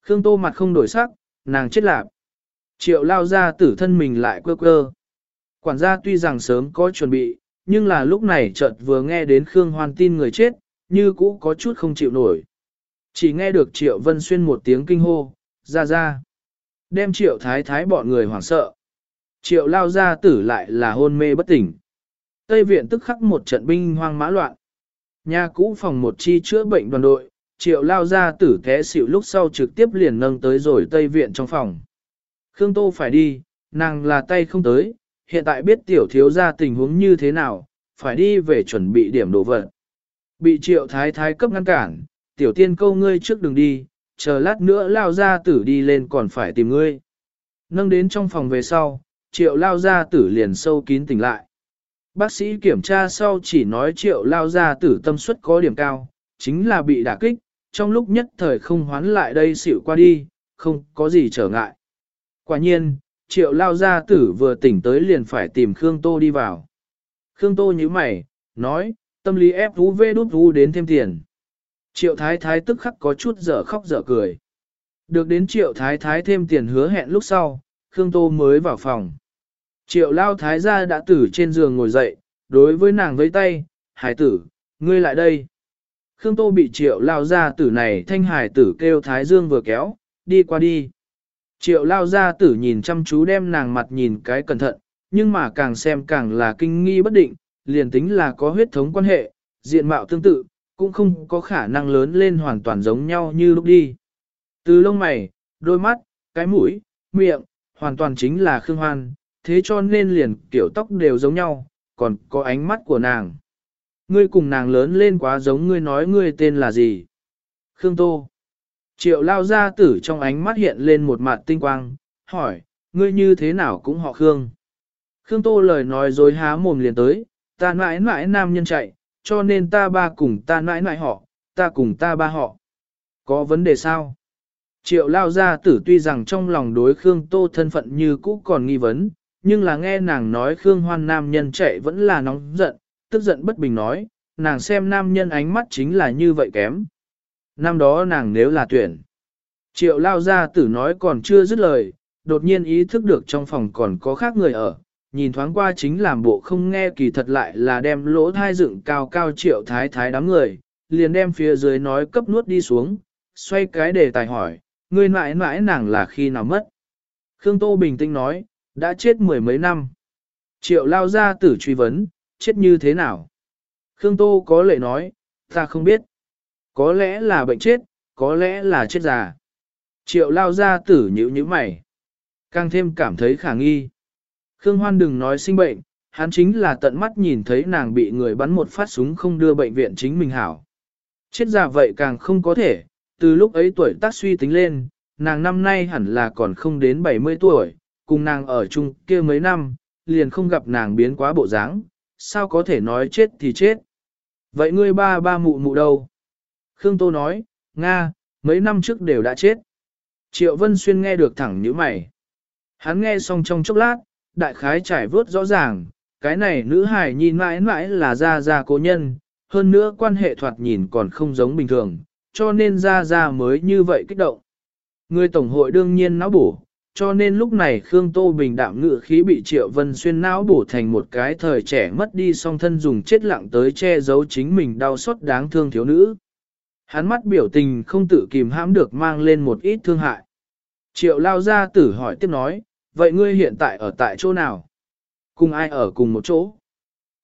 Khương Tô mặt không đổi sắc, nàng chết lạc. Triệu lao ra tử thân mình lại quơ quơ. Quản gia tuy rằng sớm có chuẩn bị, nhưng là lúc này chợt vừa nghe đến Khương Hoan tin người chết, như cũ có chút không chịu nổi. Chỉ nghe được Triệu Vân Xuyên một tiếng kinh hô, ra ra. Đem Triệu Thái Thái bọn người hoảng sợ. Triệu lao ra tử lại là hôn mê bất tỉnh. Tây viện tức khắc một trận binh hoang mã loạn. Nhà cũ phòng một chi chữa bệnh đoàn đội, triệu lao ra tử té xỉu lúc sau trực tiếp liền nâng tới rồi Tây viện trong phòng. Khương Tô phải đi, nàng là tay không tới, hiện tại biết tiểu thiếu ra tình huống như thế nào, phải đi về chuẩn bị điểm đồ vật. Bị triệu thái thái cấp ngăn cản, tiểu tiên câu ngươi trước đừng đi, chờ lát nữa lao ra tử đi lên còn phải tìm ngươi. Nâng đến trong phòng về sau, triệu lao ra tử liền sâu kín tỉnh lại. Bác sĩ kiểm tra sau chỉ nói triệu lao ra tử tâm suất có điểm cao, chính là bị đả kích, trong lúc nhất thời không hoán lại đây xỉu qua đi, không có gì trở ngại. Quả nhiên, triệu lao ra tử vừa tỉnh tới liền phải tìm Khương Tô đi vào. Khương Tô như mày, nói, tâm lý ép thú vê đút thú đến thêm tiền. Triệu thái thái tức khắc có chút dở khóc dở cười. Được đến triệu thái thái thêm tiền hứa hẹn lúc sau, Khương Tô mới vào phòng. Triệu lao thái gia đã tử trên giường ngồi dậy, đối với nàng với tay, hải tử, ngươi lại đây. Khương Tô bị triệu lao gia tử này thanh hải tử kêu thái dương vừa kéo, đi qua đi. Triệu lao gia tử nhìn chăm chú đem nàng mặt nhìn cái cẩn thận, nhưng mà càng xem càng là kinh nghi bất định, liền tính là có huyết thống quan hệ, diện mạo tương tự, cũng không có khả năng lớn lên hoàn toàn giống nhau như lúc đi. Từ lông mày, đôi mắt, cái mũi, miệng, hoàn toàn chính là Khương Hoan, thế cho nên liền kiểu tóc đều giống nhau, còn có ánh mắt của nàng. Ngươi cùng nàng lớn lên quá giống ngươi nói ngươi tên là gì? Khương Tô. Triệu lao ra tử trong ánh mắt hiện lên một mặt tinh quang, hỏi, ngươi như thế nào cũng họ Khương. Khương Tô lời nói dối há mồm liền tới, ta mãi mãi nam nhân chạy, cho nên ta ba cùng ta nãi nãi họ, ta cùng ta ba họ. Có vấn đề sao? Triệu lao gia tử tuy rằng trong lòng đối Khương Tô thân phận như cũ còn nghi vấn, nhưng là nghe nàng nói Khương Hoan nam nhân chạy vẫn là nóng giận, tức giận bất bình nói, nàng xem nam nhân ánh mắt chính là như vậy kém. Năm đó nàng nếu là tuyển. Triệu lao gia tử nói còn chưa dứt lời, đột nhiên ý thức được trong phòng còn có khác người ở, nhìn thoáng qua chính làm bộ không nghe kỳ thật lại là đem lỗ thai dựng cao cao triệu thái thái đám người, liền đem phía dưới nói cấp nuốt đi xuống, xoay cái đề tài hỏi, người mãi mãi nàng là khi nào mất. Khương Tô bình tĩnh nói, đã chết mười mấy năm. Triệu lao ra tử truy vấn, chết như thế nào? Khương Tô có lệ nói, ta không biết. Có lẽ là bệnh chết, có lẽ là chết già. Triệu lao ra tử nhữ như mày. Càng thêm cảm thấy khả nghi. Khương Hoan đừng nói sinh bệnh, hắn chính là tận mắt nhìn thấy nàng bị người bắn một phát súng không đưa bệnh viện chính mình hảo. Chết già vậy càng không có thể, từ lúc ấy tuổi tác suy tính lên, nàng năm nay hẳn là còn không đến 70 tuổi, cùng nàng ở chung kia mấy năm, liền không gặp nàng biến quá bộ dáng, sao có thể nói chết thì chết. Vậy ngươi ba ba mụ mụ đâu? Khương Tô nói, Nga, mấy năm trước đều đã chết. Triệu Vân Xuyên nghe được thẳng như mày. Hắn nghe xong trong chốc lát, đại khái trải vớt rõ ràng, cái này nữ hài nhìn mãi mãi là ra ra cố nhân, hơn nữa quan hệ thoạt nhìn còn không giống bình thường, cho nên ra ra mới như vậy kích động. Người Tổng hội đương nhiên não bổ, cho nên lúc này Khương Tô Bình đạm ngự khí bị Triệu Vân Xuyên não bổ thành một cái thời trẻ mất đi song thân dùng chết lặng tới che giấu chính mình đau xót đáng thương thiếu nữ. Hắn mắt biểu tình không tự kìm hãm được mang lên một ít thương hại. Triệu lao ra tử hỏi tiếp nói, vậy ngươi hiện tại ở tại chỗ nào? Cùng ai ở cùng một chỗ?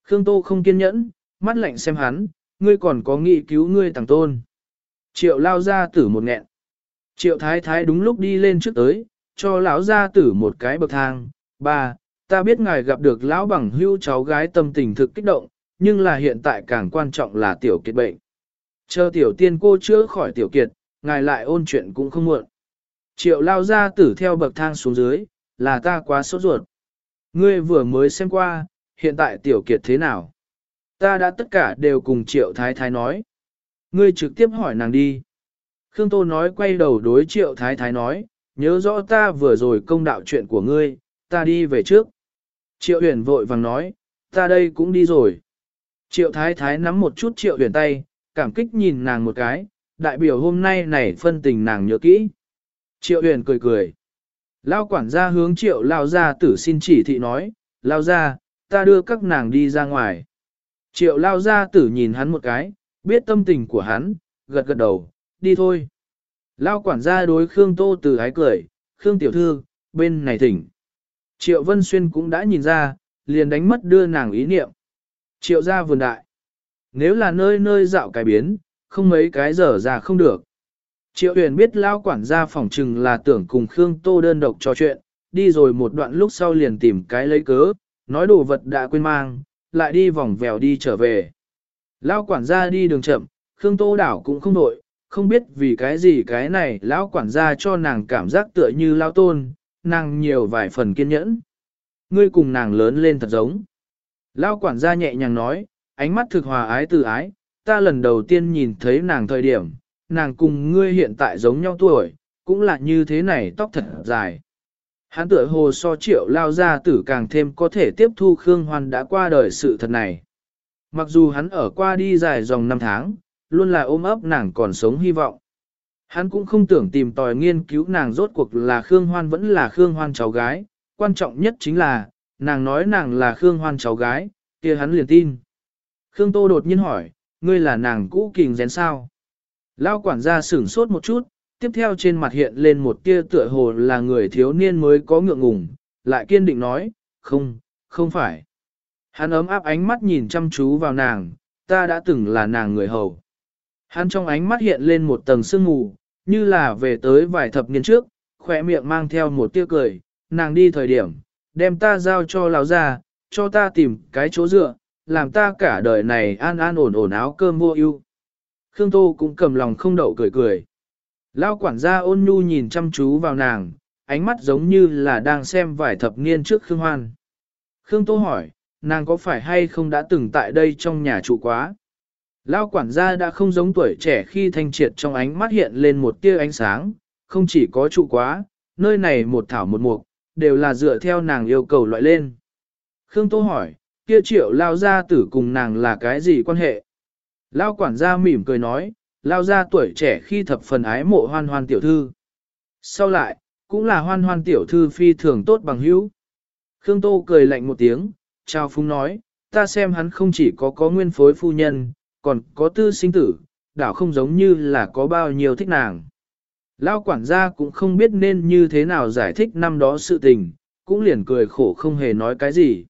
Khương Tô không kiên nhẫn, mắt lạnh xem hắn, ngươi còn có nghị cứu ngươi tàng tôn. Triệu lao ra tử một nghẹn. Triệu thái thái đúng lúc đi lên trước tới, cho lão ra tử một cái bậc thang. Ba, ta biết ngài gặp được lão bằng hưu cháu gái tâm tình thực kích động, nhưng là hiện tại càng quan trọng là tiểu kiệt bệnh. Chờ tiểu tiên cô chữa khỏi tiểu kiệt, ngài lại ôn chuyện cũng không muộn. Triệu lao ra tử theo bậc thang xuống dưới, là ta quá sốt ruột. Ngươi vừa mới xem qua, hiện tại tiểu kiệt thế nào? Ta đã tất cả đều cùng triệu thái thái nói. Ngươi trực tiếp hỏi nàng đi. Khương Tô nói quay đầu đối triệu thái thái nói, nhớ rõ ta vừa rồi công đạo chuyện của ngươi, ta đi về trước. Triệu huyền vội vàng nói, ta đây cũng đi rồi. Triệu thái thái nắm một chút triệu huyền tay, cảm kích nhìn nàng một cái, đại biểu hôm nay này phân tình nàng nhớ kỹ. Triệu huyền cười cười. Lao quản gia hướng triệu lao gia tử xin chỉ thị nói, lao gia, ta đưa các nàng đi ra ngoài. Triệu lao gia tử nhìn hắn một cái, biết tâm tình của hắn, gật gật đầu, đi thôi. Lao quản gia đối Khương Tô tử ái cười, Khương tiểu thư, bên này thỉnh. Triệu Vân Xuyên cũng đã nhìn ra, liền đánh mất đưa nàng ý niệm. Triệu gia vườn đại. Nếu là nơi nơi dạo cái biến, không mấy cái giờ ra không được. Triệu huyền biết lao quản gia phỏng trừng là tưởng cùng Khương Tô đơn độc trò chuyện, đi rồi một đoạn lúc sau liền tìm cái lấy cớ, nói đồ vật đã quên mang, lại đi vòng vèo đi trở về. Lao quản gia đi đường chậm, Khương Tô đảo cũng không đội, không biết vì cái gì cái này lão quản gia cho nàng cảm giác tựa như lao tôn, nàng nhiều vài phần kiên nhẫn. Ngươi cùng nàng lớn lên thật giống. Lao quản gia nhẹ nhàng nói, ánh mắt thực hòa ái từ ái, ta lần đầu tiên nhìn thấy nàng thời điểm, nàng cùng ngươi hiện tại giống nhau tuổi, cũng là như thế này tóc thật dài. Hắn tựa hồ so triệu lao ra tử càng thêm có thể tiếp thu Khương Hoan đã qua đời sự thật này. Mặc dù hắn ở qua đi dài dòng năm tháng, luôn là ôm ấp nàng còn sống hy vọng. Hắn cũng không tưởng tìm tòi nghiên cứu nàng rốt cuộc là Khương Hoan vẫn là Khương Hoan cháu gái, quan trọng nhất chính là, nàng nói nàng là Khương Hoan cháu gái, kia hắn liền tin. Khương Tô đột nhiên hỏi, ngươi là nàng cũ kình rén sao? Lao quản gia sửng sốt một chút, tiếp theo trên mặt hiện lên một tia tựa hồ là người thiếu niên mới có ngượng ngùng, lại kiên định nói, không, không phải. Hắn ấm áp ánh mắt nhìn chăm chú vào nàng, ta đã từng là nàng người hầu. Hắn trong ánh mắt hiện lên một tầng sương mù, Như là về tới vài thập niên trước, khỏe miệng mang theo một tia cười, nàng đi thời điểm, đem ta giao cho lão gia, cho ta tìm cái chỗ dựa, làm ta cả đời này an an ổn ổn áo cơm vô ưu. Khương Tô cũng cầm lòng không đậu cười cười. Lão quản gia ôn nhu nhìn chăm chú vào nàng, ánh mắt giống như là đang xem vài thập niên trước Khương Hoan. Khương Tô hỏi, nàng có phải hay không đã từng tại đây trong nhà trụ quá? Lao quản gia đã không giống tuổi trẻ khi thanh triệt trong ánh mắt hiện lên một tia ánh sáng, không chỉ có trụ quá, nơi này một thảo một mục, đều là dựa theo nàng yêu cầu loại lên. Khương Tô hỏi, kia triệu lao gia tử cùng nàng là cái gì quan hệ? Lao quản gia mỉm cười nói, lao gia tuổi trẻ khi thập phần ái mộ hoan hoan tiểu thư. Sau lại, cũng là hoan hoan tiểu thư phi thường tốt bằng hữu. Khương Tô cười lạnh một tiếng, trao phúng nói, ta xem hắn không chỉ có có nguyên phối phu nhân, còn có tư sinh tử, đảo không giống như là có bao nhiêu thích nàng. Lao quản gia cũng không biết nên như thế nào giải thích năm đó sự tình, cũng liền cười khổ không hề nói cái gì.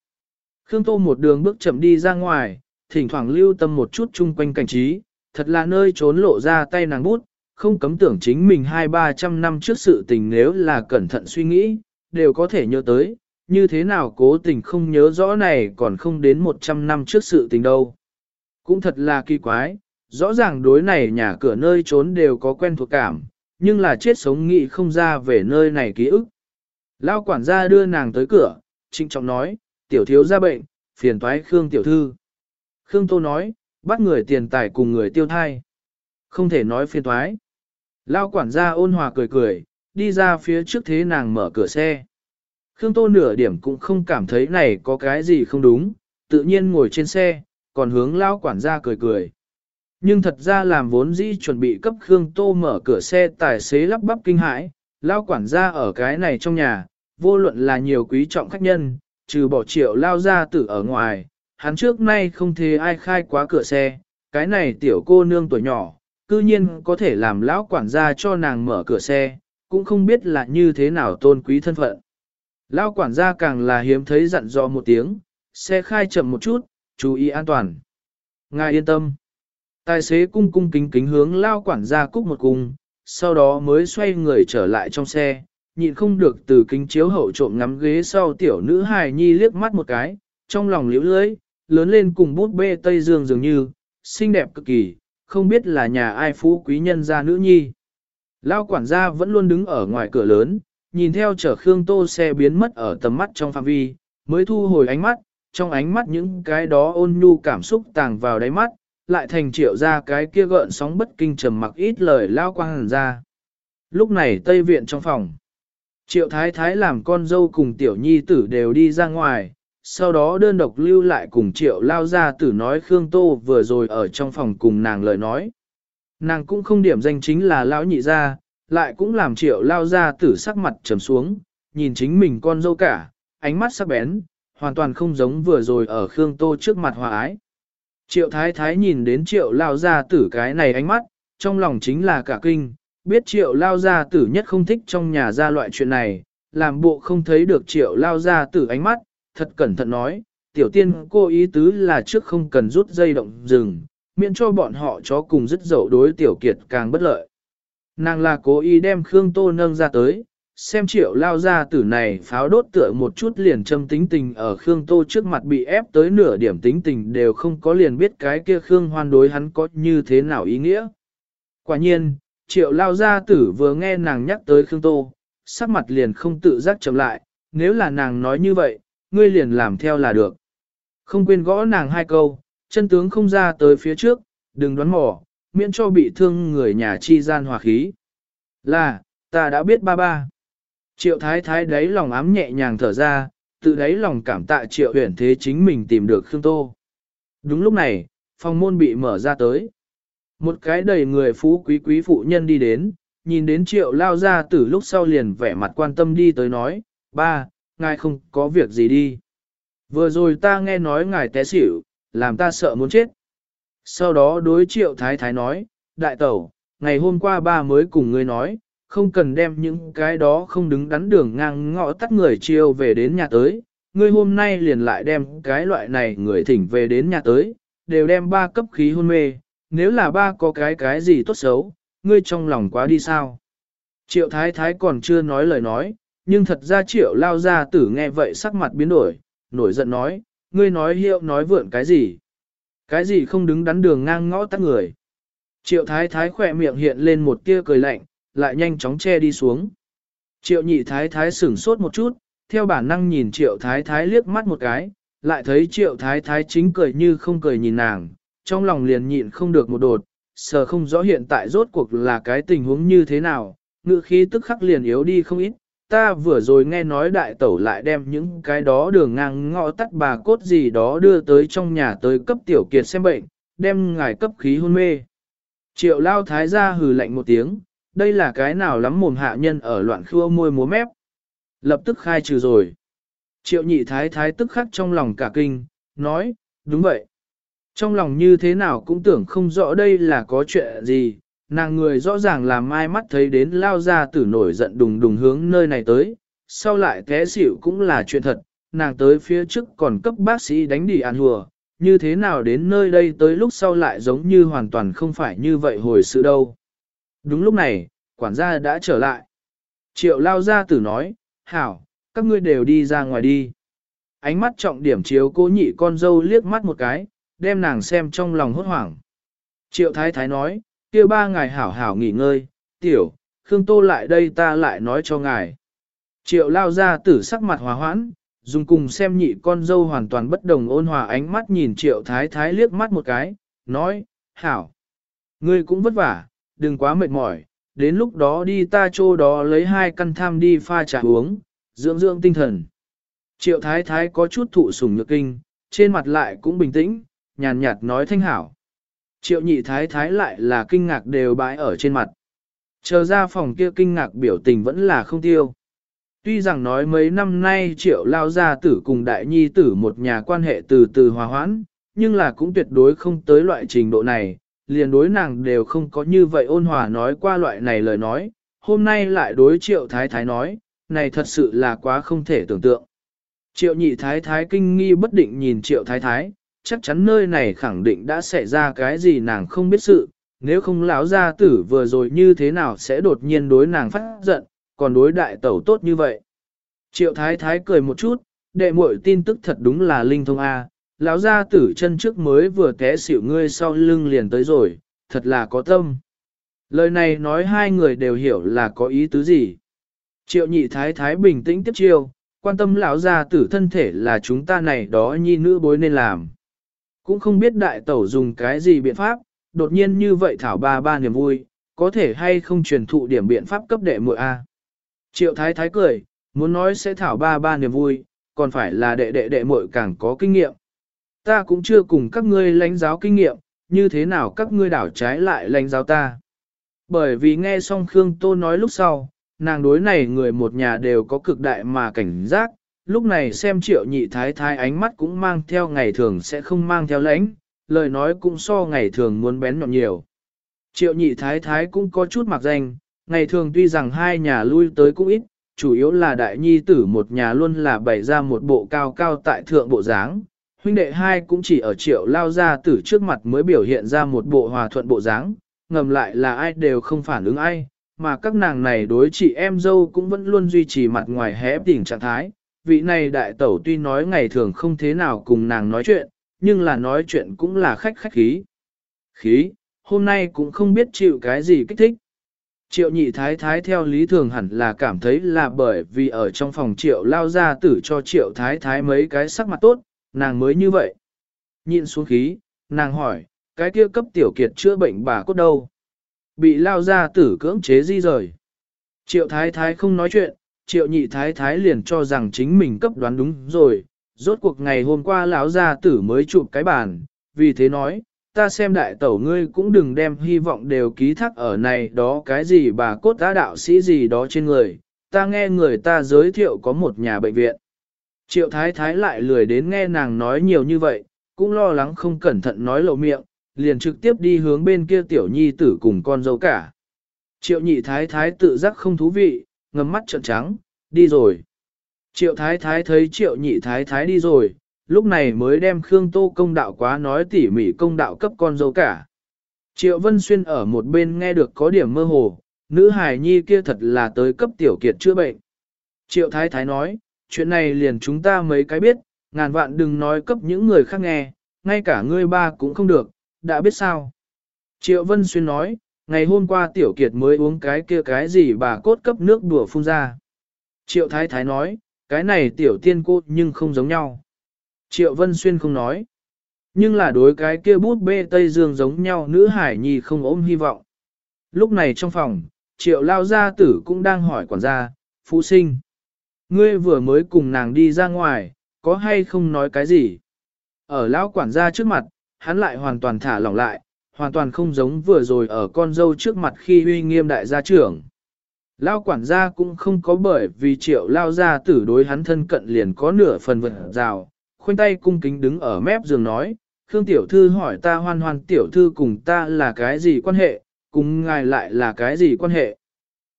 Khương Tô một đường bước chậm đi ra ngoài, thỉnh thoảng lưu tâm một chút chung quanh cảnh trí, thật là nơi trốn lộ ra tay nàng bút, không cấm tưởng chính mình hai ba trăm năm trước sự tình nếu là cẩn thận suy nghĩ, đều có thể nhớ tới, như thế nào cố tình không nhớ rõ này còn không đến một trăm năm trước sự tình đâu. Cũng thật là kỳ quái, rõ ràng đối này nhà cửa nơi trốn đều có quen thuộc cảm, nhưng là chết sống nghĩ không ra về nơi này ký ức. Lao quản gia đưa nàng tới cửa, trinh trọng nói, tiểu thiếu ra bệnh, phiền toái Khương tiểu thư. Khương Tô nói, bắt người tiền tài cùng người tiêu thai. Không thể nói phiền thoái. Lao quản gia ôn hòa cười cười, đi ra phía trước thế nàng mở cửa xe. Khương Tô nửa điểm cũng không cảm thấy này có cái gì không đúng, tự nhiên ngồi trên xe, còn hướng Lao quản gia cười cười. Nhưng thật ra làm vốn dĩ chuẩn bị cấp Khương Tô mở cửa xe tài xế lắp bắp kinh hãi, Lao quản gia ở cái này trong nhà, vô luận là nhiều quý trọng khách nhân, trừ bỏ triệu Lao gia tử ở ngoài, hắn trước nay không thế ai khai quá cửa xe, cái này tiểu cô nương tuổi nhỏ, cư nhiên có thể làm lão quản gia cho nàng mở cửa xe, cũng không biết là như thế nào tôn quý thân phận. Lão quản gia càng là hiếm thấy dặn dò một tiếng, xe khai chậm một chút, chú ý an toàn. Ngài yên tâm. Tài xế cung cung kính kính hướng lao quản gia cúc một cung, sau đó mới xoay người trở lại trong xe, nhịn không được từ kính chiếu hậu trộm ngắm ghế sau tiểu nữ hài nhi liếc mắt một cái, trong lòng liễu lưới, lớn lên cùng bút bê Tây Dương dường như, xinh đẹp cực kỳ, không biết là nhà ai phú quý nhân gia nữ nhi. Lao quản gia vẫn luôn đứng ở ngoài cửa lớn, nhìn theo chở Khương Tô xe biến mất ở tầm mắt trong phạm vi, mới thu hồi ánh mắt, trong ánh mắt những cái đó ôn nhu cảm xúc tàng vào đáy mắt, lại thành triệu ra cái kia gợn sóng bất kinh trầm mặc ít lời lao quang hẳn ra. Lúc này Tây Viện trong phòng, triệu thái thái làm con dâu cùng tiểu nhi tử đều đi ra ngoài, sau đó đơn độc lưu lại cùng triệu lao ra tử nói Khương Tô vừa rồi ở trong phòng cùng nàng lời nói. Nàng cũng không điểm danh chính là lão nhị ra, lại cũng làm triệu lao ra tử sắc mặt trầm xuống, nhìn chính mình con dâu cả, ánh mắt sắc bén, hoàn toàn không giống vừa rồi ở Khương Tô trước mặt hòa ái. Triệu thái thái nhìn đến triệu lao ra tử cái này ánh mắt, trong lòng chính là cả kinh, biết triệu lao ra tử nhất không thích trong nhà ra loại chuyện này, làm bộ không thấy được triệu lao ra tử ánh mắt, thật cẩn thận nói, tiểu tiên cô ý tứ là trước không cần rút dây động rừng, miễn cho bọn họ chó cùng dứt dậu đối tiểu kiệt càng bất lợi. Nàng là cố ý đem Khương Tô nâng ra tới, xem triệu lao ra tử này pháo đốt tựa một chút liền châm tính tình ở Khương Tô trước mặt bị ép tới nửa điểm tính tình đều không có liền biết cái kia Khương hoan đối hắn có như thế nào ý nghĩa. Quả nhiên, triệu lao gia tử vừa nghe nàng nhắc tới Khương Tô, sắc mặt liền không tự giác chậm lại, nếu là nàng nói như vậy, ngươi liền làm theo là được. Không quên gõ nàng hai câu, chân tướng không ra tới phía trước, đừng đoán mò, miễn cho bị thương người nhà chi gian hòa khí. Là, ta đã biết ba ba. Triệu thái thái đáy lòng ám nhẹ nhàng thở ra, tự đáy lòng cảm tạ triệu huyền thế chính mình tìm được Khương Tô. Đúng lúc này, phòng môn bị mở ra tới. Một cái đầy người phú quý quý phụ nhân đi đến, nhìn đến triệu lao ra từ lúc sau liền vẻ mặt quan tâm đi tới nói, ba, ngài không có việc gì đi. Vừa rồi ta nghe nói ngài té xỉu, làm ta sợ muốn chết. Sau đó đối triệu thái thái nói, đại tẩu, ngày hôm qua ba mới cùng ngươi nói, không cần đem những cái đó không đứng đắn đường ngang ngõ tắt người chiêu về đến nhà tới. Ngươi hôm nay liền lại đem cái loại này người thỉnh về đến nhà tới, đều đem ba cấp khí hôn mê, nếu là ba có cái cái gì tốt xấu, ngươi trong lòng quá đi sao? Triệu thái thái còn chưa nói lời nói, nhưng thật ra triệu lao ra tử nghe vậy sắc mặt biến đổi, nổi giận nói, ngươi nói hiệu nói vượn cái gì? Cái gì không đứng đắn đường ngang ngõ tắt người? Triệu thái thái khỏe miệng hiện lên một tia cười lạnh, lại nhanh chóng che đi xuống. Triệu nhị thái thái sửng sốt một chút, theo bản năng nhìn triệu thái thái liếc mắt một cái, lại thấy triệu thái thái chính cười như không cười nhìn nàng, trong lòng liền nhịn không được một đột, sờ không rõ hiện tại rốt cuộc là cái tình huống như thế nào, ngự khí tức khắc liền yếu đi không ít. Ta vừa rồi nghe nói đại tẩu lại đem những cái đó đường ngang ngõ tắt bà cốt gì đó đưa tới trong nhà tới cấp tiểu kiệt xem bệnh, đem ngài cấp khí hôn mê. Triệu lao thái ra hừ lạnh một tiếng, đây là cái nào lắm mồm hạ nhân ở loạn khua môi múa mép. Lập tức khai trừ rồi. Triệu nhị thái thái tức khắc trong lòng cả kinh, nói, đúng vậy. Trong lòng như thế nào cũng tưởng không rõ đây là có chuyện gì, nàng người rõ ràng là mai mắt thấy đến lao ra tử nổi giận đùng đùng hướng nơi này tới, sau lại té xỉu cũng là chuyện thật, nàng tới phía trước còn cấp bác sĩ đánh đi ăn hùa, như thế nào đến nơi đây tới lúc sau lại giống như hoàn toàn không phải như vậy hồi sự đâu. Đúng lúc này, quản gia đã trở lại. Triệu lao ra tử nói, hảo, các ngươi đều đi ra ngoài đi. Ánh mắt trọng điểm chiếu cố nhị con dâu liếc mắt một cái, đem nàng xem trong lòng hốt hoảng. Triệu thái thái nói, kia ba ngài hảo hảo nghỉ ngơi, tiểu, Khương Tô lại đây ta lại nói cho ngài. Triệu lao ra tử sắc mặt hòa hoãn, dùng cùng xem nhị con dâu hoàn toàn bất đồng ôn hòa ánh mắt nhìn triệu thái thái liếc mắt một cái, nói, hảo, ngươi cũng vất vả, đừng quá mệt mỏi, đến lúc đó đi ta chỗ đó lấy hai căn tham đi pha trà uống, dưỡng dưỡng tinh thần. Triệu thái thái có chút thụ sủng nhược kinh, trên mặt lại cũng bình tĩnh, nhàn nhạt nói thanh hảo. Triệu nhị thái thái lại là kinh ngạc đều bãi ở trên mặt. Chờ ra phòng kia kinh ngạc biểu tình vẫn là không tiêu. Tuy rằng nói mấy năm nay triệu lao gia tử cùng đại nhi tử một nhà quan hệ từ từ hòa hoãn, nhưng là cũng tuyệt đối không tới loại trình độ này, liền đối nàng đều không có như vậy ôn hòa nói qua loại này lời nói, hôm nay lại đối triệu thái thái nói, này thật sự là quá không thể tưởng tượng. Triệu nhị thái thái kinh nghi bất định nhìn triệu thái thái, chắc chắn nơi này khẳng định đã xảy ra cái gì nàng không biết sự, nếu không lão gia tử vừa rồi như thế nào sẽ đột nhiên đối nàng phát giận, còn đối đại tẩu tốt như vậy. Triệu thái thái cười một chút, đệ muội tin tức thật đúng là linh thông A, lão gia tử chân trước mới vừa té xỉu ngươi sau lưng liền tới rồi, thật là có tâm. Lời này nói hai người đều hiểu là có ý tứ gì. Triệu nhị thái thái bình tĩnh tiếp chiêu, quan tâm lão gia tử thân thể là chúng ta này đó nhi nữ bối nên làm. Cũng không biết đại tẩu dùng cái gì biện pháp, đột nhiên như vậy thảo ba ba niềm vui, có thể hay không truyền thụ điểm biện pháp cấp đệ muội A. Triệu thái thái cười, muốn nói sẽ thảo ba ba niềm vui, còn phải là đệ đệ đệ muội càng có kinh nghiệm. Ta cũng chưa cùng các ngươi lãnh giáo kinh nghiệm, như thế nào các ngươi đảo trái lại lãnh giáo ta. Bởi vì nghe xong Khương Tô nói lúc sau, nàng đối này người một nhà đều có cực đại mà cảnh giác, lúc này xem triệu nhị thái thái ánh mắt cũng mang theo ngày thường sẽ không mang theo lãnh, lời nói cũng so ngày thường muốn bén nhọn nhiều. Triệu nhị thái thái cũng có chút mặc danh, ngày thường tuy rằng hai nhà lui tới cũng ít, chủ yếu là đại nhi tử một nhà luôn là bày ra một bộ cao cao tại thượng bộ dáng. Huynh đệ hai cũng chỉ ở triệu lao ra tử trước mặt mới biểu hiện ra một bộ hòa thuận bộ dáng, ngầm lại là ai đều không phản ứng ai, mà các nàng này đối chị em dâu cũng vẫn luôn duy trì mặt ngoài hé đỉnh trạng thái. Vị này đại tẩu tuy nói ngày thường không thế nào cùng nàng nói chuyện, nhưng là nói chuyện cũng là khách khách khí. Khí, hôm nay cũng không biết chịu cái gì kích thích. Triệu nhị thái thái theo lý thường hẳn là cảm thấy là bởi vì ở trong phòng triệu lao ra tử cho triệu thái thái mấy cái sắc mặt tốt, nàng mới như vậy. Nhịn xuống khí, nàng hỏi, cái kia cấp tiểu kiệt chữa bệnh bà cốt đâu? Bị lao ra tử cưỡng chế di rời. Triệu thái thái không nói chuyện, triệu nhị thái thái liền cho rằng chính mình cấp đoán đúng rồi. Rốt cuộc ngày hôm qua lão gia tử mới chụp cái bàn, vì thế nói, ta xem đại tẩu ngươi cũng đừng đem hy vọng đều ký thác ở này đó cái gì bà cốt đã đạo sĩ gì đó trên người, ta nghe người ta giới thiệu có một nhà bệnh viện. Triệu thái thái lại lười đến nghe nàng nói nhiều như vậy, cũng lo lắng không cẩn thận nói lộ miệng, liền trực tiếp đi hướng bên kia tiểu nhi tử cùng con dâu cả. Triệu nhị thái thái tự giác không thú vị, ngầm mắt trợn trắng, đi rồi. Triệu thái thái thấy triệu nhị thái thái đi rồi, lúc này mới đem Khương Tô công đạo quá nói tỉ mỉ công đạo cấp con dâu cả. Triệu Vân Xuyên ở một bên nghe được có điểm mơ hồ, nữ hài nhi kia thật là tới cấp tiểu kiệt chữa bệnh. Triệu Thái Thái nói, chuyện này liền chúng ta mấy cái biết, ngàn vạn đừng nói cấp những người khác nghe, ngay cả ngươi ba cũng không được, đã biết sao. Triệu Vân Xuyên nói, ngày hôm qua tiểu kiệt mới uống cái kia cái gì bà cốt cấp nước đùa phun ra. Triệu Thái Thái nói, cái này tiểu tiên cô nhưng không giống nhau. Triệu Vân Xuyên không nói. Nhưng là đối cái kia bút bê Tây Dương giống nhau nữ hải nhi không ôm hy vọng. Lúc này trong phòng, triệu lao gia tử cũng đang hỏi quản gia, phụ sinh. Ngươi vừa mới cùng nàng đi ra ngoài, có hay không nói cái gì? Ở lão quản gia trước mặt, hắn lại hoàn toàn thả lỏng lại, hoàn toàn không giống vừa rồi ở con dâu trước mặt khi uy nghiêm đại gia trưởng. Lao quản gia cũng không có bởi vì triệu lao gia tử đối hắn thân cận liền có nửa phần vật rào, khoanh tay cung kính đứng ở mép giường nói, Khương tiểu thư hỏi ta hoan hoan tiểu thư cùng ta là cái gì quan hệ, cùng ngài lại là cái gì quan hệ.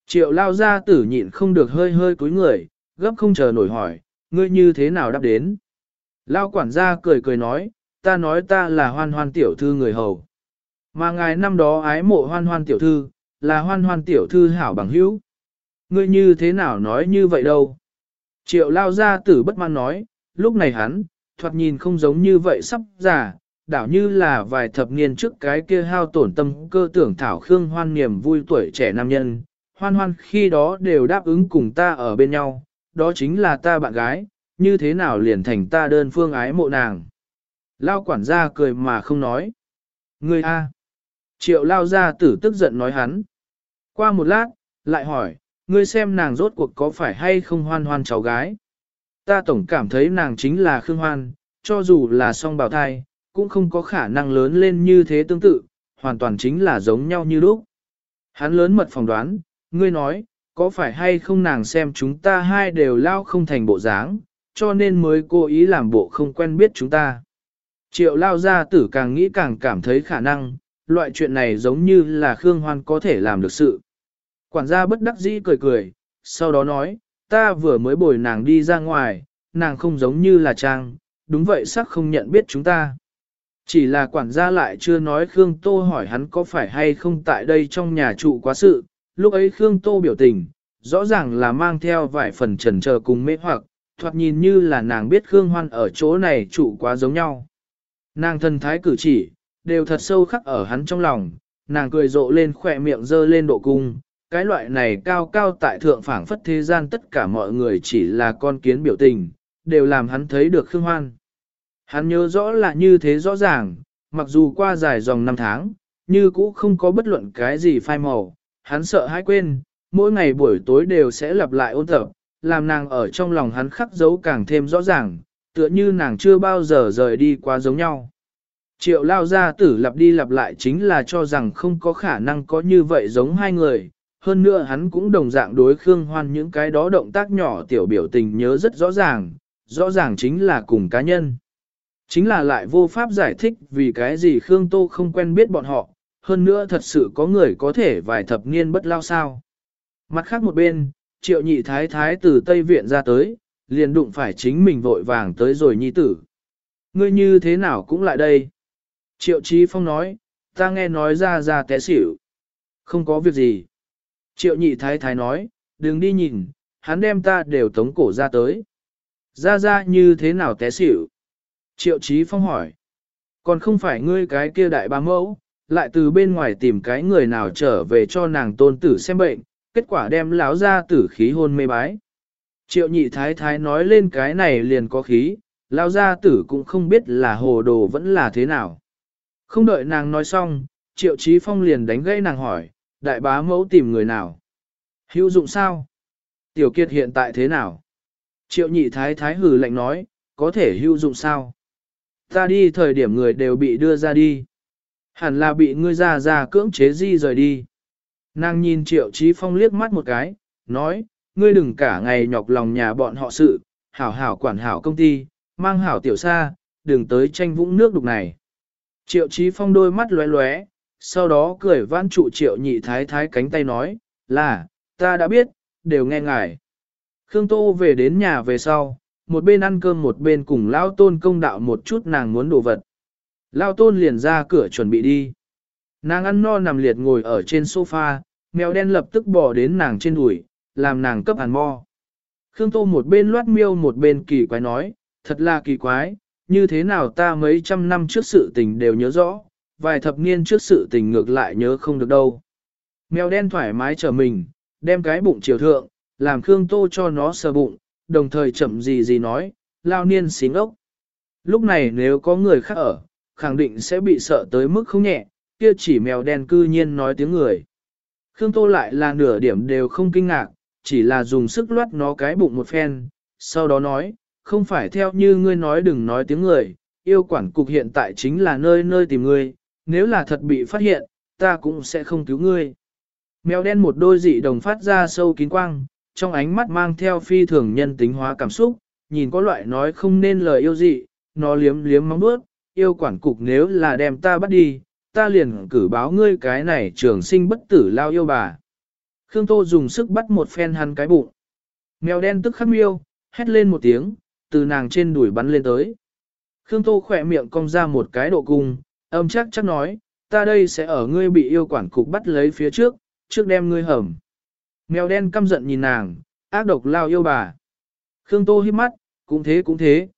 Triệu lao gia tử nhịn không được hơi hơi cúi người, gấp không chờ nổi hỏi, ngươi như thế nào đáp đến. Lao quản gia cười cười nói, ta nói ta là hoan hoan tiểu thư người hầu. Mà ngài năm đó ái mộ hoan hoan tiểu thư, là hoan hoan tiểu thư hảo bằng hữu. Ngươi như thế nào nói như vậy đâu? Triệu lao gia tử bất mãn nói, lúc này hắn, thoạt nhìn không giống như vậy sắp già, đảo như là vài thập niên trước cái kia hao tổn tâm cơ tưởng thảo khương hoan niềm vui tuổi trẻ nam nhân. Hoan hoan khi đó đều đáp ứng cùng ta ở bên nhau, đó chính là ta bạn gái, như thế nào liền thành ta đơn phương ái mộ nàng. Lao quản gia cười mà không nói. Ngươi A. Triệu lao gia tử tức giận nói hắn. Qua một lát, lại hỏi, ngươi xem nàng rốt cuộc có phải hay không hoan hoan cháu gái. Ta tổng cảm thấy nàng chính là Khương Hoan, cho dù là song bào thai, cũng không có khả năng lớn lên như thế tương tự, hoàn toàn chính là giống nhau như lúc. Hắn lớn mật phỏng đoán, ngươi nói, có phải hay không nàng xem chúng ta hai đều lao không thành bộ dáng, cho nên mới cố ý làm bộ không quen biết chúng ta. Triệu lao gia tử càng nghĩ càng cảm thấy khả năng, loại chuyện này giống như là Khương Hoan có thể làm được sự. Quản gia bất đắc dĩ cười cười, sau đó nói, ta vừa mới bồi nàng đi ra ngoài, nàng không giống như là Trang, đúng vậy sắc không nhận biết chúng ta. Chỉ là quản gia lại chưa nói Khương Tô hỏi hắn có phải hay không tại đây trong nhà trụ quá sự, lúc ấy Khương Tô biểu tình, rõ ràng là mang theo vài phần trần chờ cùng mê hoặc, thoạt nhìn như là nàng biết Khương Hoan ở chỗ này trụ quá giống nhau. Nàng thân thái cử chỉ, đều thật sâu khắc ở hắn trong lòng, nàng cười rộ lên khỏe miệng dơ lên độ cung, cái loại này cao cao tại thượng phảng phất thế gian tất cả mọi người chỉ là con kiến biểu tình, đều làm hắn thấy được Khương Hoan. Hắn nhớ rõ là như thế rõ ràng, mặc dù qua dài dòng năm tháng, như cũ không có bất luận cái gì phai màu, hắn sợ hãi quên, mỗi ngày buổi tối đều sẽ lặp lại ôn tập, làm nàng ở trong lòng hắn khắc dấu càng thêm rõ ràng, tựa như nàng chưa bao giờ rời đi quá giống nhau. Triệu lao gia tử lặp đi lặp lại chính là cho rằng không có khả năng có như vậy giống hai người, hơn nữa hắn cũng đồng dạng đối Khương Hoan những cái đó động tác nhỏ tiểu biểu tình nhớ rất rõ ràng, rõ ràng chính là cùng cá nhân. Chính là lại vô pháp giải thích vì cái gì Khương Tô không quen biết bọn họ, hơn nữa thật sự có người có thể vài thập niên bất lao sao. Mặt khác một bên, triệu nhị thái thái từ Tây Viện ra tới, liền đụng phải chính mình vội vàng tới rồi nhi tử. Ngươi như thế nào cũng lại đây. Triệu Chí Phong nói, ta nghe nói ra ra té xỉu. Không có việc gì. Triệu nhị thái thái nói, đừng đi nhìn, hắn đem ta đều tống cổ ra tới. Ra ra như thế nào té xỉu? Triệu Chí Phong hỏi. Còn không phải ngươi cái kia đại bá mẫu, lại từ bên ngoài tìm cái người nào trở về cho nàng tôn tử xem bệnh, kết quả đem láo ra tử khí hôn mê bái. Triệu nhị thái thái nói lên cái này liền có khí, lao gia tử cũng không biết là hồ đồ vẫn là thế nào. Không đợi nàng nói xong, triệu trí phong liền đánh gây nàng hỏi, đại bá mẫu tìm người nào? Hữu dụng sao? Tiểu kiệt hiện tại thế nào? Triệu nhị thái thái hử lạnh nói, có thể hữu dụng sao? Ta đi thời điểm người đều bị đưa ra đi. Hẳn là bị ngươi ra ra cưỡng chế di rời đi. Nàng nhìn triệu trí phong liếc mắt một cái, nói, ngươi đừng cả ngày nhọc lòng nhà bọn họ sự, hảo hảo quản hảo công ty, mang hảo tiểu xa, đừng tới tranh vũng nước đục này. Triệu trí phong đôi mắt lóe lóe, sau đó cười vãn trụ triệu nhị thái thái cánh tay nói, là, ta đã biết, đều nghe ngài. Khương Tô về đến nhà về sau, một bên ăn cơm một bên cùng Lao Tôn công đạo một chút nàng muốn đồ vật. Lao Tôn liền ra cửa chuẩn bị đi. Nàng ăn no nằm liệt ngồi ở trên sofa, mèo đen lập tức bò đến nàng trên đùi, làm nàng cấp ăn mo. Khương Tô một bên loát miêu một bên kỳ quái nói, thật là kỳ quái, như thế nào ta mấy trăm năm trước sự tình đều nhớ rõ, vài thập niên trước sự tình ngược lại nhớ không được đâu. Mèo đen thoải mái trở mình, đem cái bụng chiều thượng, làm Khương Tô cho nó sờ bụng, đồng thời chậm gì gì nói, lao niên xính ốc. Lúc này nếu có người khác ở, khẳng định sẽ bị sợ tới mức không nhẹ, kia chỉ mèo đen cư nhiên nói tiếng người. Khương Tô lại là nửa điểm đều không kinh ngạc, chỉ là dùng sức loát nó cái bụng một phen, sau đó nói, không phải theo như ngươi nói đừng nói tiếng người, yêu quản cục hiện tại chính là nơi nơi tìm ngươi, nếu là thật bị phát hiện, ta cũng sẽ không cứu ngươi. Mèo đen một đôi dị đồng phát ra sâu kín quang, trong ánh mắt mang theo phi thường nhân tính hóa cảm xúc, nhìn có loại nói không nên lời yêu dị, nó liếm liếm móng bước, yêu quản cục nếu là đem ta bắt đi, ta liền cử báo ngươi cái này trường sinh bất tử lao yêu bà. Khương Tô dùng sức bắt một phen hắn cái bụng. Mèo đen tức khắc miêu, hét lên một tiếng, từ nàng trên đùi bắn lên tới. Khương Tô khỏe miệng cong ra một cái độ cung, âm chắc chắc nói, ta đây sẽ ở ngươi bị yêu quản cục bắt lấy phía trước, trước đem ngươi hầm. Mèo đen căm giận nhìn nàng, ác độc lao yêu bà. Khương Tô hít mắt, cũng thế cũng thế.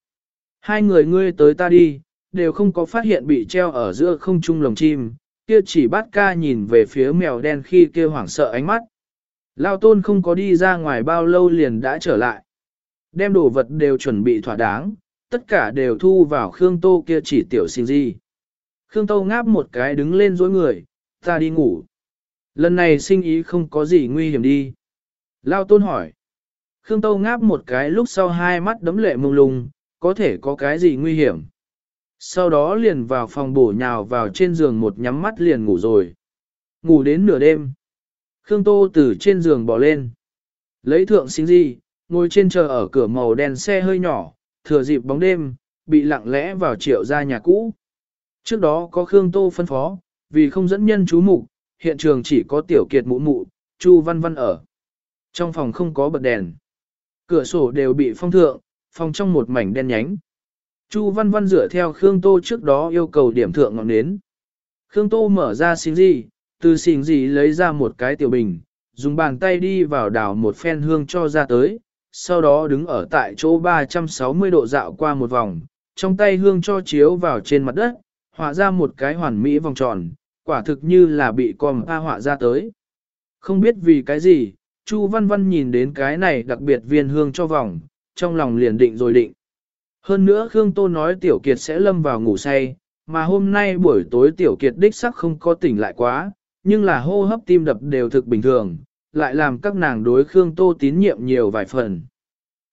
Hai người ngươi tới ta đi, đều không có phát hiện bị treo ở giữa không trung lồng chim, kia chỉ bắt ca nhìn về phía mèo đen khi kia hoảng sợ ánh mắt. Lao tôn không có đi ra ngoài bao lâu liền đã trở lại. Đem đồ vật đều chuẩn bị thỏa đáng, tất cả đều thu vào Khương Tô kia chỉ tiểu sinh gì. Khương Tô ngáp một cái đứng lên dối người, ta đi ngủ. Lần này sinh ý không có gì nguy hiểm đi. Lao tôn hỏi. Khương Tô ngáp một cái lúc sau hai mắt đấm lệ mông lung, có thể có cái gì nguy hiểm. Sau đó liền vào phòng bổ nhào vào trên giường một nhắm mắt liền ngủ rồi. Ngủ đến nửa đêm. Khương Tô từ trên giường bỏ lên. Lấy thượng sinh gì, ngồi trên chờ ở cửa màu đen xe hơi nhỏ, thừa dịp bóng đêm, bị lặng lẽ vào triệu ra nhà cũ. Trước đó có Khương Tô phân phó, vì không dẫn nhân chú mục, hiện trường chỉ có tiểu kiệt mụ mụ, Chu Văn Văn ở. Trong phòng không có bật đèn. Cửa sổ đều bị phong thượng, phòng trong một mảnh đen nhánh. Chu Văn Văn dựa theo Khương Tô trước đó yêu cầu điểm thượng ngọn nến. Khương Tô mở ra xin gì, từ xin gì lấy ra một cái tiểu bình, dùng bàn tay đi vào đảo một phen hương cho ra tới, sau đó đứng ở tại chỗ 360 độ dạo qua một vòng, trong tay hương cho chiếu vào trên mặt đất, họa ra một cái hoàn mỹ vòng tròn, quả thực như là bị com pa họa ra tới. Không biết vì cái gì, Chu Văn Văn nhìn đến cái này đặc biệt viên hương cho vòng, trong lòng liền định rồi định. Hơn nữa Khương Tô nói Tiểu Kiệt sẽ lâm vào ngủ say, mà hôm nay buổi tối Tiểu Kiệt đích sắc không có tỉnh lại quá, nhưng là hô hấp tim đập đều thực bình thường, lại làm các nàng đối Khương Tô tín nhiệm nhiều vài phần.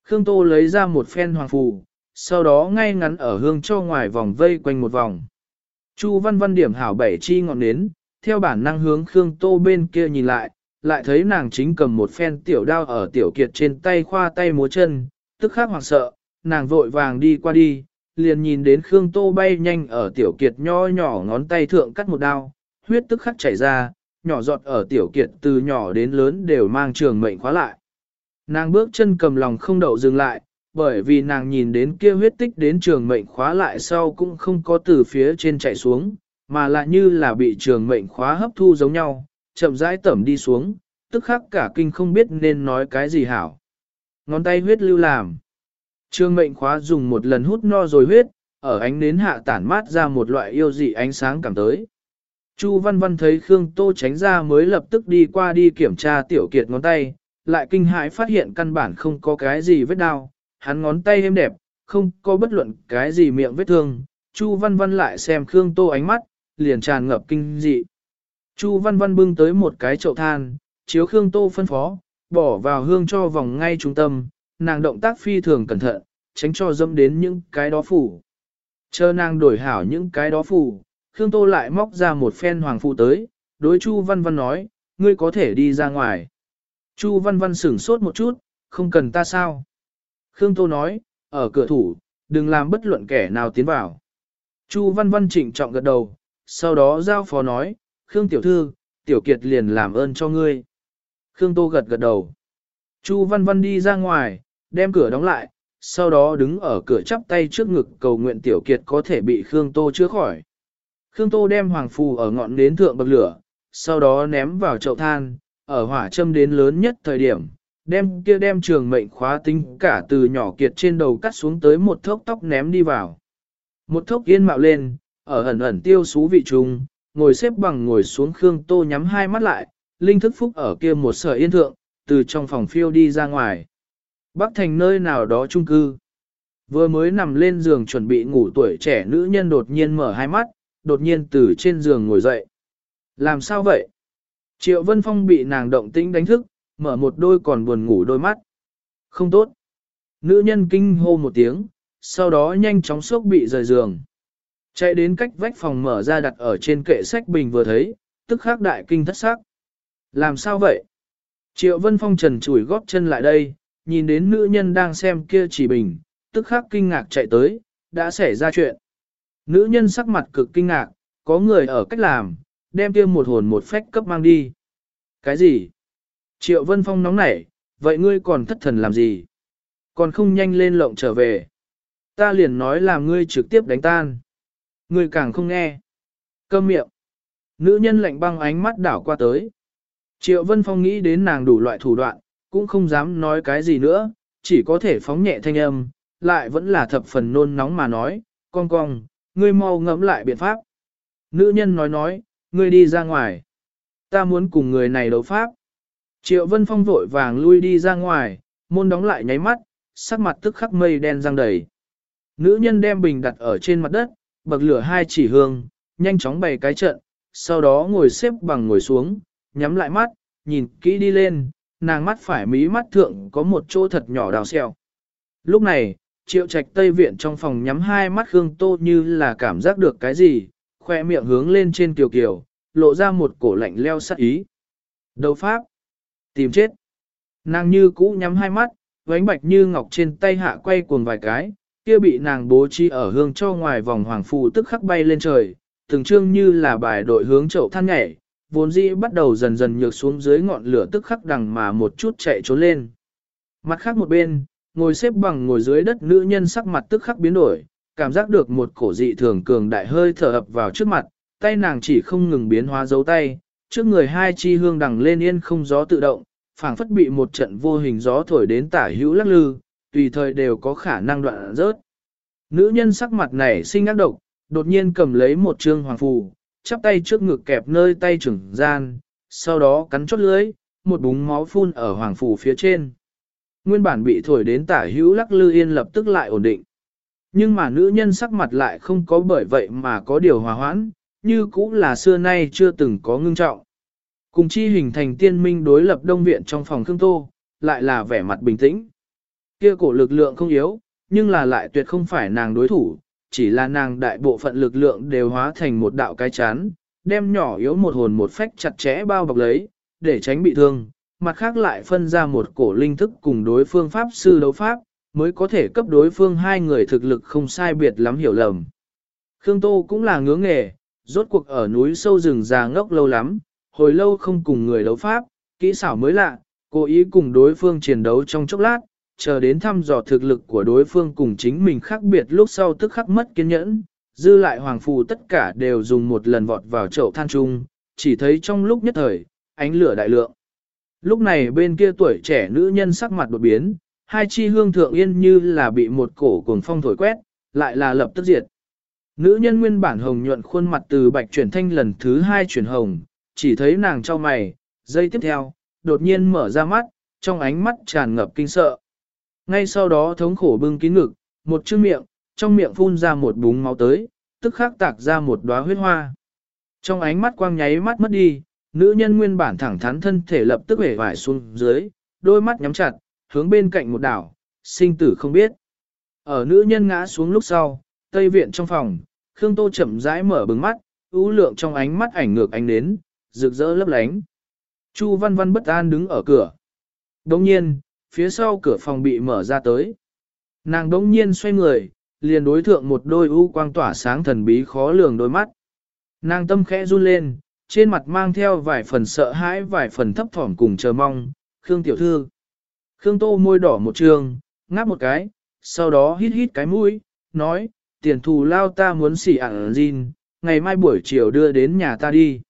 Khương Tô lấy ra một phen hoàng phù, sau đó ngay ngắn ở hương cho ngoài vòng vây quanh một vòng. Chu văn văn điểm hảo bảy chi ngọn nến, theo bản năng hướng Khương Tô bên kia nhìn lại, lại thấy nàng chính cầm một phen tiểu đao ở tiểu kiệt trên tay khoa tay múa chân, tức khắc hoảng sợ, nàng vội vàng đi qua đi, liền nhìn đến Khương Tô bay nhanh ở tiểu kiệt nho nhỏ ngón tay thượng cắt một đao, huyết tức khắc chảy ra, nhỏ giọt ở tiểu kiệt từ nhỏ đến lớn đều mang trường mệnh khóa lại. Nàng bước chân cầm lòng không đậu dừng lại, bởi vì nàng nhìn đến kia huyết tích đến trường mệnh khóa lại sau cũng không có từ phía trên chạy xuống, mà lại như là bị trường mệnh khóa hấp thu giống nhau, chậm rãi tẩm đi xuống, tức khắc cả kinh không biết nên nói cái gì hảo. Ngón tay huyết lưu làm. Trường mệnh khóa dùng một lần hút no rồi huyết, ở ánh nến hạ tản mát ra một loại yêu dị ánh sáng cảm tới. Chu Văn Văn thấy Khương Tô tránh ra mới lập tức đi qua đi kiểm tra tiểu kiệt ngón tay, lại kinh hãi phát hiện căn bản không có cái gì vết đau, hắn ngón tay êm đẹp, không có bất luận cái gì miệng vết thương. Chu Văn Văn lại xem Khương Tô ánh mắt, liền tràn ngập kinh dị. Chu Văn Văn bưng tới một cái chậu than, chiếu Khương Tô phân phó, bỏ vào hương cho vòng ngay trung tâm, nàng động tác phi thường cẩn thận, tránh cho dâm đến những cái đó phủ. Chờ nàng đổi hảo những cái đó phủ, Khương Tô lại móc ra một phen hoàng phụ tới, đối Chu Văn Văn nói, ngươi có thể đi ra ngoài. Chu Văn Văn sửng sốt một chút, không cần ta sao. Khương Tô nói, ở cửa thủ, đừng làm bất luận kẻ nào tiến vào. Chu Văn Văn trịnh trọng gật đầu, sau đó giao phó nói, Khương Tiểu Thư, Tiểu Kiệt liền làm ơn cho ngươi. Khương Tô gật gật đầu. Chu Văn Văn đi ra ngoài, đem cửa đóng lại, sau đó đứng ở cửa chắp tay trước ngực cầu nguyện Tiểu Kiệt có thể bị Khương Tô chữa khỏi. Khương Tô đem hoàng phù ở ngọn nến thượng bậc lửa, sau đó ném vào chậu than, ở hỏa châm đến lớn nhất thời điểm, đem kia đem trường mệnh khóa tính cả từ nhỏ kiệt trên đầu cắt xuống tới một thốc tóc ném đi vào. Một thốc yên mạo lên, ở ẩn ẩn tiêu xú vị trùng, ngồi xếp bằng ngồi xuống Khương Tô nhắm hai mắt lại, linh thức phúc ở kia một sở yên thượng, từ trong phòng phiêu đi ra ngoài. Bắc thành nơi nào đó trung cư. Vừa mới nằm lên giường chuẩn bị ngủ tuổi trẻ nữ nhân đột nhiên mở hai mắt, đột nhiên từ trên giường ngồi dậy. Làm sao vậy? Triệu Vân Phong bị nàng động tĩnh đánh thức, mở một đôi còn buồn ngủ đôi mắt. Không tốt. Nữ nhân kinh hô một tiếng, sau đó nhanh chóng sốc bị rời giường. Chạy đến cách vách phòng mở ra đặt ở trên kệ sách bình vừa thấy, tức khắc đại kinh thất sắc. Làm sao vậy? Triệu Vân Phong trần chủi góp chân lại đây, nhìn đến nữ nhân đang xem kia chỉ bình, tức khắc kinh ngạc chạy tới, đã xảy ra chuyện. Nữ nhân sắc mặt cực kinh ngạc, có người ở cách làm, đem kia một hồn một phách cấp mang đi. Cái gì? Triệu Vân Phong nóng nảy, vậy ngươi còn thất thần làm gì? Còn không nhanh lên lộng trở về. Ta liền nói là ngươi trực tiếp đánh tan. Ngươi càng không nghe. Câm miệng. Nữ nhân lạnh băng ánh mắt đảo qua tới. Triệu Vân Phong nghĩ đến nàng đủ loại thủ đoạn, cũng không dám nói cái gì nữa, chỉ có thể phóng nhẹ thanh âm, lại vẫn là thập phần nôn nóng mà nói, con cong, ngươi mau ngẫm lại biện pháp. Nữ nhân nói nói, ngươi đi ra ngoài. Ta muốn cùng người này đấu pháp. Triệu Vân Phong vội vàng lui đi ra ngoài, môn đóng lại nháy mắt, sắc mặt tức khắc mây đen răng đầy. Nữ nhân đem bình đặt ở trên mặt đất, bậc lửa hai chỉ hương, nhanh chóng bày cái trận, sau đó ngồi xếp bằng ngồi xuống, nhắm lại mắt, nhìn kỹ đi lên, nàng mắt phải mí mắt thượng có một chỗ thật nhỏ đào xeo. Lúc này, triệu trạch tây viện trong phòng nhắm hai mắt Khương Tô như là cảm giác được cái gì, khoe miệng hướng lên trên kiều kiều, lộ ra một cổ lạnh leo sắc ý. Đấu pháp. Tìm chết. Nàng như cũ nhắm hai mắt, vánh bạch như ngọc trên tay hạ quay cuồng vài cái, kia bị nàng bố trí ở hương cho ngoài vòng hoàng phù tức khắc bay lên trời, từng trương như là bài đội hướng chậu than nhảy, vốn dĩ bắt đầu dần dần nhược xuống dưới ngọn lửa tức khắc đằng mà một chút chạy trốn lên. Mặt khác một bên, ngồi xếp bằng ngồi dưới đất nữ nhân sắc mặt tức khắc biến đổi, cảm giác được một cổ dị thường cường đại hơi thở ập vào trước mặt, tay nàng chỉ không ngừng biến hóa dấu tay, trước người hai chi hương đằng lên yên không gió tự động, phảng phất bị một trận vô hình gió thổi đến tả hữu lắc lư, tùy thời đều có khả năng đoạn rớt. Nữ nhân sắc mặt này sinh ác độc, đột nhiên cầm lấy một trương hoàng phù, chắp tay trước ngực kẹp nơi tay trưởng gian, sau đó cắn chốt lưới, một búng máu phun ở hoàng phù phía trên. Nguyên bản bị thổi đến tả hữu lắc lư yên lập tức lại ổn định. Nhưng mà nữ nhân sắc mặt lại không có bởi vậy mà có điều hòa hoãn, như cũng là xưa nay chưa từng có ngưng trọng. Cùng chi hình thành tiên minh đối lập đông viện trong phòng Khương Tô, lại là vẻ mặt bình tĩnh. Kia cổ lực lượng không yếu, nhưng là lại tuyệt không phải nàng đối thủ, chỉ là nàng đại bộ phận lực lượng đều hóa thành một đạo cái chán, đem nhỏ yếu một hồn một phách chặt chẽ bao bọc lấy, để tránh bị thương, mặt khác lại phân ra một cổ linh thức cùng đối phương pháp sư đấu pháp, mới có thể cấp đối phương hai người thực lực không sai biệt lắm hiểu lầm. Khương Tô cũng là ngứa nghề, rốt cuộc ở núi sâu rừng già ngốc lâu lắm, hồi lâu không cùng người đấu pháp, kỹ xảo mới lạ, cố ý cùng đối phương chiến đấu trong chốc lát, chờ đến thăm dò thực lực của đối phương cùng chính mình khác biệt lúc sau tức khắc mất kiên nhẫn, dư lại hoàng phù tất cả đều dùng một lần vọt vào chậu than trung, chỉ thấy trong lúc nhất thời, ánh lửa đại lượng. Lúc này bên kia tuổi trẻ nữ nhân sắc mặt đột biến, hai chi hương thượng yên như là bị một cổ cuồng phong thổi quét, lại là lập tức diệt. Nữ nhân nguyên bản hồng nhuận khuôn mặt từ bạch chuyển thanh lần thứ hai chuyển hồng, chỉ thấy nàng cho mày, giây tiếp theo, đột nhiên mở ra mắt, trong ánh mắt tràn ngập kinh sợ. Ngay sau đó thống khổ bưng kín ngực, một chữ miệng, trong miệng phun ra một búng máu tới, tức khắc tạc ra một đóa huyết hoa. Trong ánh mắt quang nháy mắt mất đi, nữ nhân nguyên bản thẳng thắn thân thể lập tức hể vải xuống dưới, đôi mắt nhắm chặt, hướng bên cạnh một đảo, sinh tử không biết. Ở nữ nhân ngã xuống lúc sau, tây viện trong phòng, Khương Tô chậm rãi mở bừng mắt, ưu lượng trong ánh mắt ảnh ngược ánh đến, rực rỡ lấp lánh. Chu Văn Văn bất an đứng ở cửa. Đồng nhiên, phía sau cửa phòng bị mở ra tới. Nàng đống nhiên xoay người, liền đối thượng một đôi u quang tỏa sáng thần bí khó lường đôi mắt. Nàng tâm khẽ run lên, trên mặt mang theo vài phần sợ hãi vài phần thấp thỏm cùng chờ mong, Khương tiểu thư. Khương tô môi đỏ một trường, ngáp một cái, sau đó hít hít cái mũi, nói, tiền thù lao ta muốn xỉ ản Jin, ngày mai buổi chiều đưa đến nhà ta đi.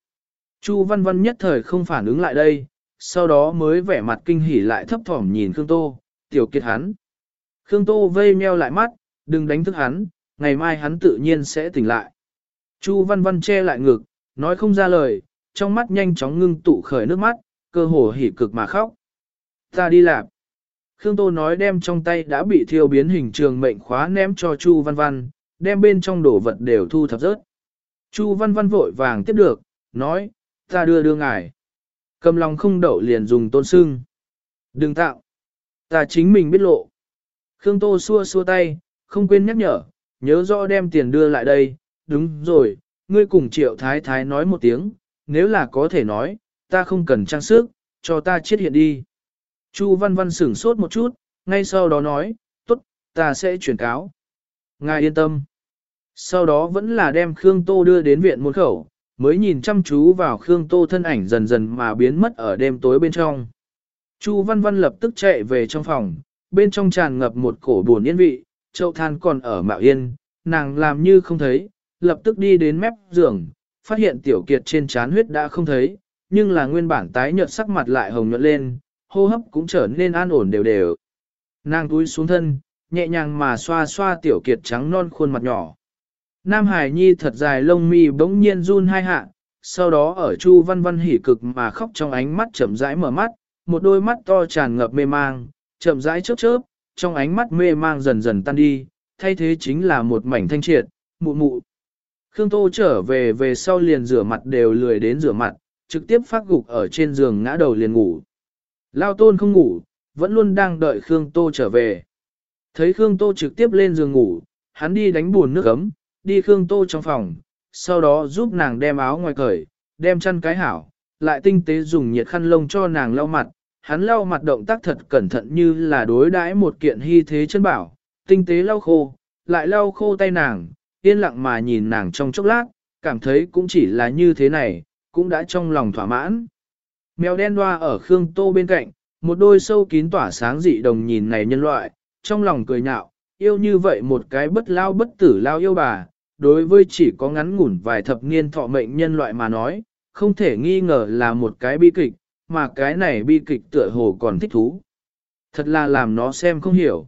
Chu Văn Văn nhất thời không phản ứng lại đây, sau đó mới vẻ mặt kinh hỉ lại thấp thỏm nhìn Khương Tô, tiểu kiệt hắn. Khương Tô vây meo lại mắt, đừng đánh thức hắn, ngày mai hắn tự nhiên sẽ tỉnh lại. Chu Văn Văn che lại ngực, nói không ra lời, trong mắt nhanh chóng ngưng tụ khởi nước mắt, cơ hồ hỉ cực mà khóc. Ta đi làm. Khương Tô nói đem trong tay đã bị thiêu biến hình trường mệnh khóa ném cho Chu Văn Văn, đem bên trong đồ vật đều thu thập rớt. Chu Văn Văn vội vàng tiếp được, nói, ta đưa đưa ngài. Cầm lòng không đậu liền dùng tôn sưng. Đừng tạo. Ta chính mình biết lộ. Khương Tô xua xua tay, không quên nhắc nhở, nhớ rõ đem tiền đưa lại đây. Đúng rồi, ngươi cùng triệu thái thái nói một tiếng, nếu là có thể nói, ta không cần trang sức, cho ta chết hiện đi. Chu văn văn sửng sốt một chút, ngay sau đó nói, tốt, ta sẽ chuyển cáo. Ngài yên tâm. Sau đó vẫn là đem Khương Tô đưa đến viện môn khẩu, mới nhìn chăm chú vào Khương Tô thân ảnh dần dần mà biến mất ở đêm tối bên trong. Chu Văn Văn lập tức chạy về trong phòng, bên trong tràn ngập một cổ buồn yên vị, chậu than còn ở mạo yên, nàng làm như không thấy, lập tức đi đến mép giường, phát hiện tiểu kiệt trên trán huyết đã không thấy, nhưng là nguyên bản tái nhợt sắc mặt lại hồng nhuận lên, hô hấp cũng trở nên an ổn đều đều. Nàng túi xuống thân, nhẹ nhàng mà xoa xoa tiểu kiệt trắng non khuôn mặt nhỏ. Nam Hải Nhi thật dài lông mi bỗng nhiên run hai hạ, sau đó ở Chu Văn Văn hỉ cực mà khóc trong ánh mắt chậm rãi mở mắt, một đôi mắt to tràn ngập mê mang, chậm rãi chớp chớp, trong ánh mắt mê mang dần dần tan đi, thay thế chính là một mảnh thanh triệt, mụ mụ. Khương Tô trở về về sau liền rửa mặt đều lười đến rửa mặt, trực tiếp phát gục ở trên giường ngã đầu liền ngủ. Lao tôn không ngủ, vẫn luôn đang đợi Khương Tô trở về. Thấy Khương Tô trực tiếp lên giường ngủ, hắn đi đánh buồn nước ấm, đi Khương Tô trong phòng, sau đó giúp nàng đem áo ngoài cởi, đem chăn cái hảo, lại tinh tế dùng nhiệt khăn lông cho nàng lau mặt. Hắn lau mặt động tác thật cẩn thận như là đối đãi một kiện hy thế chân bảo, tinh tế lau khô, lại lau khô tay nàng, yên lặng mà nhìn nàng trong chốc lát, cảm thấy cũng chỉ là như thế này, cũng đã trong lòng thỏa mãn. Mèo đen đoa ở Khương Tô bên cạnh, một đôi sâu kín tỏa sáng dị đồng nhìn này nhân loại, trong lòng cười nhạo, yêu như vậy một cái bất lao bất tử lao yêu bà, đối với chỉ có ngắn ngủn vài thập niên thọ mệnh nhân loại mà nói, không thể nghi ngờ là một cái bi kịch, mà cái này bi kịch tựa hồ còn thích thú. Thật là làm nó xem không hiểu.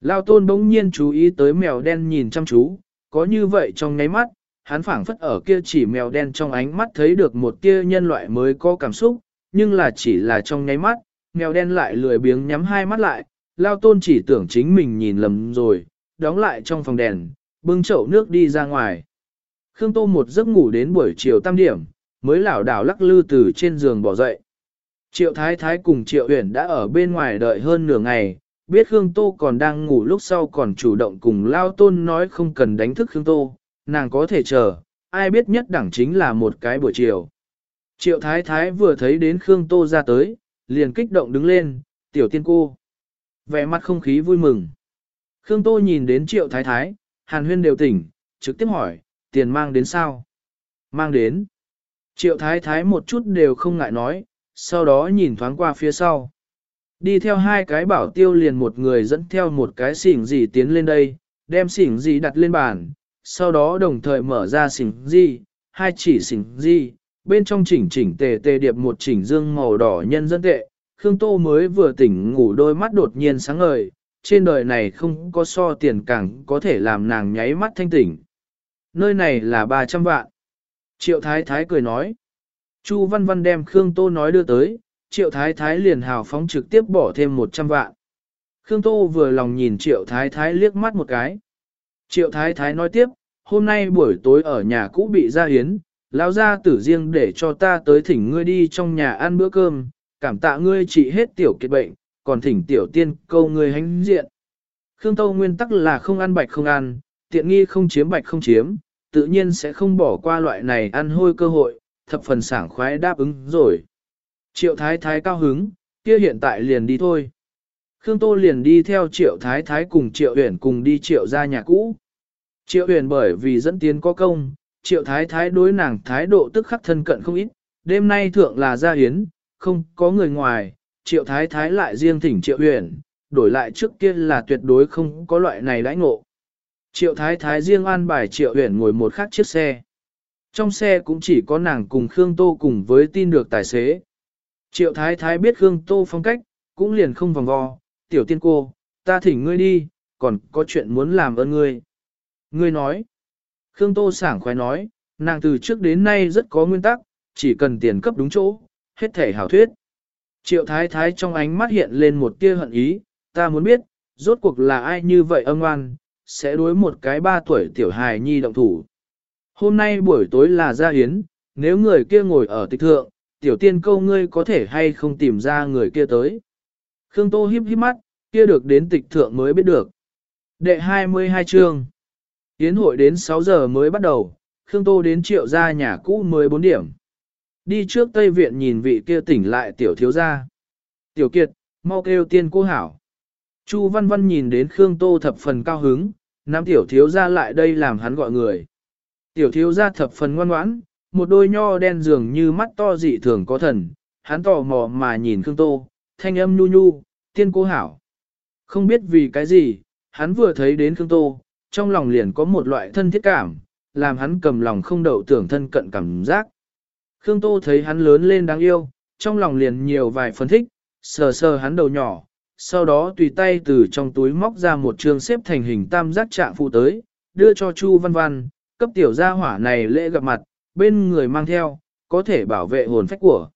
Lao tôn bỗng nhiên chú ý tới mèo đen nhìn chăm chú, có như vậy trong nháy mắt, hắn phảng phất ở kia chỉ mèo đen trong ánh mắt thấy được một tia nhân loại mới có cảm xúc, nhưng là chỉ là trong nháy mắt, mèo đen lại lười biếng nhắm hai mắt lại, lao tôn chỉ tưởng chính mình nhìn lầm rồi, đóng lại trong phòng đèn, bưng chậu nước đi ra ngoài. Khương Tô một giấc ngủ đến buổi chiều tam điểm, mới lảo đảo lắc lư từ trên giường bỏ dậy. Triệu Thái Thái cùng Triệu Uyển đã ở bên ngoài đợi hơn nửa ngày, biết Khương Tô còn đang ngủ lúc sau còn chủ động cùng Lao Tôn nói không cần đánh thức Khương Tô, nàng có thể chờ, ai biết nhất đẳng chính là một cái buổi chiều. Triệu Thái Thái vừa thấy đến Khương Tô ra tới, liền kích động đứng lên, tiểu tiên cô. Vẻ mặt không khí vui mừng. Khương Tô nhìn đến Triệu Thái Thái, Hàn Huyên đều tỉnh, trực tiếp hỏi, tiền mang đến sao? Mang đến. Triệu Thái Thái một chút đều không ngại nói, sau đó nhìn thoáng qua phía sau. Đi theo hai cái bảo tiêu liền một người dẫn theo một cái xỉn gì tiến lên đây, đem xỉn gì đặt lên bàn, sau đó đồng thời mở ra xỉn gì, hai chỉ xỉn gì, bên trong chỉnh chỉnh tề tề điệp một chỉnh dương màu đỏ nhân dân tệ. Khương Tô mới vừa tỉnh ngủ đôi mắt đột nhiên sáng ngời, trên đời này không có so tiền càng có thể làm nàng nháy mắt thanh tỉnh. Nơi này là 300 vạn. Triệu Thái Thái cười nói. Chu Văn Văn đem Khương Tô nói đưa tới, Triệu Thái Thái liền hào phóng trực tiếp bỏ thêm 100 vạn. Khương Tô vừa lòng nhìn Triệu Thái Thái liếc mắt một cái. Triệu Thái Thái nói tiếp, hôm nay buổi tối ở nhà cũ bị ra hiến, lão gia tử riêng để cho ta tới thỉnh ngươi đi trong nhà ăn bữa cơm, cảm tạ ngươi trị hết tiểu kiệt bệnh, còn thỉnh tiểu tiên câu ngươi hánh diện. Khương Tô nguyên tắc là không ăn bạch không ăn, tiện nghi không chiếm bạch không chiếm, tự nhiên sẽ không bỏ qua loại này ăn hôi cơ hội, thập phần sảng khoái đáp ứng rồi. Triệu Thái Thái cao hứng, kia hiện tại liền đi thôi. Khương Tô liền đi theo Triệu Thái Thái cùng Triệu Huyền cùng đi Triệu ra nhà cũ. Triệu Huyền bởi vì dẫn tiến có công, Triệu Thái Thái đối nàng thái độ tức khắc thân cận không ít, đêm nay thượng là gia hiến, không có người ngoài, Triệu Thái Thái lại riêng thỉnh Triệu Huyền, đổi lại trước kia là tuyệt đối không có loại này đãi ngộ. Triệu Thái Thái riêng an bài Triệu Huyền ngồi một khắc chiếc xe. Trong xe cũng chỉ có nàng cùng Khương Tô cùng với tin được tài xế. Triệu Thái Thái biết Khương Tô phong cách, cũng liền không vòng vo, tiểu tiên cô, ta thỉnh ngươi đi, còn có chuyện muốn làm ơn ngươi. Ngươi nói, Khương Tô sảng khoái nói, nàng từ trước đến nay rất có nguyên tắc, chỉ cần tiền cấp đúng chỗ, hết thể hảo thuyết. Triệu Thái Thái trong ánh mắt hiện lên một tia hận ý, ta muốn biết, rốt cuộc là ai như vậy âm ngoan, sẽ đối một cái ba tuổi tiểu hài nhi động thủ. Hôm nay buổi tối là gia hiến, nếu người kia ngồi ở tịch thượng, tiểu tiên câu ngươi có thể hay không tìm ra người kia tới. Khương Tô híp híp mắt, kia được đến tịch thượng mới biết được. Đệ 22 chương. Yến hội đến 6 giờ mới bắt đầu, Khương Tô đến triệu gia nhà cũ 14 điểm. Đi trước Tây Viện nhìn vị kia tỉnh lại tiểu thiếu gia. Tiểu Kiệt, mau kêu tiên cô hảo. Chu Văn Văn nhìn đến Khương Tô thập phần cao hứng, nam tiểu thiếu gia lại đây làm hắn gọi người. Tiểu thiếu gia thập phần ngoan ngoãn, một đôi nho đen dường như mắt to dị thường có thần, hắn tò mò mà nhìn Khương Tô, thanh âm nhu nhu, tiên cô hảo. Không biết vì cái gì, hắn vừa thấy đến Khương Tô, trong lòng liền có một loại thân thiết cảm, làm hắn cầm lòng không đậu tưởng thân cận cảm giác. Khương Tô thấy hắn lớn lên đáng yêu, trong lòng liền nhiều vài phân thích, sờ sờ hắn đầu nhỏ, sau đó tùy tay từ trong túi móc ra một trường xếp thành hình tam giác trạng phụ tới, đưa cho Chu Văn Văn, cấp tiểu gia hỏa này lễ gặp mặt, bên người mang theo, có thể bảo vệ hồn phách của.